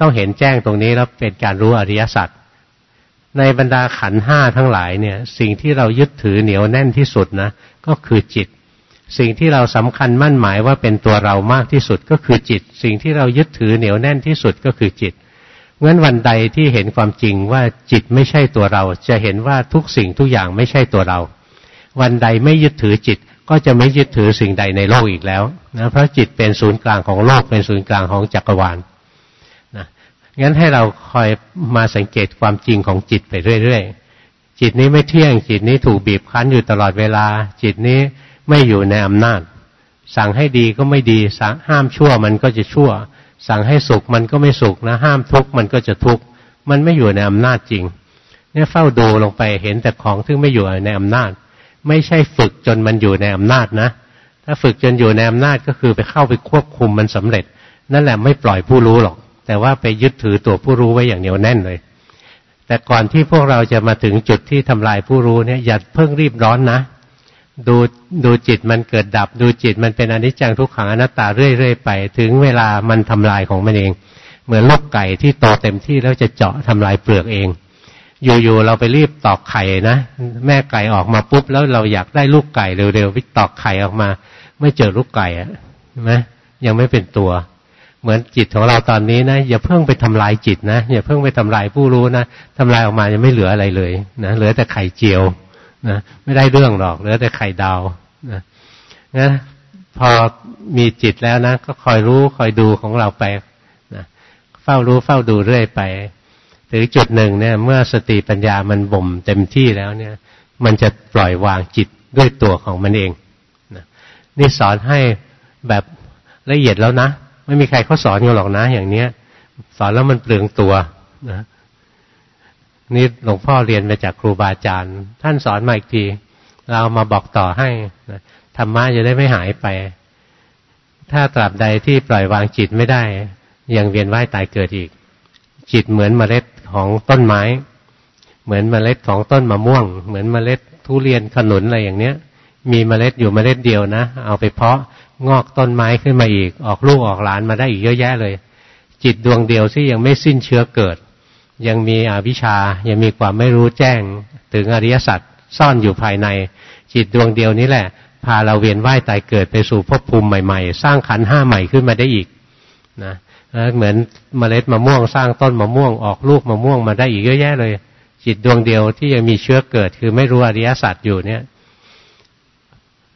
ต้องเห็นแจ้งตรงนี้แล้วเป็นการรู้อริยสัจในบรรดาขันห้าทั้งหลายเนี่ย สิ่งที่เรายึดถือเหนียวแน่นที่สุดนะก็คือจิต สิ่งที่เราสำคัญมั่นหมายว่าเป็นตัวเรามากที่สุดก็คือจิต สิ่งที่เรายึดถือเหนียวแน่นที่สุดก็คือจิตงั้นวันใดที่เห็นความจริงว่าจิตไม่ใช่ตัวเรา จะเห็นว่าทุกสิ่งทุกอย่างไม่ใช่ตัวเรา วันใดไม่ยึดถือจิตก็จะไม่ยึดถือสิ่งใดในโลกอีกแล้วนะเพราะจิตเป็นศูนย์กลางของโลกเป็นศูนย์กลางของจักรวาล งั้นให้เราคอยมาสังเกตความจริงของจิตไปเรื่อยๆ จิตนี้ไม่เที่ยง จิตนี้ถูกบีบคั้นอยู่ตลอดเวลา จิตนี้ไม่อยู่ในอำนาจ สั่งให้ดีก็ไม่ดีสั่งห้ามชั่วมันก็จะชั่ว สั่งให้สุขมันก็ไม่สุขนะ ห้ามทุกข์มันก็จะทุกข์ มันไม่อยู่ในอำนาจจริง เนี่ยเฝ้าดูลงไปเห็นแต่ของที่ไม่อยู่ในอำนาจ ไม่ใช่ฝึกจนมันอยู่ในอำนาจนะ ถ้าฝึกจนอยู่ในอำนาจก็คือไปเข้าไปควบคุมมันสำเร็จ นั่นแหละไม่ปล่อยผู้รู้หรอก แต่ว่าไปยึดถือตัวผู้รู้ไว้อย่างเหนียวแน่นเลย แต่ก่อนที่พวกเราจะมาถึงจุดที่ทำลายผู้รู้เนี่ยอย่าเพิ่งรีบร้อนนะ ดูดูจิตมันเกิดดับ ดูจิตมันเป็นอนิจจังทุกขังอนัตตาเรื่อยๆไป ถึงเวลามันทำลายของมันเอง เหมือนลูกไก่ที่โตเต็มที่แล้วจะเจาะทำลายเปลือกเอง อยู่ๆเราไปรีบตอกไข่นะแม่ไก่ออกมาปุ๊บแล้วเราอยากได้ลูกไก่เร็วๆวิตอกไข่ออกมา ไม่เจอลูกไก่อะใช่ไหมยังไม่เป็นตัว เหมือนจิตของเราตอนนี้นะอย่าเพิ่งไปทำลายจิตนะอย่าเพิ่งไปทำลายผู้รู้นะทำลายออกมายังไม่เหลืออะไรเลยนะเหลือแต่ไข่เจียวนะไม่ได้เรื่องหรอกเหลือแต่ไข่ดาวนะนะพอมีจิตแล้วนะก็คอยรู้คอยดูของเราไปนะเฝ้ารู้เฝ้าดูเรื่อยไปถึงจุดหนึ่งเนี่ย เมื่อสติปัญญามันบ่มเต็มที่แล้วเนี่ย มันจะปล่อยวางจิตด้วยตัวของมันเองนะนี่สอนให้แบบละเอียดแล้วนะ ไม่มีใครเขาสอนกันหรอกนะ อย่างเนี้ย สอนแล้วมันเปลืองตัวนะนี่หลวงพ่อเรียนมาจากครูบาอาจารย์ ท่านสอนมาอีกที เรามาบอกต่อให้ธรรมะจะได้ไม่หายไป ถ้าตราบใดที่ปล่อยวางจิตไม่ได้ ยังเวียนว่ายตายเกิดอีก จิตเหมือนเมล็ดของต้นไม้ เหมือนเมล็ดของต้นมะม่วง เหมือนเมล็ดทุเรียนขนุนอะไรอย่างเนี้ย มีเมล็ดอยู่เมล็ดเดียวนะ เอาไปเพาะ งอกต้นไม้ขึ้นมาอีก ออกลูกออกหลานมาได้อีกเยอะแยะเลย จิตดวงเดียวที่ยังไม่สิ้นเชื้อเกิด ยังมีอวิชชายังมีความไม่รู้แจ้งถึงอริยสัจซ่อนอยู่ภายใน จิตดวงเดียวนี้แหละ พาเราเวียนว่ายตายเกิดไปสู่ภพภูมิใหม่ๆ สร้างขันห้าใหม่ขึ้นมาได้อีกนะเหมือนเมล็ดมะม่วงสร้างต้นมะม่วงออกลูกมะม่วงมาได้อีกเยอะแยะเลย จิตดวงเดียวที่ยังมีเชื้อเกิด คือไม่รู้อริยสัจอยู่เนี่ย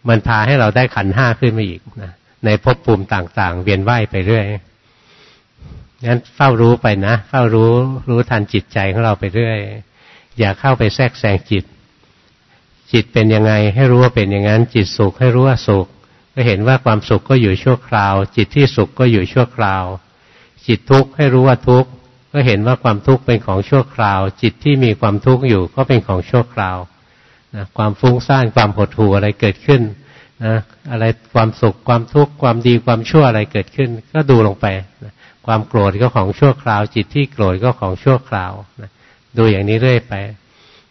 มันพาให้เราได้ขันห้าขึ้นมาอีกนะในภพภูมิต่าง ๆ เวียนว่ายไปเรื่อยงั้นเฝ้ารู้ไปนะเฝ้ารู้รู้ทันจิตใจของเราไปเรื่อย อย่าเข้าไปแทรกแซงจิต จิตเป็นยังไงให้รู้ว่าเป็นอย่างนั้น จิตสุขให้รู้ว่าสุข ก็เห็นว่าความสุขก็อยู่ชั่วคราว จิตที่สุขก็อยู่ชั่วคราว จิตทุกข์ให้รู้ว่าทุกข์ก็เห็นว่าความทุกข์เป็นของชั่วคราว จิตที่มีความทุกข์อยู่ก็เป็นของชั่วคราว นะความฟุ้งซ่านความหดหู่อะไรเกิดขึ้นนะอะไรความสุขความทุกข์ความดีความชั่วอะไรเกิดขึ้น ก็ดูลงไปนะความโกรธก็ของชั่วคราว จิตที่โกรธก็ของชั่วคราวนะดูอย่างนี้เรื่อยไป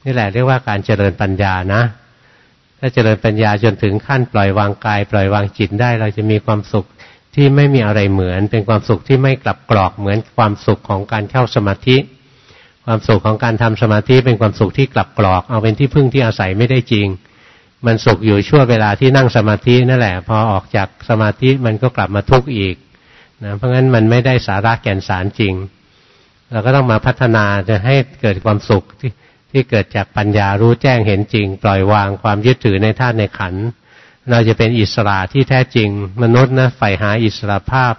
นี่แหละเรียกว่าการเจริญปัญญานะ ถ้าเจริญปัญญาจนถึงขั้นปล่อยวางกาย ปล่อยวางจิตได้ เราจะมีความสุขที่ไม่มีอะไรเหมือน เป็นความสุขที่ไม่กลับกรอกเหมือนความสุขของการเข้าสมาธิ ความสุขของการทำสมาธิเป็นความสุขที่กลับกรอก เอาเป็นที่พึ่งที่อาศัยไม่ได้จริง มันสุขอยู่ชั่วเวลาที่นั่งสมาธินั่นแหละ พอออกจากสมาธิมันก็กลับมาทุกข์อีกนะเพราะงั้นมันไม่ได้สาระแก่นสารจริง เราก็ต้องมาพัฒนาจะให้เกิดความสุขที่ที่เกิดจากปัญญารู้แจ้งเห็นจริง ปล่อยวางความยึดถือในธาตุในขันเราจะเป็นอิสระที่แท้จริง มนุษย์นะใฝ่หาอิสระภาพ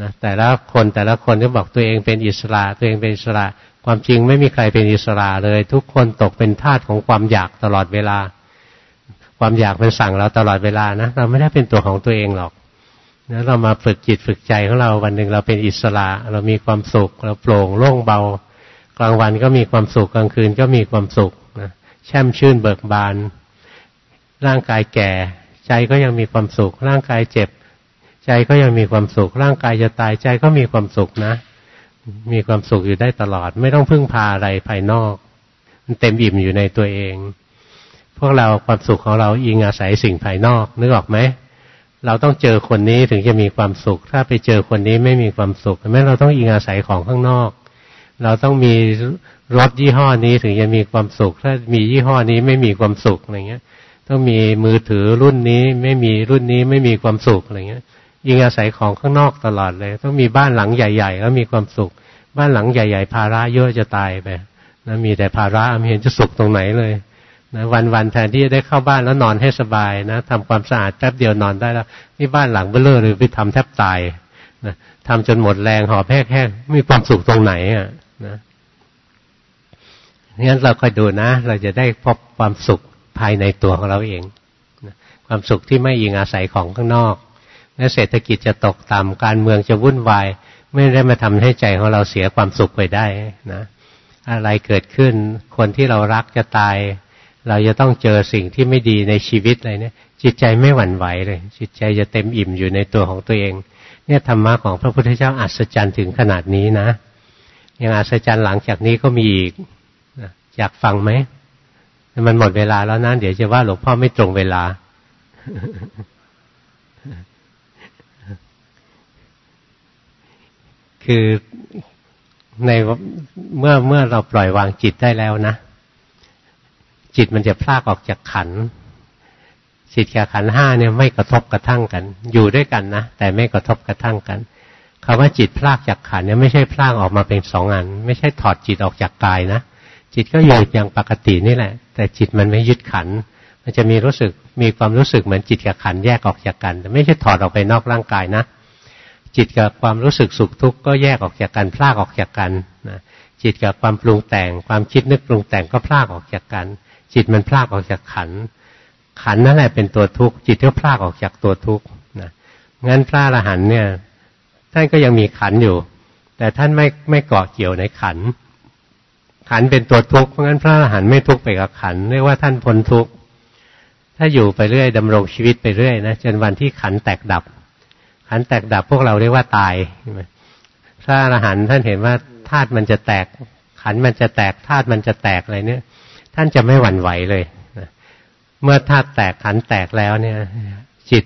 นะแต่ละคนแต่ละคนก็บอกตัวเองเป็นอิสระ ตัวเองเป็นอิสระ ความจริงไม่มีใครเป็นอิสระเลย ทุกคนตกเป็นทาสของความอยากตลอดเวลา ความอยากมันสั่งเราตลอดเวลานะเราไม่ได้เป็นตัวของตัวเองหรอกนะเรามาฝึกจิตฝึกใจของเราวันหนึ่งเราเป็นอิสระ เรามีความสุข เราโปร่งโล่งเบา กลางวันก็มีความสุขกลางคืนก็มีความสุขนะแช่มชื่นเบิกบาน ร่างกายแก่ ใจก็ยังมีความสุข ร่างกายเจ็บ ใจก็ยังมีความสุข ร่างกายจะตายใจก็มีความสุขนะ มีความสุขอยู่ได้ตลอด ไม่ต้องพึ่งพาอะไรภายนอก มันเต็มอิ่มอยู่ในตัวเอง พวกเราความสุขของเราอิงอาศัยสิ่งภายนอกนึกออกไหมเราต้องเจอคนนี้ถึงจะมีความสุข ถ้าไปเจอคนนี้ไม่มีความสุขแม้เราต้องอิงอาศัยของข้างนอก เราต้องมีรถยี่ห้อนี้ถึงจะมีความสุข ถ้ามียี่ห้อนี้ไม่มีความสุขอะไรเงี้ย ต้องมีมือถือรุ่นนี้ไม่มีรุ่นนี้ไม่มีความสุขอะไรเงี้ย ยิงอาศัยของข้างนอกตลอดเลย ต้องมีบ้านหลังใหญ่ๆแล้วมีความสุข บ้านหลังใหญ่ ๆ ภาระเยอะจะตายไปนะมีแต่ภาระไม่เห็นจะสุขตรงไหนเลยนะวันวันแทนที่จะได้เข้าบ้านแล้วนอนให้สบายนะทำความสะอาดแป๊บเดียวนอนได้แล้วนี่บ้านหลังเบลอเลยไปทำแทบตายนะทำจนหมดแรงหอบแห้งๆมีความสุขตรงไหนอะนะงั้นเราคอยดูนะ เราจะได้พบความสุขภายในตัวของเราเองนะความสุขที่ไม่ยิงอาศัยของข้างนอก และเศรษฐกิจจะตกต่ำการเมืองจะวุ่นวาย ไม่ได้มาทำให้ใจของเราเสียความสุขไปได้นะอะไรเกิดขึ้น คนที่เรารักจะตาย เราจะต้องเจอสิ่งที่ไม่ดีในชีวิตอะไรเนี่ยจิตใจไม่หวั่นไหวเลย จิตใจจะเต็มอิ่มอยู่ในตัวของตัวเอง เนี่ยธรรมะของพระพุทธเจ้าอัศจรรย์ถึงขนาดนี้นะยังอัศจรรย์หลังจากนี้ก็มีอีกอยากฟังไหมมันหมดเวลาแล้วนะเดี๋ยวจะว่าหลวงพ่อไม่ตรงเวลา คือในเมื่อเมื่อเราปล่อยวางจิตได้แล้วนะ จิตมันจะพลากออกจากขันจิตกับขันห้าเนี่ยไม่กระทบกระทั่งกัน อยู่ด้วยกันนะแต่ไม่กระทบกระทั่งกันคำว่าจิตพลากจากขันเนี่ยไม่ใช่พลากออกมาเป็นสองอัน ไม่ใช่ถอดจิตออกจากกายนะจิตก็อยู่อย่างปกตินี่แหละ แต่จิตมันไม่ยึดขัน มันจะมีรู้สึกมีความรู้สึกเหมือนจิตกับขันแยกออกจากกัน แต่ไม่ใช่ถอดออกไปนอกร่างกายนะ จิตกับความรู้สึกสุขทุกข์ก็แยกออกจากกันพลากออกจากกันนะจิตกับความปรุงแต่ง ความคิดนึกปรุงแต่งก็พลากออกจากกัน จิตมันพลากออกจากขัน ขันนั่นแหละเป็นตัวทุกข์จิตก็พลากออกจากตัวทุกข์นะงั้นพระอรหันเนี่ยท่านก็ยังมีขันอยู่ แต่ท่านไม่ไม่เกาะเกี่ยวในขัน ขันเป็นตัวทุกข์เพราะงั้นพระอรหันต์ไม่ทุกข์ไปกับขันเรียกว่าท่านพ้นทุกข์ถ้าอยู่ไปเรื่อยดำรงชีวิตไปเรื่อยนะจนวันที่ขันแตกดับ ขันแตกดับพวกเราเรียกว่าตายพระอรหันต์ท่านเห็นว่าธาตุมันจะแตก ขันมันจะแตกธาตุมันจะแตกอะไรเนี่ย ท่านจะไม่หวั่นไหวเลยเมื่อธาตุแตกขันแตกแล้วเนี่ย จิต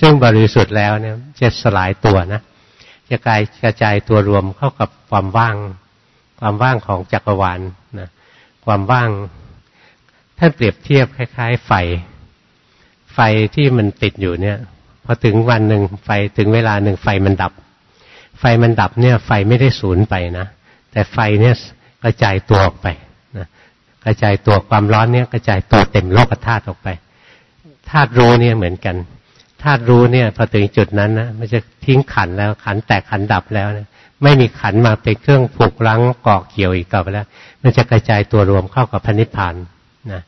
ซึ่งบริสุทธิ์แล้วเนี่ย จะสลายตัวนะจะกลายกระจายตัวรวมเข้ากับความว่าง ความว่างของจักรวาลนะความว่างท่านเปรียบเทียบคล้าย ๆ ไฟ ไฟที่มันติดอยู่เนี่ย พอถึงวันหนึ่งไฟถึงเวลาหนึ่งไฟมันดับ ไฟมันดับเนี่ย ไฟไม่ได้สูญไปนะแต่ไฟเนี่ยกระจายตัวออกไปนะกระจายตัวความร้อนเนี่ยกระจายตัวเต็มโลกธาตุออกไปธาตุรู้เนี่ยเหมือนกันธาตุรู้เนี่ยพอถึงจุดนั้นนะมันจะทิ้งขันแล้วขันแตกขันดับแล้วนี่ยไม่มีขันมาเป็นเครื่องผูกรั้งเกาะเกี่ยวอีกต่อไปแล้ว มันจะกระจายตัวรวมเข้ากับพระนิพพานนะ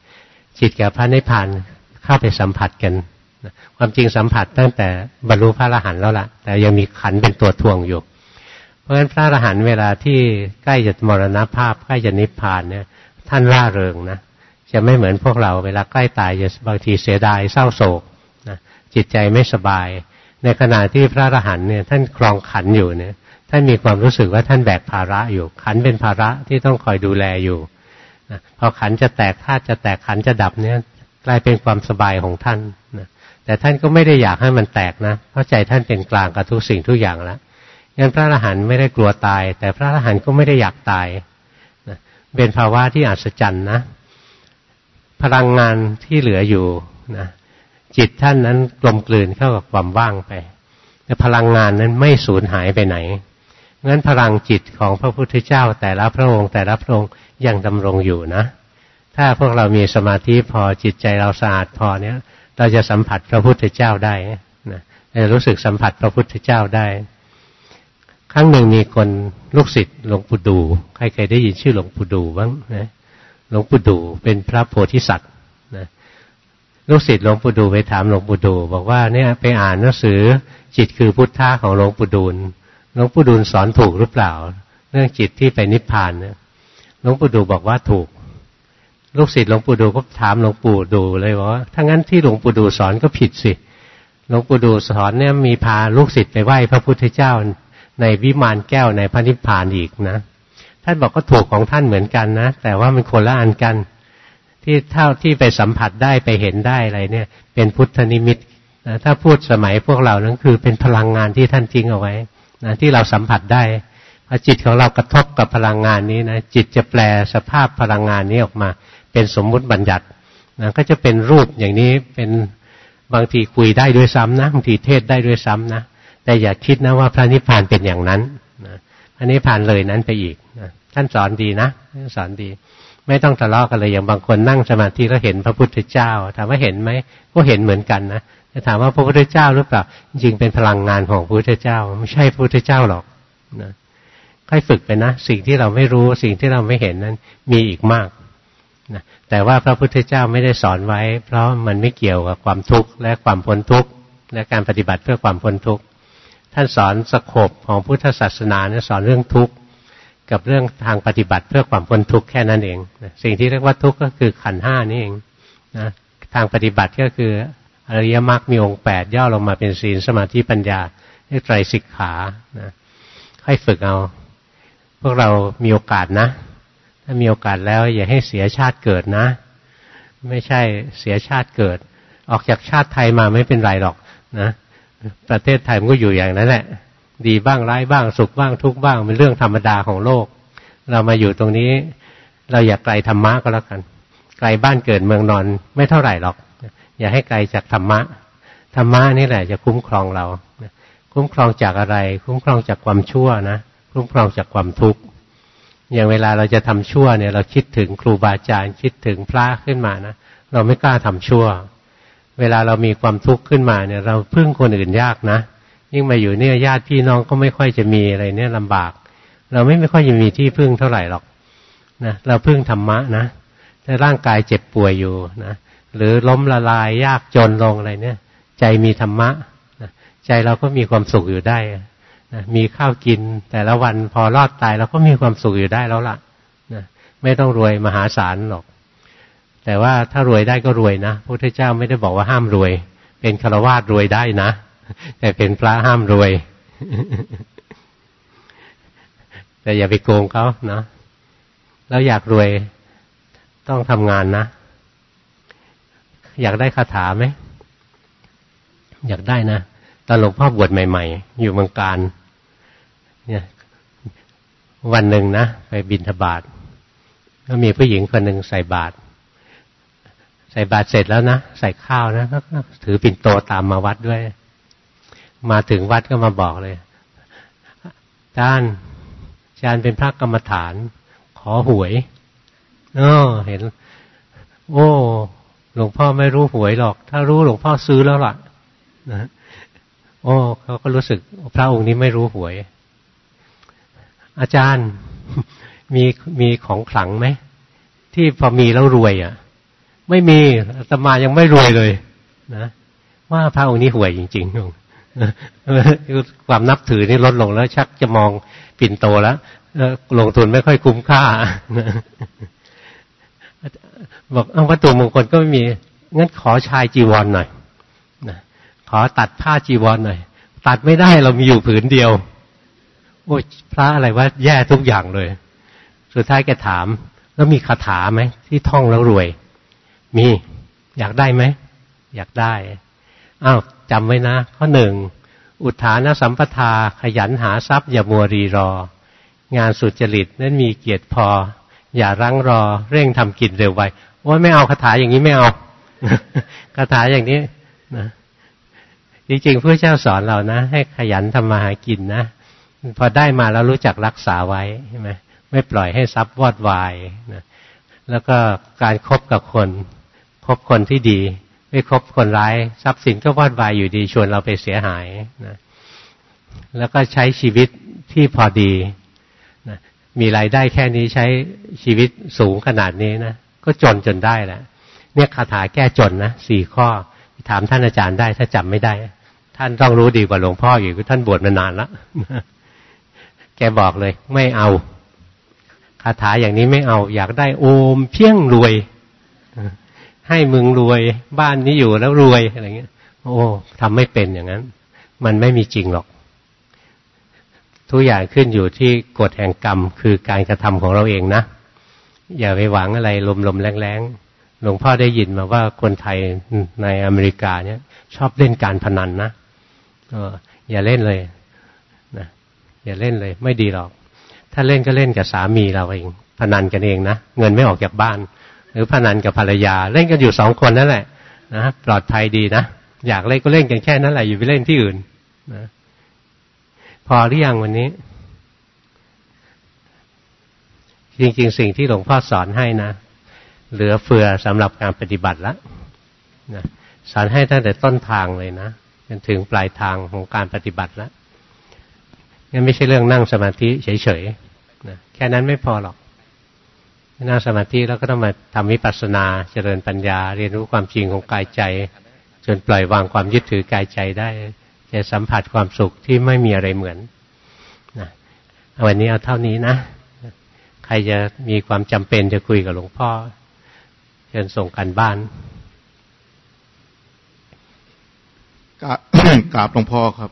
จิตกับพระนิพพานเข้าไปสัมผัสกัน ความจริงสัมผัสตั้งแต่บรรลุพระอรหันต์แล้วล่ะ แต่ยังมีขันเป็นตัวทวงอยู่ เพราะฉะนั้นพระอรหันต์เวลาที่ใกล้จะมรณภาพใกล้จะนิพพานเนี่ย ท่านร่าเริงนะจะไม่เหมือนพวกเราเวลาใกล้ตายจะบางทีเสียดายเศร้าโศกนะจิตใจไม่สบาย ในขณะที่พระอรหันต์เนี่ยท่านครองขันอยู่เนี่ยท่านมีความรู้สึกว่าท่านแบกภาระอยู่ ขันเป็นภาระที่ต้องคอยดูแลอยู่นะพอขันจะแตกธาตุจะแตกขันจะดับเนี่ยกลายเป็นความสบายของท่านนะ แต่ท่านก็ไม่ได้อยากให้มันแตกนะเพราะใจท่านเป็นกลางกับทุกสิ่งทุกอย่างแล้วงั้นพระอรหันต์ไม่ได้กลัวตาย แต่พระอรหันต์ก็ไม่ได้อยากตายเป็นภาวะที่อัศจรรย์นะ พลังงานที่เหลืออยู่นะจิตท่านนั้นกลมกลืนเข้ากับความว่างไปแต่พลังงานนั้นไม่สูญหายไปไหนงั้นพลังจิตของพระพุทธเจ้า แต่ละพระองค์ แต่ละพระองค์ยังดำรงอยู่นะ ถ้าพวกเรามีสมาธิพอจิตใจเราสะอาดพอเนี้ย เราจะสัมผัสพระพุทธเจ้าได้นะจะรู้สึกสัมผัสพระพุทธเจ้าได้ ครั้งหนึ่งมีคนลูกศิษย์หลวงปู่ดู ใครเคยได้ยินชื่อหลวงปู่ดูบ้างนะหลวงปู่ดูเป็นพระโพธิสัตว์นะลูกศิษย์หลวงปู่ดูไปถามหลวงปู่ดู บอกว่าเนี่ยไปอ่านหนังสือจิตคือพุทธะของหลวงปู่ดูลหลวงปู่ดูลสอนถูกหรือเปล่า เรื่องจิตที่ไปนิพพานเนี่ยหลวงปู่ดูบอกว่าถูก ลูกศิษย์หลวงปู่ดูก็ถามหลวงปู่ดูเลยว่าถ้างั้นที่หลวงปู่ดูสอนก็ผิดสิหลวงปู่ดูสอนเนี่ยมีพาลูกศิษย์ไปไหว้พระพุทธเจ้าในวิมานแก้วในพระนิพพานอีกนะท่านบอกก็ถูกของท่านเหมือนกันนะ แต่ว่ามันคนละอันกัน ที่เท่าที่ไปสัมผัสได้ไปเห็นได้อะไรเนี่ย เป็นพุทธนิมิตนะถ้าพูดสมัยพวกเรานั้นคือเป็นพลังงานที่ท่านทิ้งเอาไว้นะที่เราสัมผัสได้พอจิตของเรากระทบกับพลังงานนี้นะจิตจะแปลสภาพพลังงานนี้ออกมา เป็นสมมุติบัญญัตินะก็จะเป็นรูปอย่างนี้เป็นบางทีคุยได้ด้วยซ้ำนะบางทีเทศได้ด้วยซ้ำนะแต่อย่าคิดนะว่าพระนิพพานเป็นอย่างนั้นนะพระนิพพานเลยนั้นไปอีกนะท่านสอนดีนะท่านสอนดี ไม่ต้องทะเลาะกันเลยอย่างบางคนนั่งสมาธิแล้วเห็นพระพุทธเจ้า ถามว่าเห็นไหมก็เห็นเหมือนกันนะจะถามว่าพระพุทธเจ้าหรือเปล่าจริงเป็นพลังงานของพระพุทธเจ้า ไม่ใช่พระพุทธเจ้าหรอกนะค่อยฝึกไปนะ สิ่งที่เราไม่รู้สิ่งที่เราไม่เห็นนั้น มีอีกมาก แต่ว่าพระพุทธเจ้าไม่ได้สอนไว้ เพราะมันไม่เกี่ยวกับความทุกข์และความพ้นทุกข์และการปฏิบัติเพื่อความพ้นทุกข์ท่านสอนสโคบของพุทธศาสนาเนี่ยสอนเรื่องทุกข์กับเรื่องทางปฏิบัติเพื่อความพ้นทุกข์แค่นั้นเอง สิ่งที่เรียกว่าทุกข์ก็คือขันห้านี่เองนะทางปฏิบัติก็คืออริยมรรคมีองค์แปดย่อลงมาเป็นศีลสมาธิปัญญาเรียกไตรสิกขานะให้ฝึกเอา พวกเรามีโอกาสนะ ถ้ามีโอกาสแล้วอย่าให้เสียชาติเกิดนะ ไม่ใช่เสียชาติเกิด ออกจากชาติไทยมาไม่เป็นไรหรอกนะ ประเทศไทยมันก็อยู่อย่างนั้นแหละ ดีบ้างร้ายบ้างสุขบ้างทุกบ้างเป็นเรื่องธรรมดาของโลก เรามาอยู่ตรงนี้ เราอย่าไกลธรรมะก็แล้วกัน ไกลบ้านเกิดเมืองนอนไม่เท่าไหร่หรอก อย่าให้ไกลจากธรรมะธรรมะนี่แหละจะคุ้มครองเรา คุ้มครองจากอะไร คุ้มครองจากความชั่วนะ คุ้มครองจากความทุกข์ อย่างเวลาเราจะทำชั่วเนี่ย เราคิดถึงครูบาอาจารย์คิดถึงพระขึ้นมานะเราไม่กล้าทำชั่ว เวลาเรามีความทุกข์ขึ้นมาเนี่ย เราพึ่งคนอื่นยากนะยิ่งมาอยู่เนี่ยญาติพี่น้องก็ไม่ค่อยจะมีอะไรเนี่ยลำบาก เราไม่ไม่ค่อยจะมีที่พึ่งเท่าไหร่หรอกนะเราพึ่งธรรมะนะถ้าร่างกายเจ็บป่วยอยู่นะหรือล้มละลายยากจนลงอะไรเนี่ย ใจมีธรรมะใจเราก็มีความสุขอยู่ได้ นะมีข้าวกินแต่ละวันพอรอดตายเราก็มีความสุขอยู่ได้แล้วล่ะนะไม่ต้องรวยมหาศาลหรอก แต่ว่าถ้ารวยได้ก็รวยนะพระพุทธเจ้าไม่ได้บอกว่าห้ามรวย เป็นฆราวาสรวยได้นะ แต่เป็นพระห้ามรวย แต่อย่าไปโกงเขาเนาะแล้วอยากรวยต้องทำงานนะ อยากได้คาถาไหมอยากได้นะตอนหลวงพ่อบวชใหม่ ๆ อยู่เมืองการ เนี่ย วันหนึ่งนะไปบินทบาทก็มีผู้หญิงคนหนึ่งใส่บาตรใส่บาตรเสร็จแล้วนะใส่ข้าวนะก็ถือปิ่นโตตามมาวัดด้วย มาถึงวัดก็มาบอกเลยจารย์อาจารย์เป็นพระกรรมฐาน ขอหวยเออเห็น โอ้หลวงพ่อไม่รู้หวยหรอก ถ้ารู้หลวงพ่อซื้อแล้วล่ะนะโอ้เขาก็รู้สึก พระองค์นี้ไม่รู้หวย อาจารย์มีมีของขลังไหมที่พอมีแล้วรวยอะ ไม่มีอาตมายังไม่รวยเลยนะว่าพระองค์นี้ห่วยจริงๆความนับถือนี่ลดลงแล้ว ชักจะมองปิ่นโตแล้วลงทุนไม่ค่อยคุ้มค่าบอกเอาวัตถุมงคลก็ไม่มีงั้นขอชายจีวรหน่อยนะขอตัดผ้าจีวรหน่อย ตัดไม่ได้เรามีอยู่ผืนเดียว โอ้พระอะไรว่าแย่ทุกอย่างเลย สุดท้ายแกถาม แล้วมีคาถาไหมที่ท่องแล้วรวย มีอยากได้ไหมอยากได้อ้าวจำไว้นะ ข้อหนึ่งอุทานสัมปทาขยันหาทรัพย์อย่ามัวรีรอ งานสุจริตนั้นมีเกียรติพอ อย่ารั้งรอ เร่งทำกิจเร็วไวว่าไม่เอาคาถาอย่างนี้ไม่เอาคาถาอย่างนี้นะจริงๆพระเจ้าสอนเรานะ ให้ขยันทำมาหากินนะ พอได้มาแล้วรู้จักรักษาไว้ใช่ไหมไม่ปล่อยให้ทรัพย์วอดวายนะแล้วก็การครบกับคนคบคนที่ดี ไม่คบคนร้าย ทรัพย์สินก็วอดวายอยู่ดีชวนเราไปเสียหายนะแล้วก็ใช้ชีวิตที่พอดีนะมีรายได้แค่นี้ใช้ชีวิตสูงขนาดนี้นะก็จนจนได้แหละเนี่ยคาถาแก้จนนะสี่ข้อถามท่านอาจารย์ได้ถ้าจำไม่ได้ ท่านต้องรู้ดีกว่าหลวงพ่ออยู่ท่านบวชมานานแล้ว แกบอกเลย ไม่เอาคาถาอย่างนี้ไม่เอา อยากได้โอมเพียงรวย ให้มึงรวย บ้านนี้อยู่แล้วรวยอะไรเงี้ย โอ้ทำไม่เป็นอย่างนั้น มันไม่มีจริงหรอก ทุกอย่างขึ้นอยู่ที่กฎแห่งกรรม คือการกระทำของเราเองนะ อย่าไปหวังอะไรลมๆแรงๆ หลวงพ่อได้ยินมาว่าคนไทยในอเมริกาเนี่ย ชอบเล่นการพนันนะอย่าเล่นเลย อย่าเล่นเลย ไม่ดีหรอก ถ้าเล่นก็เล่นกับสามีเราเองพนันกันเองนะเงินไม่ออกจากบ้าน หรือพนันกับภรรยา เล่นกันอยู่สองคนนั่นแหละนะปลอดภัยดีนะอยากเล่นก็เล่นกันแค่นั้นแหละ อยู่ไปเล่นที่อื่นนะพอหรือยังวันนี้ จริงๆ สิ่งที่หลวงพ่อสอนให้นะเหลือเฟือสำหรับการปฏิบัติแล้วนะสอนให้ตั้งแต่ต้นทางเลยนะจนถึงปลายทางของการปฏิบัติแล้ว นั่นไม่ใช่เรื่องนั่งสมาธิเฉยๆนะแค่นั้นไม่พอหรอก นั่งสมาธิแล้วก็ต้องมาทำวิปัสสนาเจริญปัญญา เรียนรู้ความจริงของกายใจ จนปล่อยวางความยึดถือกายใจได้ จะสัมผัสความสุขที่ไม่มีอะไรเหมือนนะวันนี้เอาเท่านี้นะ ใครจะมีความจำเป็นจะคุยกับหลวงพ่อเชิญส่งกันบ้านกราบหลวงพ่อครับ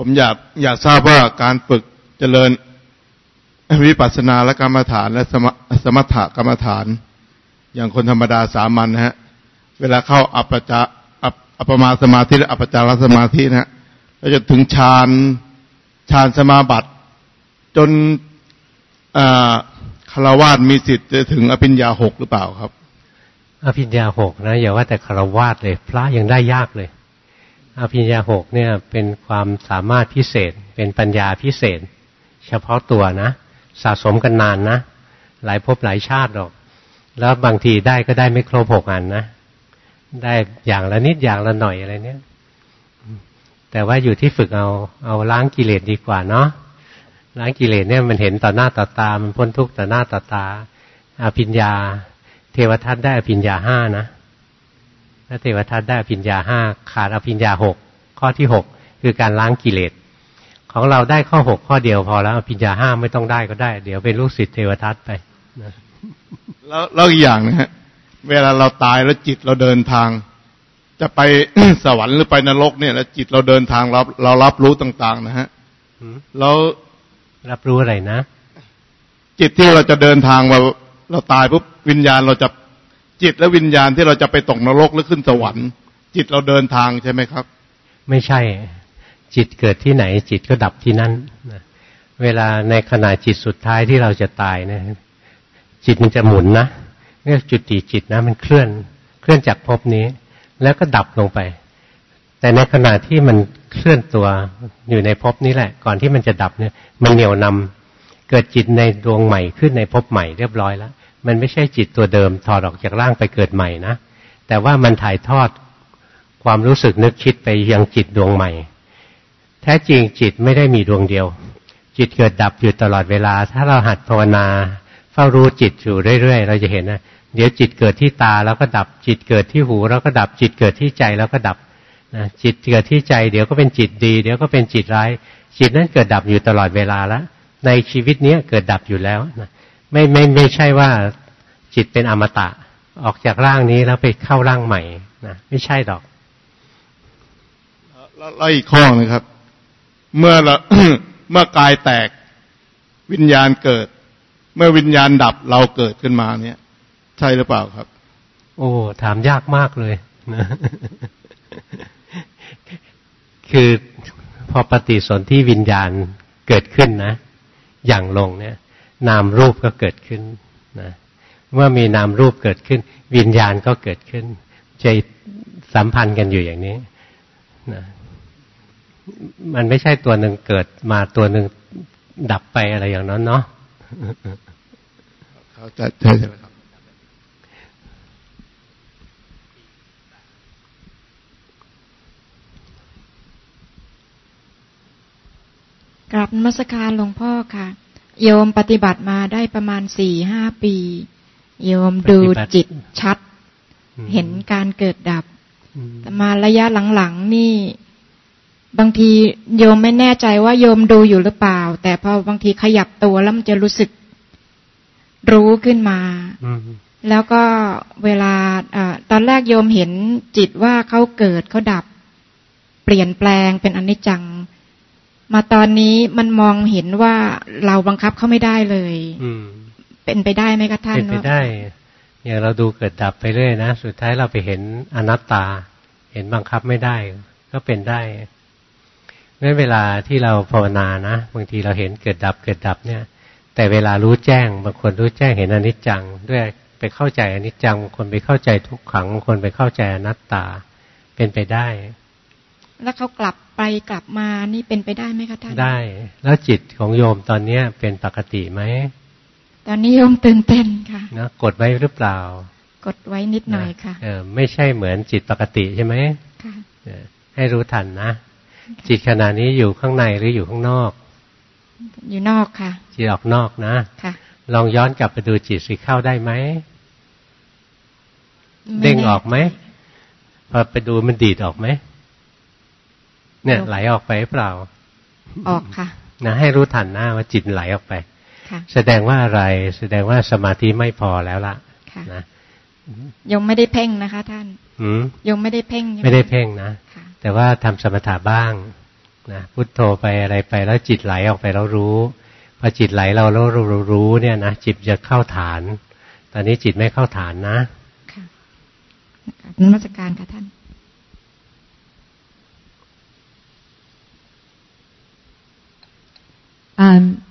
ผมอยากอยากทราบว่าการฝึกเจริญวิปัสสนาและกรรมฐานและสมสมถกรรมฐาน อย่างคนธรรมดาสามัญนะฮะ เวลาเข้าอัปจาอัปมาสมาธิและอัปจารสมาธินะฮะเราจะถึงฌานฌานสมาบัติ จนคารวาสมีสิทธิ์จะถึงอภิญญาหกหรือเปล่าครับ อภิญญาหกนะอย่าว่าแต่คารวาสเลย พระยังได้ยากเลย อภิญญาหกเนี่ยเป็นความสามารถพิเศษ เป็นปัญญาพิเศษ เฉพาะตัวนะ สะสมกันนานนะ หลายภพหลายชาติหรอก แล้วบางทีได้ก็ได้ไม่ครบหกอันนะ ได้อย่างละนิดอย่างละหน่อยอะไรเนี้ยแต่ว่าอยู่ที่ฝึกเอาเอาล้างกิเลสดีกว่าเนาะล้างกิเลสเนี่ยมันเห็นต่อหน้าต่อตา มันพ้นทุกข์ต่อหน้าต่อตาอภิญญา เทวทัตได้อภิญญาห้านะ พระเทวทัตได้อภิญญาห้าขาดอภิญญาหกข้อที่หกคือการล้างกิเลสของเราได้ข้อหกข้อเดียวพอแล้วอภิญญาห้าไม่ต้องได้ก็ได้ เดี๋ยวเป็นลูกศิษย์เทวทัตไปแล้วแล้วอีกอย่างนะฮะเวลาเราตายแล้วจิตเราเดินทาง จะไปสวรรค์หรือไปนรกเนี่ย แล้วจิตเราเดินทางเราเรารับรู้ต่าง ๆ นะฮะเรารับรู้อะไรนะจิตที่เราจะเดินทางว่าเราตายปุ๊บวิญญาณเราจะ จิตและวิญญาณที่เราจะไปตกนรกหรือขึ้นสวรรค์ จิตเราเดินทางใช่ไหมครับ ไม่ใช่ จิตเกิดที่ไหน จิตก็ดับที่นั่นเวลาในขณะจิตสุดท้ายที่เราจะตายนี่ยจิตมันจะหมุนนะเรียกจุติจิตนะ มันเคลื่อนเคลื่อนจากภพนี้ แล้วก็ดับลงไป แต่ในขณะที่มันเคลื่อนตัวอยู่ในภพนี้แหละ ก่อนที่มันจะดับเนี่ย มันเหนี่ยวนำเกิดจิตในดวงใหม่ขึ้นในภพใหม่เรียบร้อยแล้ว มันไม่ใช่จิตตัวเดิมถอดออกจากร่างไปเกิดใหม่นะ แต่ว่ามันถ่ายทอดความรู้สึกนึกคิดไปยังจิตดวงใหม่ แท้จริงจิตไม่ได้มีดวงเดียว จิตเกิดดับอยู่ตลอดเวลา ถ้าเราหัดภาวนาเฝ้ารู้จิตอยู่เรื่อยๆ เราจะเห็นนะเดี๋ยวจิตเกิดที่ตาแล้วก็ดับ จิตเกิดที่หูแล้วก็ดับ จิตเกิดที่ใจแล้วก็ดับนะจิตเกิดที่ใจ เดี๋ยวก็เป็นจิตดี เดี๋ยวก็เป็นจิตร้าย จิตนั้นเกิดดับอยู่ตลอดเวลาแล้วในชีวิตนี้เกิดดับอยู่แล้วนะ ไม่ไม่ไม่ใช่ว่าจิตเป็นอมตะ ออกจากร่างนี้แล้วไปเข้าร่างใหม่นะไม่ใช่ดอกแล้วอีกข้อนะครับ เมื่อเราเมื่อกายแตกวิญญาณเกิด เมื่อวิญญาณดับเราเกิดขึ้นมาเนี่ย ใช่หรือเปล่าครับ โอ้ถามยากมากเลยนะคือพอปฏิสนธิวิญญาณเกิดขึ้นนะ อย่างลงเนี่ย นามรูปก็เกิดขึ้นนะเมื่อมีนามรูปเกิดขึ้น วิญญาณก็เกิดขึ้นใจสัมพันธ์กันอยู่อย่างนี้นะมันไม่ใช่ตัวหนึ่งเกิดมาตัวหนึ่งดับไปอะไรอย่างนั้นเนาะเขาจะใช่ไหมครับกราบมรสการหลวงพ่อค่ะ โยมปฏิบัติมาได้ประมาณสี่ห้าปี โยมดูจิตชัด เห็นการเกิดดับ แต่มาระยะหลังๆนี่ บางทีโยมไม่แน่ใจว่าโยมดูอยู่หรือเปล่า แต่พอบางทีขยับตัวแล้วมันจะรู้สึกรู้ขึ้นมา แล้วก็เวลาอตอนแรกโยมเห็นจิตว่าเขาเกิดเขาดับ เปลี่ยนแปลงเป็นอนิจจัง มาตอนนี้มันมองเห็นว่าเราบังคับเขาไม่ได้เลย อืเป็นไปได้ไหมคะท่านเป็นไปได้อย่างเราดูเกิดดับไปเรื่อยนะสุดท้ายเราไปเห็นอนัตตา เห็นบังคับไม่ได้ ก็เป็นได้งั้นเวลาที่เราภาวนานะบางทีเราเห็นเกิดดับเกิดดับเนี่ย แต่เวลารู้แจ้งบางคนรู้แจ้งเห็นอนิจจัง ด้วยไปเข้าใจอนิจจังบางคนไปเข้าใจทุกขังบางคนไปเข้าใจอนัตตา เป็นไปได้ แล้วเขากลับไปกลับมานี่เป็นไปได้ไหมคะท่านได้ แล้วจิตของโยมตอนเนี้ยเป็นปกติไหมตอนนี้โยมตื่นเต้นค่ะนะกดไว้หรือเปล่า กดไว้นิดหน่อยค่ะเออไม่ใช่เหมือนจิตปกติใช่ไหมค่ะให้รู้ทันนะจิตขณะนี้อยู่ข้างในหรืออยู่ข้างนอก อยู่นอกค่ะ จิตออกนอกนะค่ะ ลองย้อนกลับไปดูจิตสิเข้าได้ไหมเด้งออกไหมพอไปดูมันดีดออกไหม เนี่ยไหลออกไปเปล่า ออกค่ะนะให้รู้ทันหน้าว่าจิตไหลออกไปแสดงว่าอะไรแสดงว่าสมาธิไม่พอแล้วล่ะนะยังไม่ได้เพ่งนะคะ ท่านยังไม่ได้เพ่งไม่ได้เพ่งนะแต่ว่าทำสมถะบ้างนะพุทโธไปอะไรไปแล้วจิตไหลออกไปแล้วรู้พอจิตไหลเราแล้วเรารู้เนี่ยนะจิตจะเข้าฐาน ตอนนี้จิตไม่เข้าฐานนะค่ะนมัสการค่ะท่าน Um,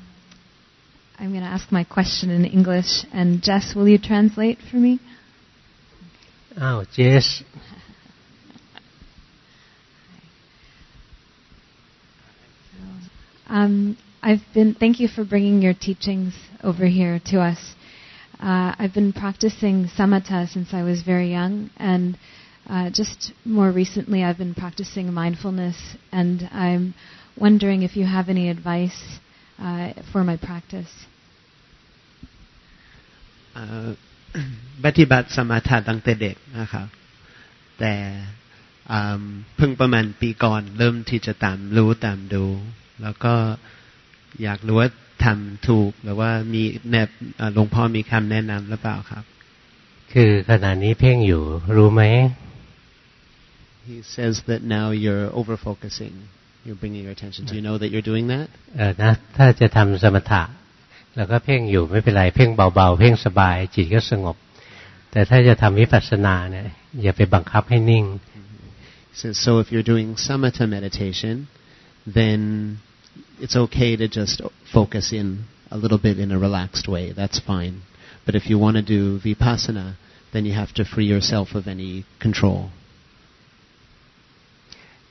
I'm going to ask my question in English, and Jess, will you translate for me? Oh, Jess. Um, I've been. Thank you for bringing your teachings over here to us. Uh, I've been practicing samatha since I was very young, and uh, just more recently, I've been practicing mindfulness. And I'm wondering if you have any advice uh, for my practice. ปฏิบัติสมาธิตั้งแต่เด็กนะครับแต่เพิ่งประมาณปีก่อนเริ่มที่จะตามรู้ตามดู แล้วก็อยากรู้ว่าทำถูกหรือว่ามีแนบหลวงพ่อมีคำแนะนำหรือเปล่าครับ คือขณะนี้เพ่งอยู่รู้ไหม He says that now you're over focusing you're bringing your attention do you know that you're doing that เออนะถ้าจะทำสมถะแล้วก็เพ่งอยู่ไม่เป็นไรเพ่งเบาๆเพ่งสบาย จิตก็สงบ แต่ถ้าจะทำวิปัสสนาเนี่ย อย่าไปบังคับให้นิ่ง so, so if you're doing samatha meditation then it's okay to just focus in a little bit in a relaxed way. That's fine. But if you want to do vipassana, then you have to free yourself of any control.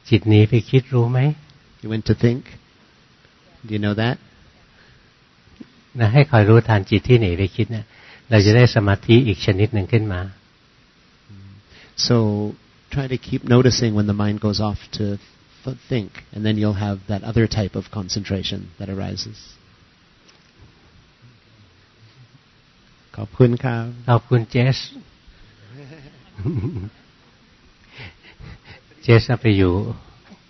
จิตหนีไปคิดรู้ไหม You went to think? Do you know that? นะให้คอยรู้ทันจิตที่หนีไปคิดเนะเราจะได้สมาธิอีกชนิดหนึ่งขึ้นมา So try to keep noticing when the mind goes off to th- think, and then you'll have that other type of concentration that arises. ขอบคุณครับ ขอบคุณเจส เจสไปอยู่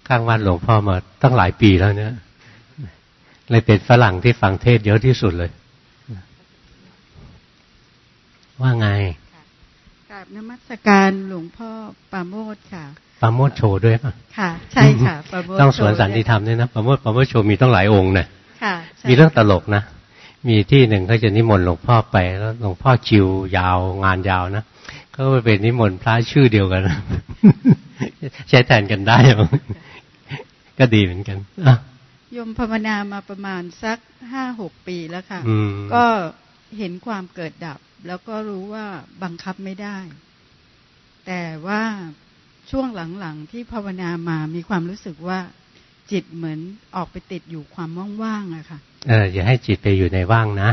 ข้างวัดหลวงพ่อมาตั้งหลายปีแล้วเนี่ยเลยเป็นฝรั่งที่ฟังเทศเยอะที่สุดเลย ว่าไงกราบนมัสการหลวงพ่อปราโมทค่ะปราโมทโชว์ด้วยป่ะค่ะ ใช่ค่ะปราโมทต้องสวนโชสันติธรรมด้วยนะปราโมทปราโมทโชว์มีต้องหลายองค์นะค่ะใช่มีเรื่องตลกนะมีที่หนึ่งเขาจะนิมนต์หลวงพ่อไปแล้วหลวงพ่อคิวยาวงานยาวนะก็ไปเป็นนิมนต์พระชื่อเดียวกัน ใช้แทนกันได้มั้ง ก็ดีเหมือนกันอะโยมภาวนามาประมาณสักห้าหกปีแล้วค่ะอืมก็เห็นความเกิดดับ แล้วก็รู้ว่าบังคับไม่ได้ แต่ว่าช่วงหลังๆที่ภาวนามามีความรู้สึกว่าจิตเหมือนออกไปติดอยู่ความว่างๆอะค่ะ เอออย่าให้จิตไปอยู่ในว่างนะ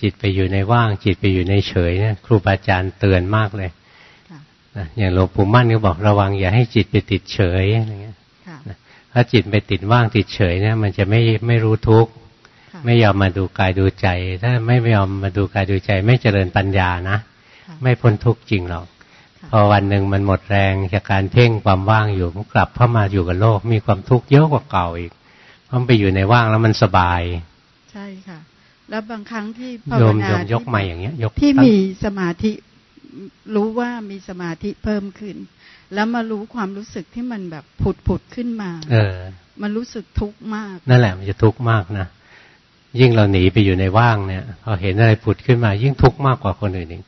จิตไปอยู่ในว่าง จิตไปอยู่ในเฉยเนี่ยครูบาอาจารย์เตือนมากเลยค่ะนะอย่างหลวงปู่มั่นก็บอกระวังอย่าให้จิตไปติดเฉยอะไรเงี้ยค่ะ ถ้าจิตไปติดว่างติดเฉยเนี่ย มันจะไม่ไม่รู้ทุกข์ค่ะไม่ยอมมาดูกายดูใจ ถ้าไม่ยอมมาดูกายดูใจ ไม่เจริญปัญญานะค่ะไม่พ้นทุกข์จริงหรอกค่ะพอวันหนึ่งมันหมดแรงจากการเพ่งความว่างอยู่มันกลับเข้ามาอยู่กับโลก มีความทุกข์เยอะกว่าเก่าอีกเพราะมันไปอยู่ในว่างแล้วมันสบาย ใช่ค่ะ แล้วบางครั้งที่ภาโยวมนาโยมยกที่มาอย่างเงี้ยยกที่ตั้งมีสมาธิรู้ว่ามีสมาธิเพิ่มขึ้น แล้วมารู้ความรู้สึกที่มันแบบผุดผุดๆขึ้นมา เออ มันรู้สึกทุกข์มาก นั่นแหละมันจะทุกข์มากนะ ยิ่งเราหนีไปอยู่ในว่างเนี่ยพอเห็นอะไรผุดขึ้นมา ยิ่งทุกข์มากกว่าคนอื่นอีก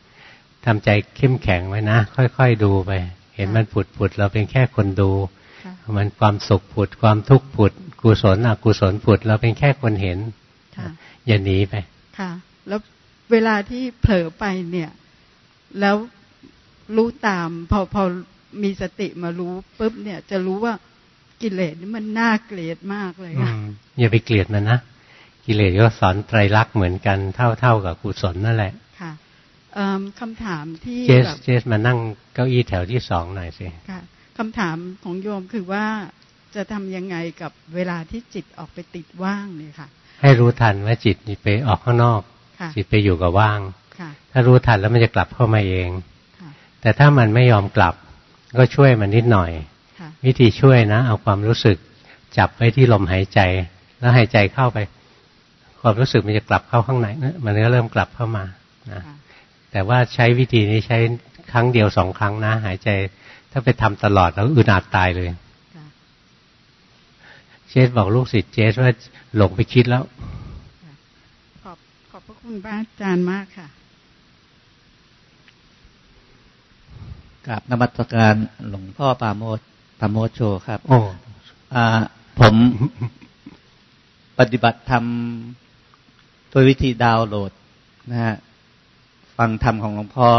ทำใจเข้มแข็งไว้นะ ค่อยๆดูไป เห็นมันผุดผุดเราเป็นแค่คนดูค่ะมันความสุขผุดความทุกข์ผุดกุศลอกุศลผุดเราเป็นแค่คนเห็นค่ะอย่าหนีไป ค่ะ แล้วเวลาที่เผลอไปเนี่ย แล้วรู้ตามพอพอ มีสติมารู้ปุ๊บเนี่ยจะรู้ว่ากิเลสนี่มันน่าเกลียดมากเลยอืค่ะมอย่าไปเกลียดมันนะกิเลสก็สอนไตรลักษณ์เหมือนกันเท่าเท่ากับกุศลนั่นแหละค่ะเอิ่มคำถามที่เจสแบบเจสมานั่งเก้าอี้แถวที่สองหน่อยสิค่ะคำถามของโยมคือว่าจะทำยังไงกับเวลาที่จิตออกไปติดว่างเนี่ยค่ะ ให้รู้ทันว่าจิตไปออกข้างนอกค่ะจิตไปอยู่กับว่างค่ะถ้ารู้ทันแล้วมันจะกลับเข้ามาเองค่ะแต่ถ้ามันไม่ยอมกลับ ก็ช่วยมันนิดหน่อยค่ะวิธีช่วยนะ เอาความรู้สึกจับไว้ที่ลมหายใจ แล้วหายใจเข้าไป ความรู้สึกมันจะกลับเข้าข้างในนะมันก็เริ่มกลับเข้ามานะค่ะแต่ว่าใช้วิธีนี้ใช้ครั้งเดียวสองครั้งนะ หายใจ ถ้าไปทำตลอดแล้วอึดอัดตายเลยค่ะเจสบอกลูกศิษย์เจสว่าหลงไปคิดแล้ว ขอบขอบพระคุณพระอาจารย์มากค่ะ กับนมัสการหลวงพ่อปราโมทปราโมทโชครับโอ้อ่าผมปฏิบัติธรรมโดยวิธีดาวน์โหลดนะฮะฟังธรรมของหลวงพ่อ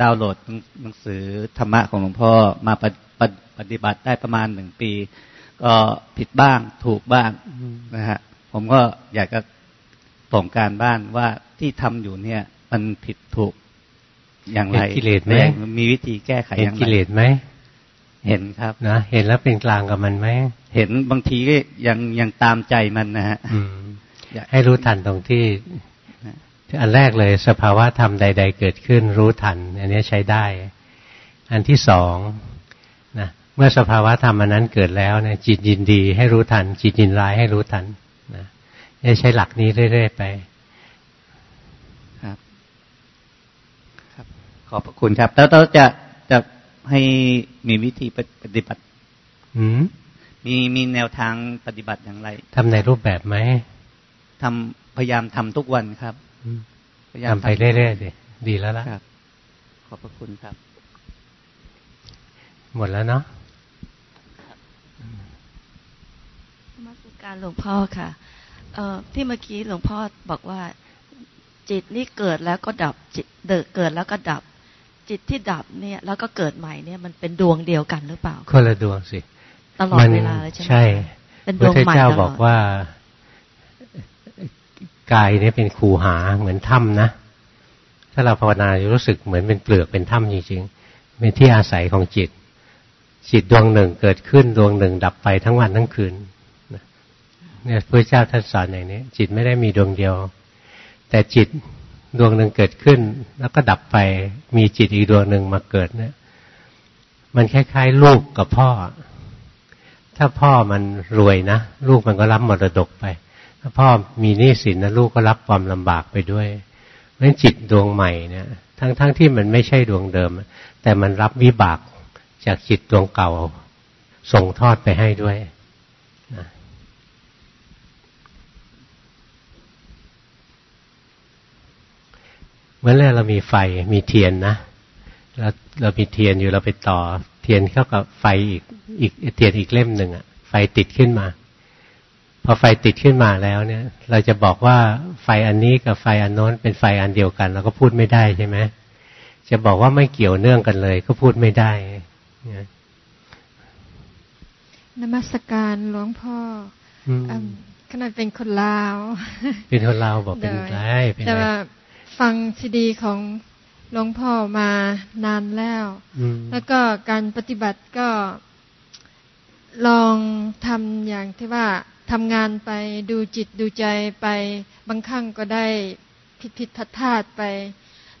ดาวน์โหลดหนังสือธรรมะของหลวงพ่อมาปฏิปฏิปฏิบัติได้ประมาณหนึ่งปี ก็ผิดบ้างถูกบ้างนะฮะผมก็อยากจะส่งการบ้านว่าที่ทำอยู่เนี่ย มันผิดถูก อย่างไรเห็นกิเลสไหมและมีวิธีแก้ไขเห็นอย่างไรกิเลสไหมเห็นครับนะเห็นแล้วเป็นกลางกับมันไหมเห็นบางทีก็ยังยังตามใจมันนะฮะอืมอยากให้รู้ทันตรงที่นะอันแรกเลยสภาวะธรรมใด ๆ เกิดขึ้นรู้ทัน อันนี้ใช้ได้ อันที่สองนะเมื่อสภาวะธรรมอันนั้นเกิดแล้วเนี่ยจิตยินดี ให้รู้ทัน จิตยินร้ายให้รู้ทันนะนี่ใช้หลักนี้เรื่อยๆไป ครับ ครับ ขอบพระคุณครับ แล้วเราจะจะให้มีวิธีปฏิบัติอืมมีมีแนวทางปฏิบัติอย่างไรทำในรูปแบบไหมทำพยายามทำทุกวันครับอืมพยายามทำไปเรื่อยๆดิดีแล้วล่ะครับขอบพระคุณครับ หมดแล้วเนาะนมัสการหลวงพ่อค่ะเอ่อที่เมื่อกี้หลวงพ่อบอกว่าจิตนี่เกิดแล้วก็ดับจิตเกิดแล้วก็ดับ จิตที่ดับเนี่ย แล้วก็เกิดใหม่เนี่ยมันเป็นดวงเดียวกันหรือเปล่าคนละดวงสิตลอดเวลาเลยใช่ไหมใช่ เป็นพดวงระใหม่เจ้าตลบออกดว่ากายเนี่ยเป็นคูหาเหมือนถ้ำนะถ้าเราภาวนาจะรู้สึกเหมือนเป็นเปลือกเป็นถ้ำจริงๆเป็นที่อาศัยของจิต จิตดวงหนึ่งเกิดขึ้นดวงหนึ่ง ดับไปทั้งวันทั้งคืนเนี่ยพระเจ้าท่านสอนอย่างนี้จิตไม่ได้มีดวงเดียว แต่จิต ดวงหนึ่งเกิดขึ้น แล้วก็ดับไปมีจิตอีกดวงหนึ่งมาเกิดเนี่ย มันคล้ายๆลูกกับพ่อ ถ้าพ่อมันรวยนะลูกมันก็รับมรดกไป ถ้าพ่อมีหนี้สินนะลูกก็รับความลำบากไปด้วยเพราะฉะนั้นจิตดวงใหม่เนี่ย ทั้งๆทที่มันไม่ใช่ดวงเดิม แต่มันรับวิบากจากจิตดวงเก่าส่งทอดไปให้ด้วยนะ เมื่อแรกเรามีไฟมีเทียนนะเราเรามีเทียนอยู่เราไปต่อ เทียนเข้ากับไฟอีกอีกเทียนอีกเล่มหนึ่งอะไฟติดขึ้นมา พอไฟติดขึ้นมาแล้วเนี่ย เราจะบอกว่าไฟอันนี้กับไฟอันโน้นเป็นไฟอันเดียวกัน เราก็พูดไม่ได้ใช่ไหมจะบอกว่าไม่เกี่ยวเนื่องกันเลย ก็พูดไม่ได้นะนมัสการหลวงพ่ออืมอืมขนาดเป็นคนลาว เป็นคนเราบอกเป็นโดยไรเป็นแต่ไรว่า ฟังซีดีของหลวงพ่อมานานแล้วอืมแล้วก็การปฏิบัติก็ลองทำอย่างที่ว่าทำงานไปดูจิตดูใจไปบางครั้งก็ได้ผิดผิดพลาดพลาดไป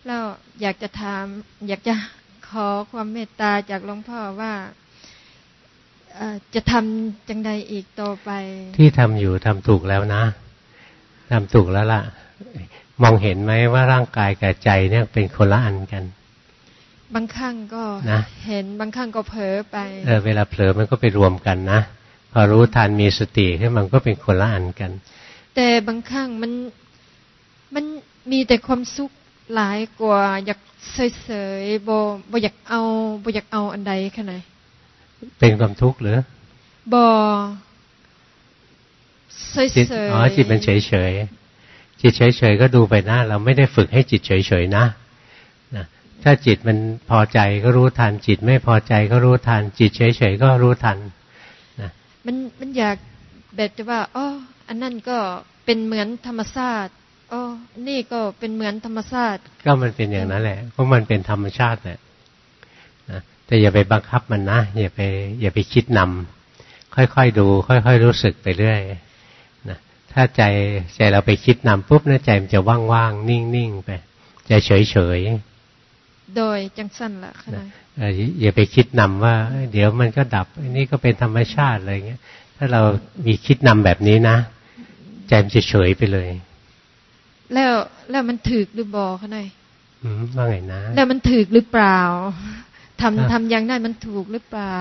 แล้วอยากจะถาม อยากจะขอความเมตตาจากหลวงพ่อว่าเอ่อจะทำจังใดอีกต่อไป ที่ทำอยู่ทำถูกแล้วนะทำถูกแล้วล่ะ มองเห็นไหมว่าร่างกายกับใจเนี่ยเป็นคนละอันกัน บางครั้งก็นะเห็นบางครั้งก็เผลอไปเออเวลาเผลอมันก็ไปรวมกันนะพอรู้ทันมีสติขึ้นมันก็เป็นคนละอันกัน แต่บางครั้งมันมันมีแต่ความสุขหลายกว่าอยากเฉยๆบ่บ่อยากเอาบ่อยากเอาอันใดขนาดเป็นความทุกข์หรือบ่เฉยจิตๆอ๋อจิตมันเฉยเฉยๆ จิตเฉยเฉยๆก็ดูไปนะเราไม่ได้ฝึกให้จิตเฉยเฉยๆนะนะ ถ้าจิตมันพอใจก็รู้ทัน จิตไม่พอใจก็รู้ทัน จิตเฉยเฉยๆก็รู้ทันนะมันมันอยากแบบจะว่าอ๋ออันนั้นก็เป็นเหมือนธรรมชาติอ๋อนี่ก็เป็นเหมือนธรรมชาติ ก็มันเป็นอย่างนั้นแหละเพราะมันเป็นธรรมชาติแหละนะแต่อย่าไปบังคับมันนะอย่าไป อย่าไปคิดนำค่อยๆดู ค่อย ๆ รู้สึกไปเรื่อยนะ ถ้าใจใจเราไปคิดนำปุ๊บนะใจมันจะว่างๆนิ่งๆไปใจเฉยๆโดยจังสั้นละขนาดเอ่ออย่าไปคิดนำว่าเอ้ยเดี๋ยวมันก็ดับอันนี้ก็เป็นธรรมชาติอะไรเงี้ย ถ้าเรามีคิดนำแบบนี้นะใจมันจะเฉยไปเลย แล้วแล้วมันถึกหรือบ่ขนาดอืมว่าไงนะ แล้วมันถึกหรือเปล่าทำอะทำอย่างนั้นมันถูกหรือเปล่า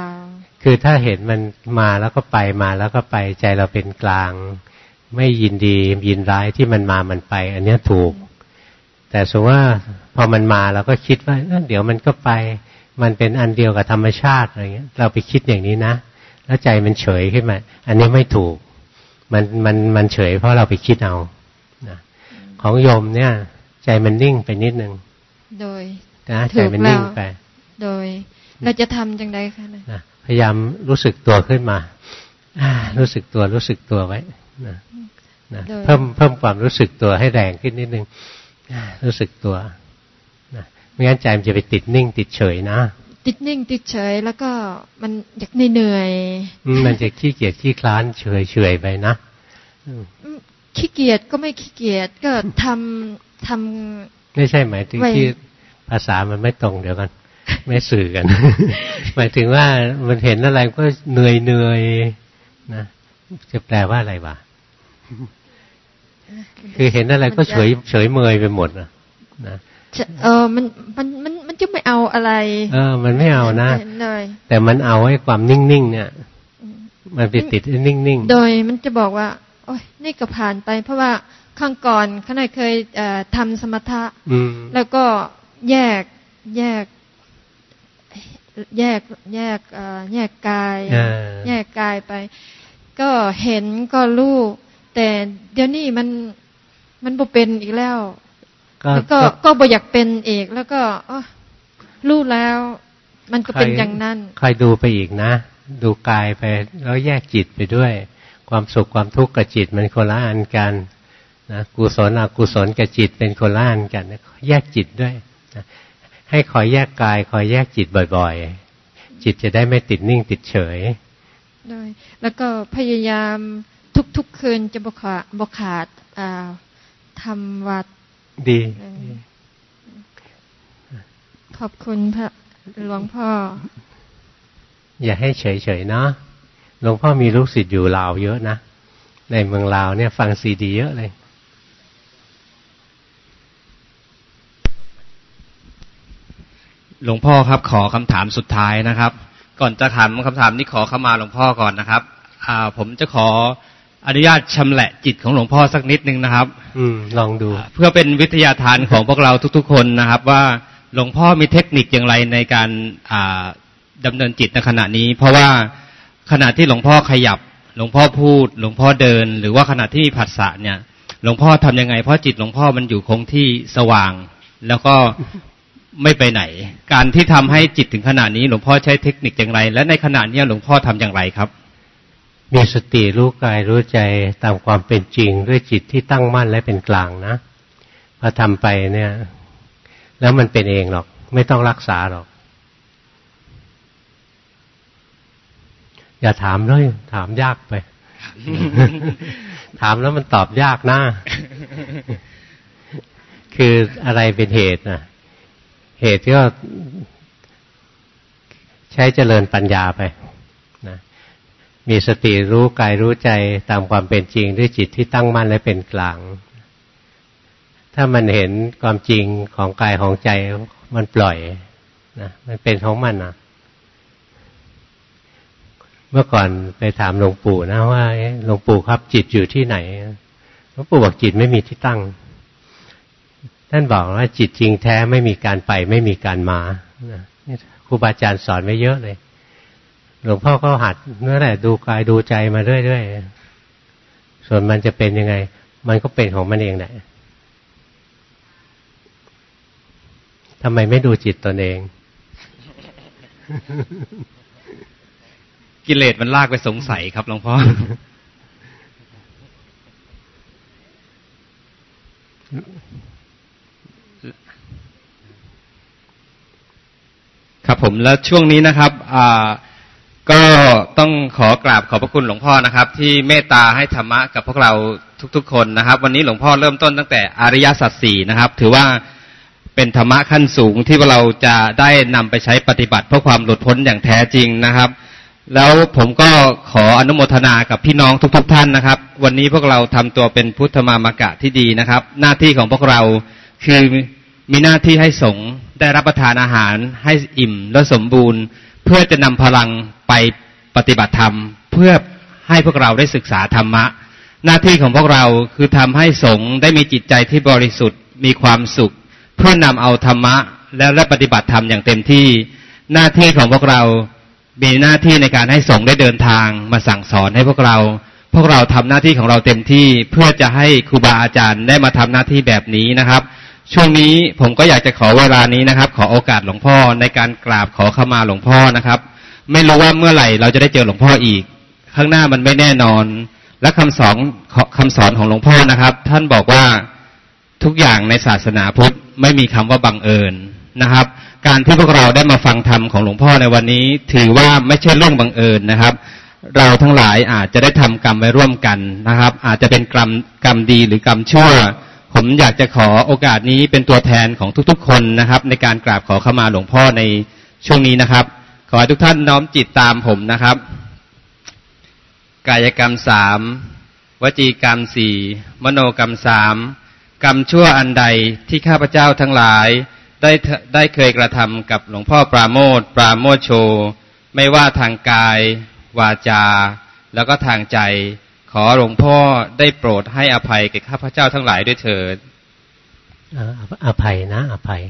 คือถ้าเห็นมันมาแล้วก็ไปมาแล้วก็ไปใจเราเป็นกลาง ไม่ยินดียินร้ายที่มันมามันไป อันเนี้ยถูก แต่สมมติว่าพอมันมาเราก็คิดว่าเอ้อเดี๋ยวมันก็ไป มันเป็นอันเดียวกับธรรมชาติอะไรเงี้ย เราไปคิดอย่างนี้นะ แล้วใจมันเฉยขึ้นมา อันนี้ไม่ถูก มันมันมันเฉยเพราะเราไปคิดเอานะของโยมเนี่ย ใจมันนิ่งไปนิดนึง โดยนะถูใจกมันนิ่งแล้วไป โดย เราจะทำจังใดคะนะนะพยายามรู้สึกตัวขึ้นมาอ่ารู้สึกตัวรู้สึกตัวไว้ นะนะเพิ่มเพิ่มความรู้สึกตัวให้แรงขึ้นนิดนึงอ่ารู้สึกตัวนะไม่งั้นใจมันจะไปติดนิ่ง ติดเฉยนะติดนิ่ง ติดเฉย แล้วก็มันอยากเหนื่อยอืมมันจะขี้เกียจขี้คลานเฉยเฉยไปนะอืมอืมขี้เกียจก็ไม่ขี้เกียจก็ทำทำไม่ใช่หมายถึงไว้ที่ภาษามันไม่ตรงเดี๋ยวกันไม่สื่อกัน หมายถึงว่ามันเห็นอะไรก็เหนื่อยเหนื่อยนะจะแปลว่าอะไรวะ คือเห็นอะไรก็เฉยเฉยเมยไปหมดนะนะจะเออมันมันมันมันจะไม่เอาอะไร เออ มันไม่เอานะเลยแต่มันเอาไอ้ความนิ่งๆเนี่ย มันไปติดไอ้นิ่งโดยมันจะบอกว่า โอ้ยนี่ก็ผ่านไป เพราะว่าข้างก่อนขณะเคยเอ่อทำสมถะๆอืมแล้วก็แยกแยก แยกแยกเอ่อแยกกายเออแยกกายไป ก็เห็นก็รู้ แต่เดี๋ยวนี้มันมันบ่เป็นอีกแล้ว ก็แล้วก็ก็บ่อยากเป็นอีกแล้วก็อ้อรู้แล้ว มันก็เป็นอย่างนั้นคอยดูไปอีกนะ ดูกายไปแล้วแยกจิตไปด้วย ความสุขความทุกข์กับจิตมันคนละอันกันนะกุศลอกุศลกับจิตเป็นคนละอันกันนะแยกจิตด้วยนะให้คอยแยกกายคอยแยกจิตบ่อยๆ จิตจะได้ไม่ติดนิ่งติดเฉยด้วยแล้วก็พยายาม ทุกๆคืนจะบขาดบขาดอ่าทำวัดดีเออขอบคุณพระหลวงพ่อ อย่าให้เฉยๆเนาะหลวงพ่อมีลูกศิษย์อยู่ลาวเยอะนะ ในเมืองลาวเนี่ย ฟังซีดีเยอะเลย หลวงพ่อครับขอคำถามสุดท้ายนะครับ ก่อนจะถามคำถามนี้ขอเข้ามาหลวงพ่อก่อนนะครับ อ่า ผมจะขอ อนุญาตชำแหละจิตของหลวงพ่อสักนิดนึงนะครับ อืม ลองดู เพื่อเป็นวิทยาทานของพวกเราทุก ๆ คนนะครับ ว่าหลวงพ่อมีเทคนิคอย่างไรในการอ่าดำเนินจิตในขณะนี้ เพราะว่าขณะที่หลวงพ่อขยับ หลวงพ่อพูด หลวงพ่อเดิน หรือว่าขณะที่ผัสสะเนี่ย หลวงพ่อทำยังไง เพราะจิตหลวงพ่อมันอยู่คงที่สว่าง แล้วก็ไม่ไปไหน การที่ทำให้จิตถึงขนาดนี้ หลวงพ่อใช้เทคนิคอย่างไร และในขณะนี้หลวงพ่อทำอย่างไรครับ มีสติรู้กายรู้ใจตามความเป็นจริง ด้วยจิตที่ตั้งมั่นและเป็นกลางนะพอทำไปเนี่ย แล้วมันเป็นเองหรอก ไม่ต้องรักษาหรอก อย่าถามเลย ถามยากไป ถามแล้วมันตอบยากนะคืออะไรเป็นเหตุนะเหตุก็ใช้เจริญปัญญาไป มีสติรู้กายรู้ใจตามความเป็นจริงด้วยจิตที่ตั้งมั่นและเป็นกลาง ถ้ามันเห็นความจริงของกายของใจมันปล่อยนะมันเป็นของมันนะเมื่อก่อนไปถามหลวงปู่นะว่าหลวงปู่ครับจิตอยู่ที่ไหนหลวงปู่บอกจิตไม่มีที่ตั้ง ท่านบอกว่าจิตจริงแท้ไม่มีการไปไม่มีการมาครูบาอาจารย์สอนไว้เยอะเลย หลวงพ่อก็หัดนั่นแหละดูกายดูใจมาเรื่อยๆส่วนมันจะเป็นยังไง มันก็เป็นของมันเองแหละทำไมไม่ดูจิตตนเอง กิเลสมันลากไปสงสัยครับหลวงพ่อครับผมแล้วช่วงนี้นะครับ อ่า ก็ต้องขอกราบขอบพระคุณหลวงพ่อนะครับ ที่เมตตาให้ธรรมะกับพวกเราทุกๆ คนนะครับ วันนี้หลวงพ่อเริ่มต้นตั้งแต่อริยสัจสี่นะครับ ถือว่าเป็นธรรมะขั้นสูงที่เราจะได้นำไปใช้ปฏิบัติเพื่อความหลุดพ้นอย่างแท้จริงนะครับ แล้วผมก็ขออนุโมทนากับพี่น้องทุก ๆ ท่านนะครับ วันนี้พวกเราทำตัวเป็นพุทธมามากะที่ดีนะครับ หน้าที่ของพวกเราคือมีหน้าที่ให้สงฆ์ได้รับประทานอาหารให้อิ่มและสมบูรณ์ เพื่อจะนำพลัง ไปปฏิบัติธรรม เพื่อให้พวกเราได้ศึกษาธรรมะ หน้าที่ของพวกเราคือทำให้สงฆ์ได้มีจิตใจที่บริสุทธิ์มีความสุข เพื่อนำเอาธรรมะ แล้วและปฏิบัติธรรมอย่างเต็มที่ หน้าที่ของพวกเรา มีหน้าที่ในการให้สงฆ์ได้เดินทาง มาสั่งสอนให้พวกเรา พวกเราทำหน้าที่ของเราเต็มที่ เพื่อจะให้ครูบาอาจารย์ได้มาทำหน้าที่แบบนี้นะครับช่วงนี้ผมก็อยากจะขอเวลานี้นะครับ ขอโอกาสหลวงพ่อในการกราบขอขมาหลวงพ่อนะครับ ไม่รู้ว่าเมื่อไหร่เราจะได้เจอหลวงพ่ออีก ข้างหน้ามันไม่แน่นอน และคำสอนคำสอนของหลวงพ่อนะครับ ท่านบอกว่าทุกอย่างในศาสนาพุทธไม่มีคำว่าบังเอิญนะครับ การที่พวกเราได้มาฟังธรรมของหลวงพ่อในวันนี้ ถือว่าไม่ใช่เรื่องบังเอิญนะครับ เราทั้งหลายอาจจะได้ทำกรรมไว้ร่วมกันนะครับ อาจจะเป็นกรรมกรรมดีหรือกรรมชั่วผมอยากจะขอโอกาสนี้เป็นตัวแทนของทุกๆ คนนะครับ ในการกราบขอเข้ามาหลวงพ่อในช่วงนี้นะครับ ขอให้ทุกท่านน้อมจิตตามผมนะครับ กายกรรมสามวจีกรรมสี่มโนกรรมสามกรรมชั่วอันใดที่ข้าพเจ้าทั้งหลาย ได้ได้เคยกระทำกับหลวงพ่อปราโมทปราโมทโช ไม่ว่าทางกาย วาจา แล้วก็ทางใจ ขอหลวงพ่อได้โปรดให้อภัยแก่ข้าพเจ้าทั้งหลายด้วยเถิดอภัยนะ อภัย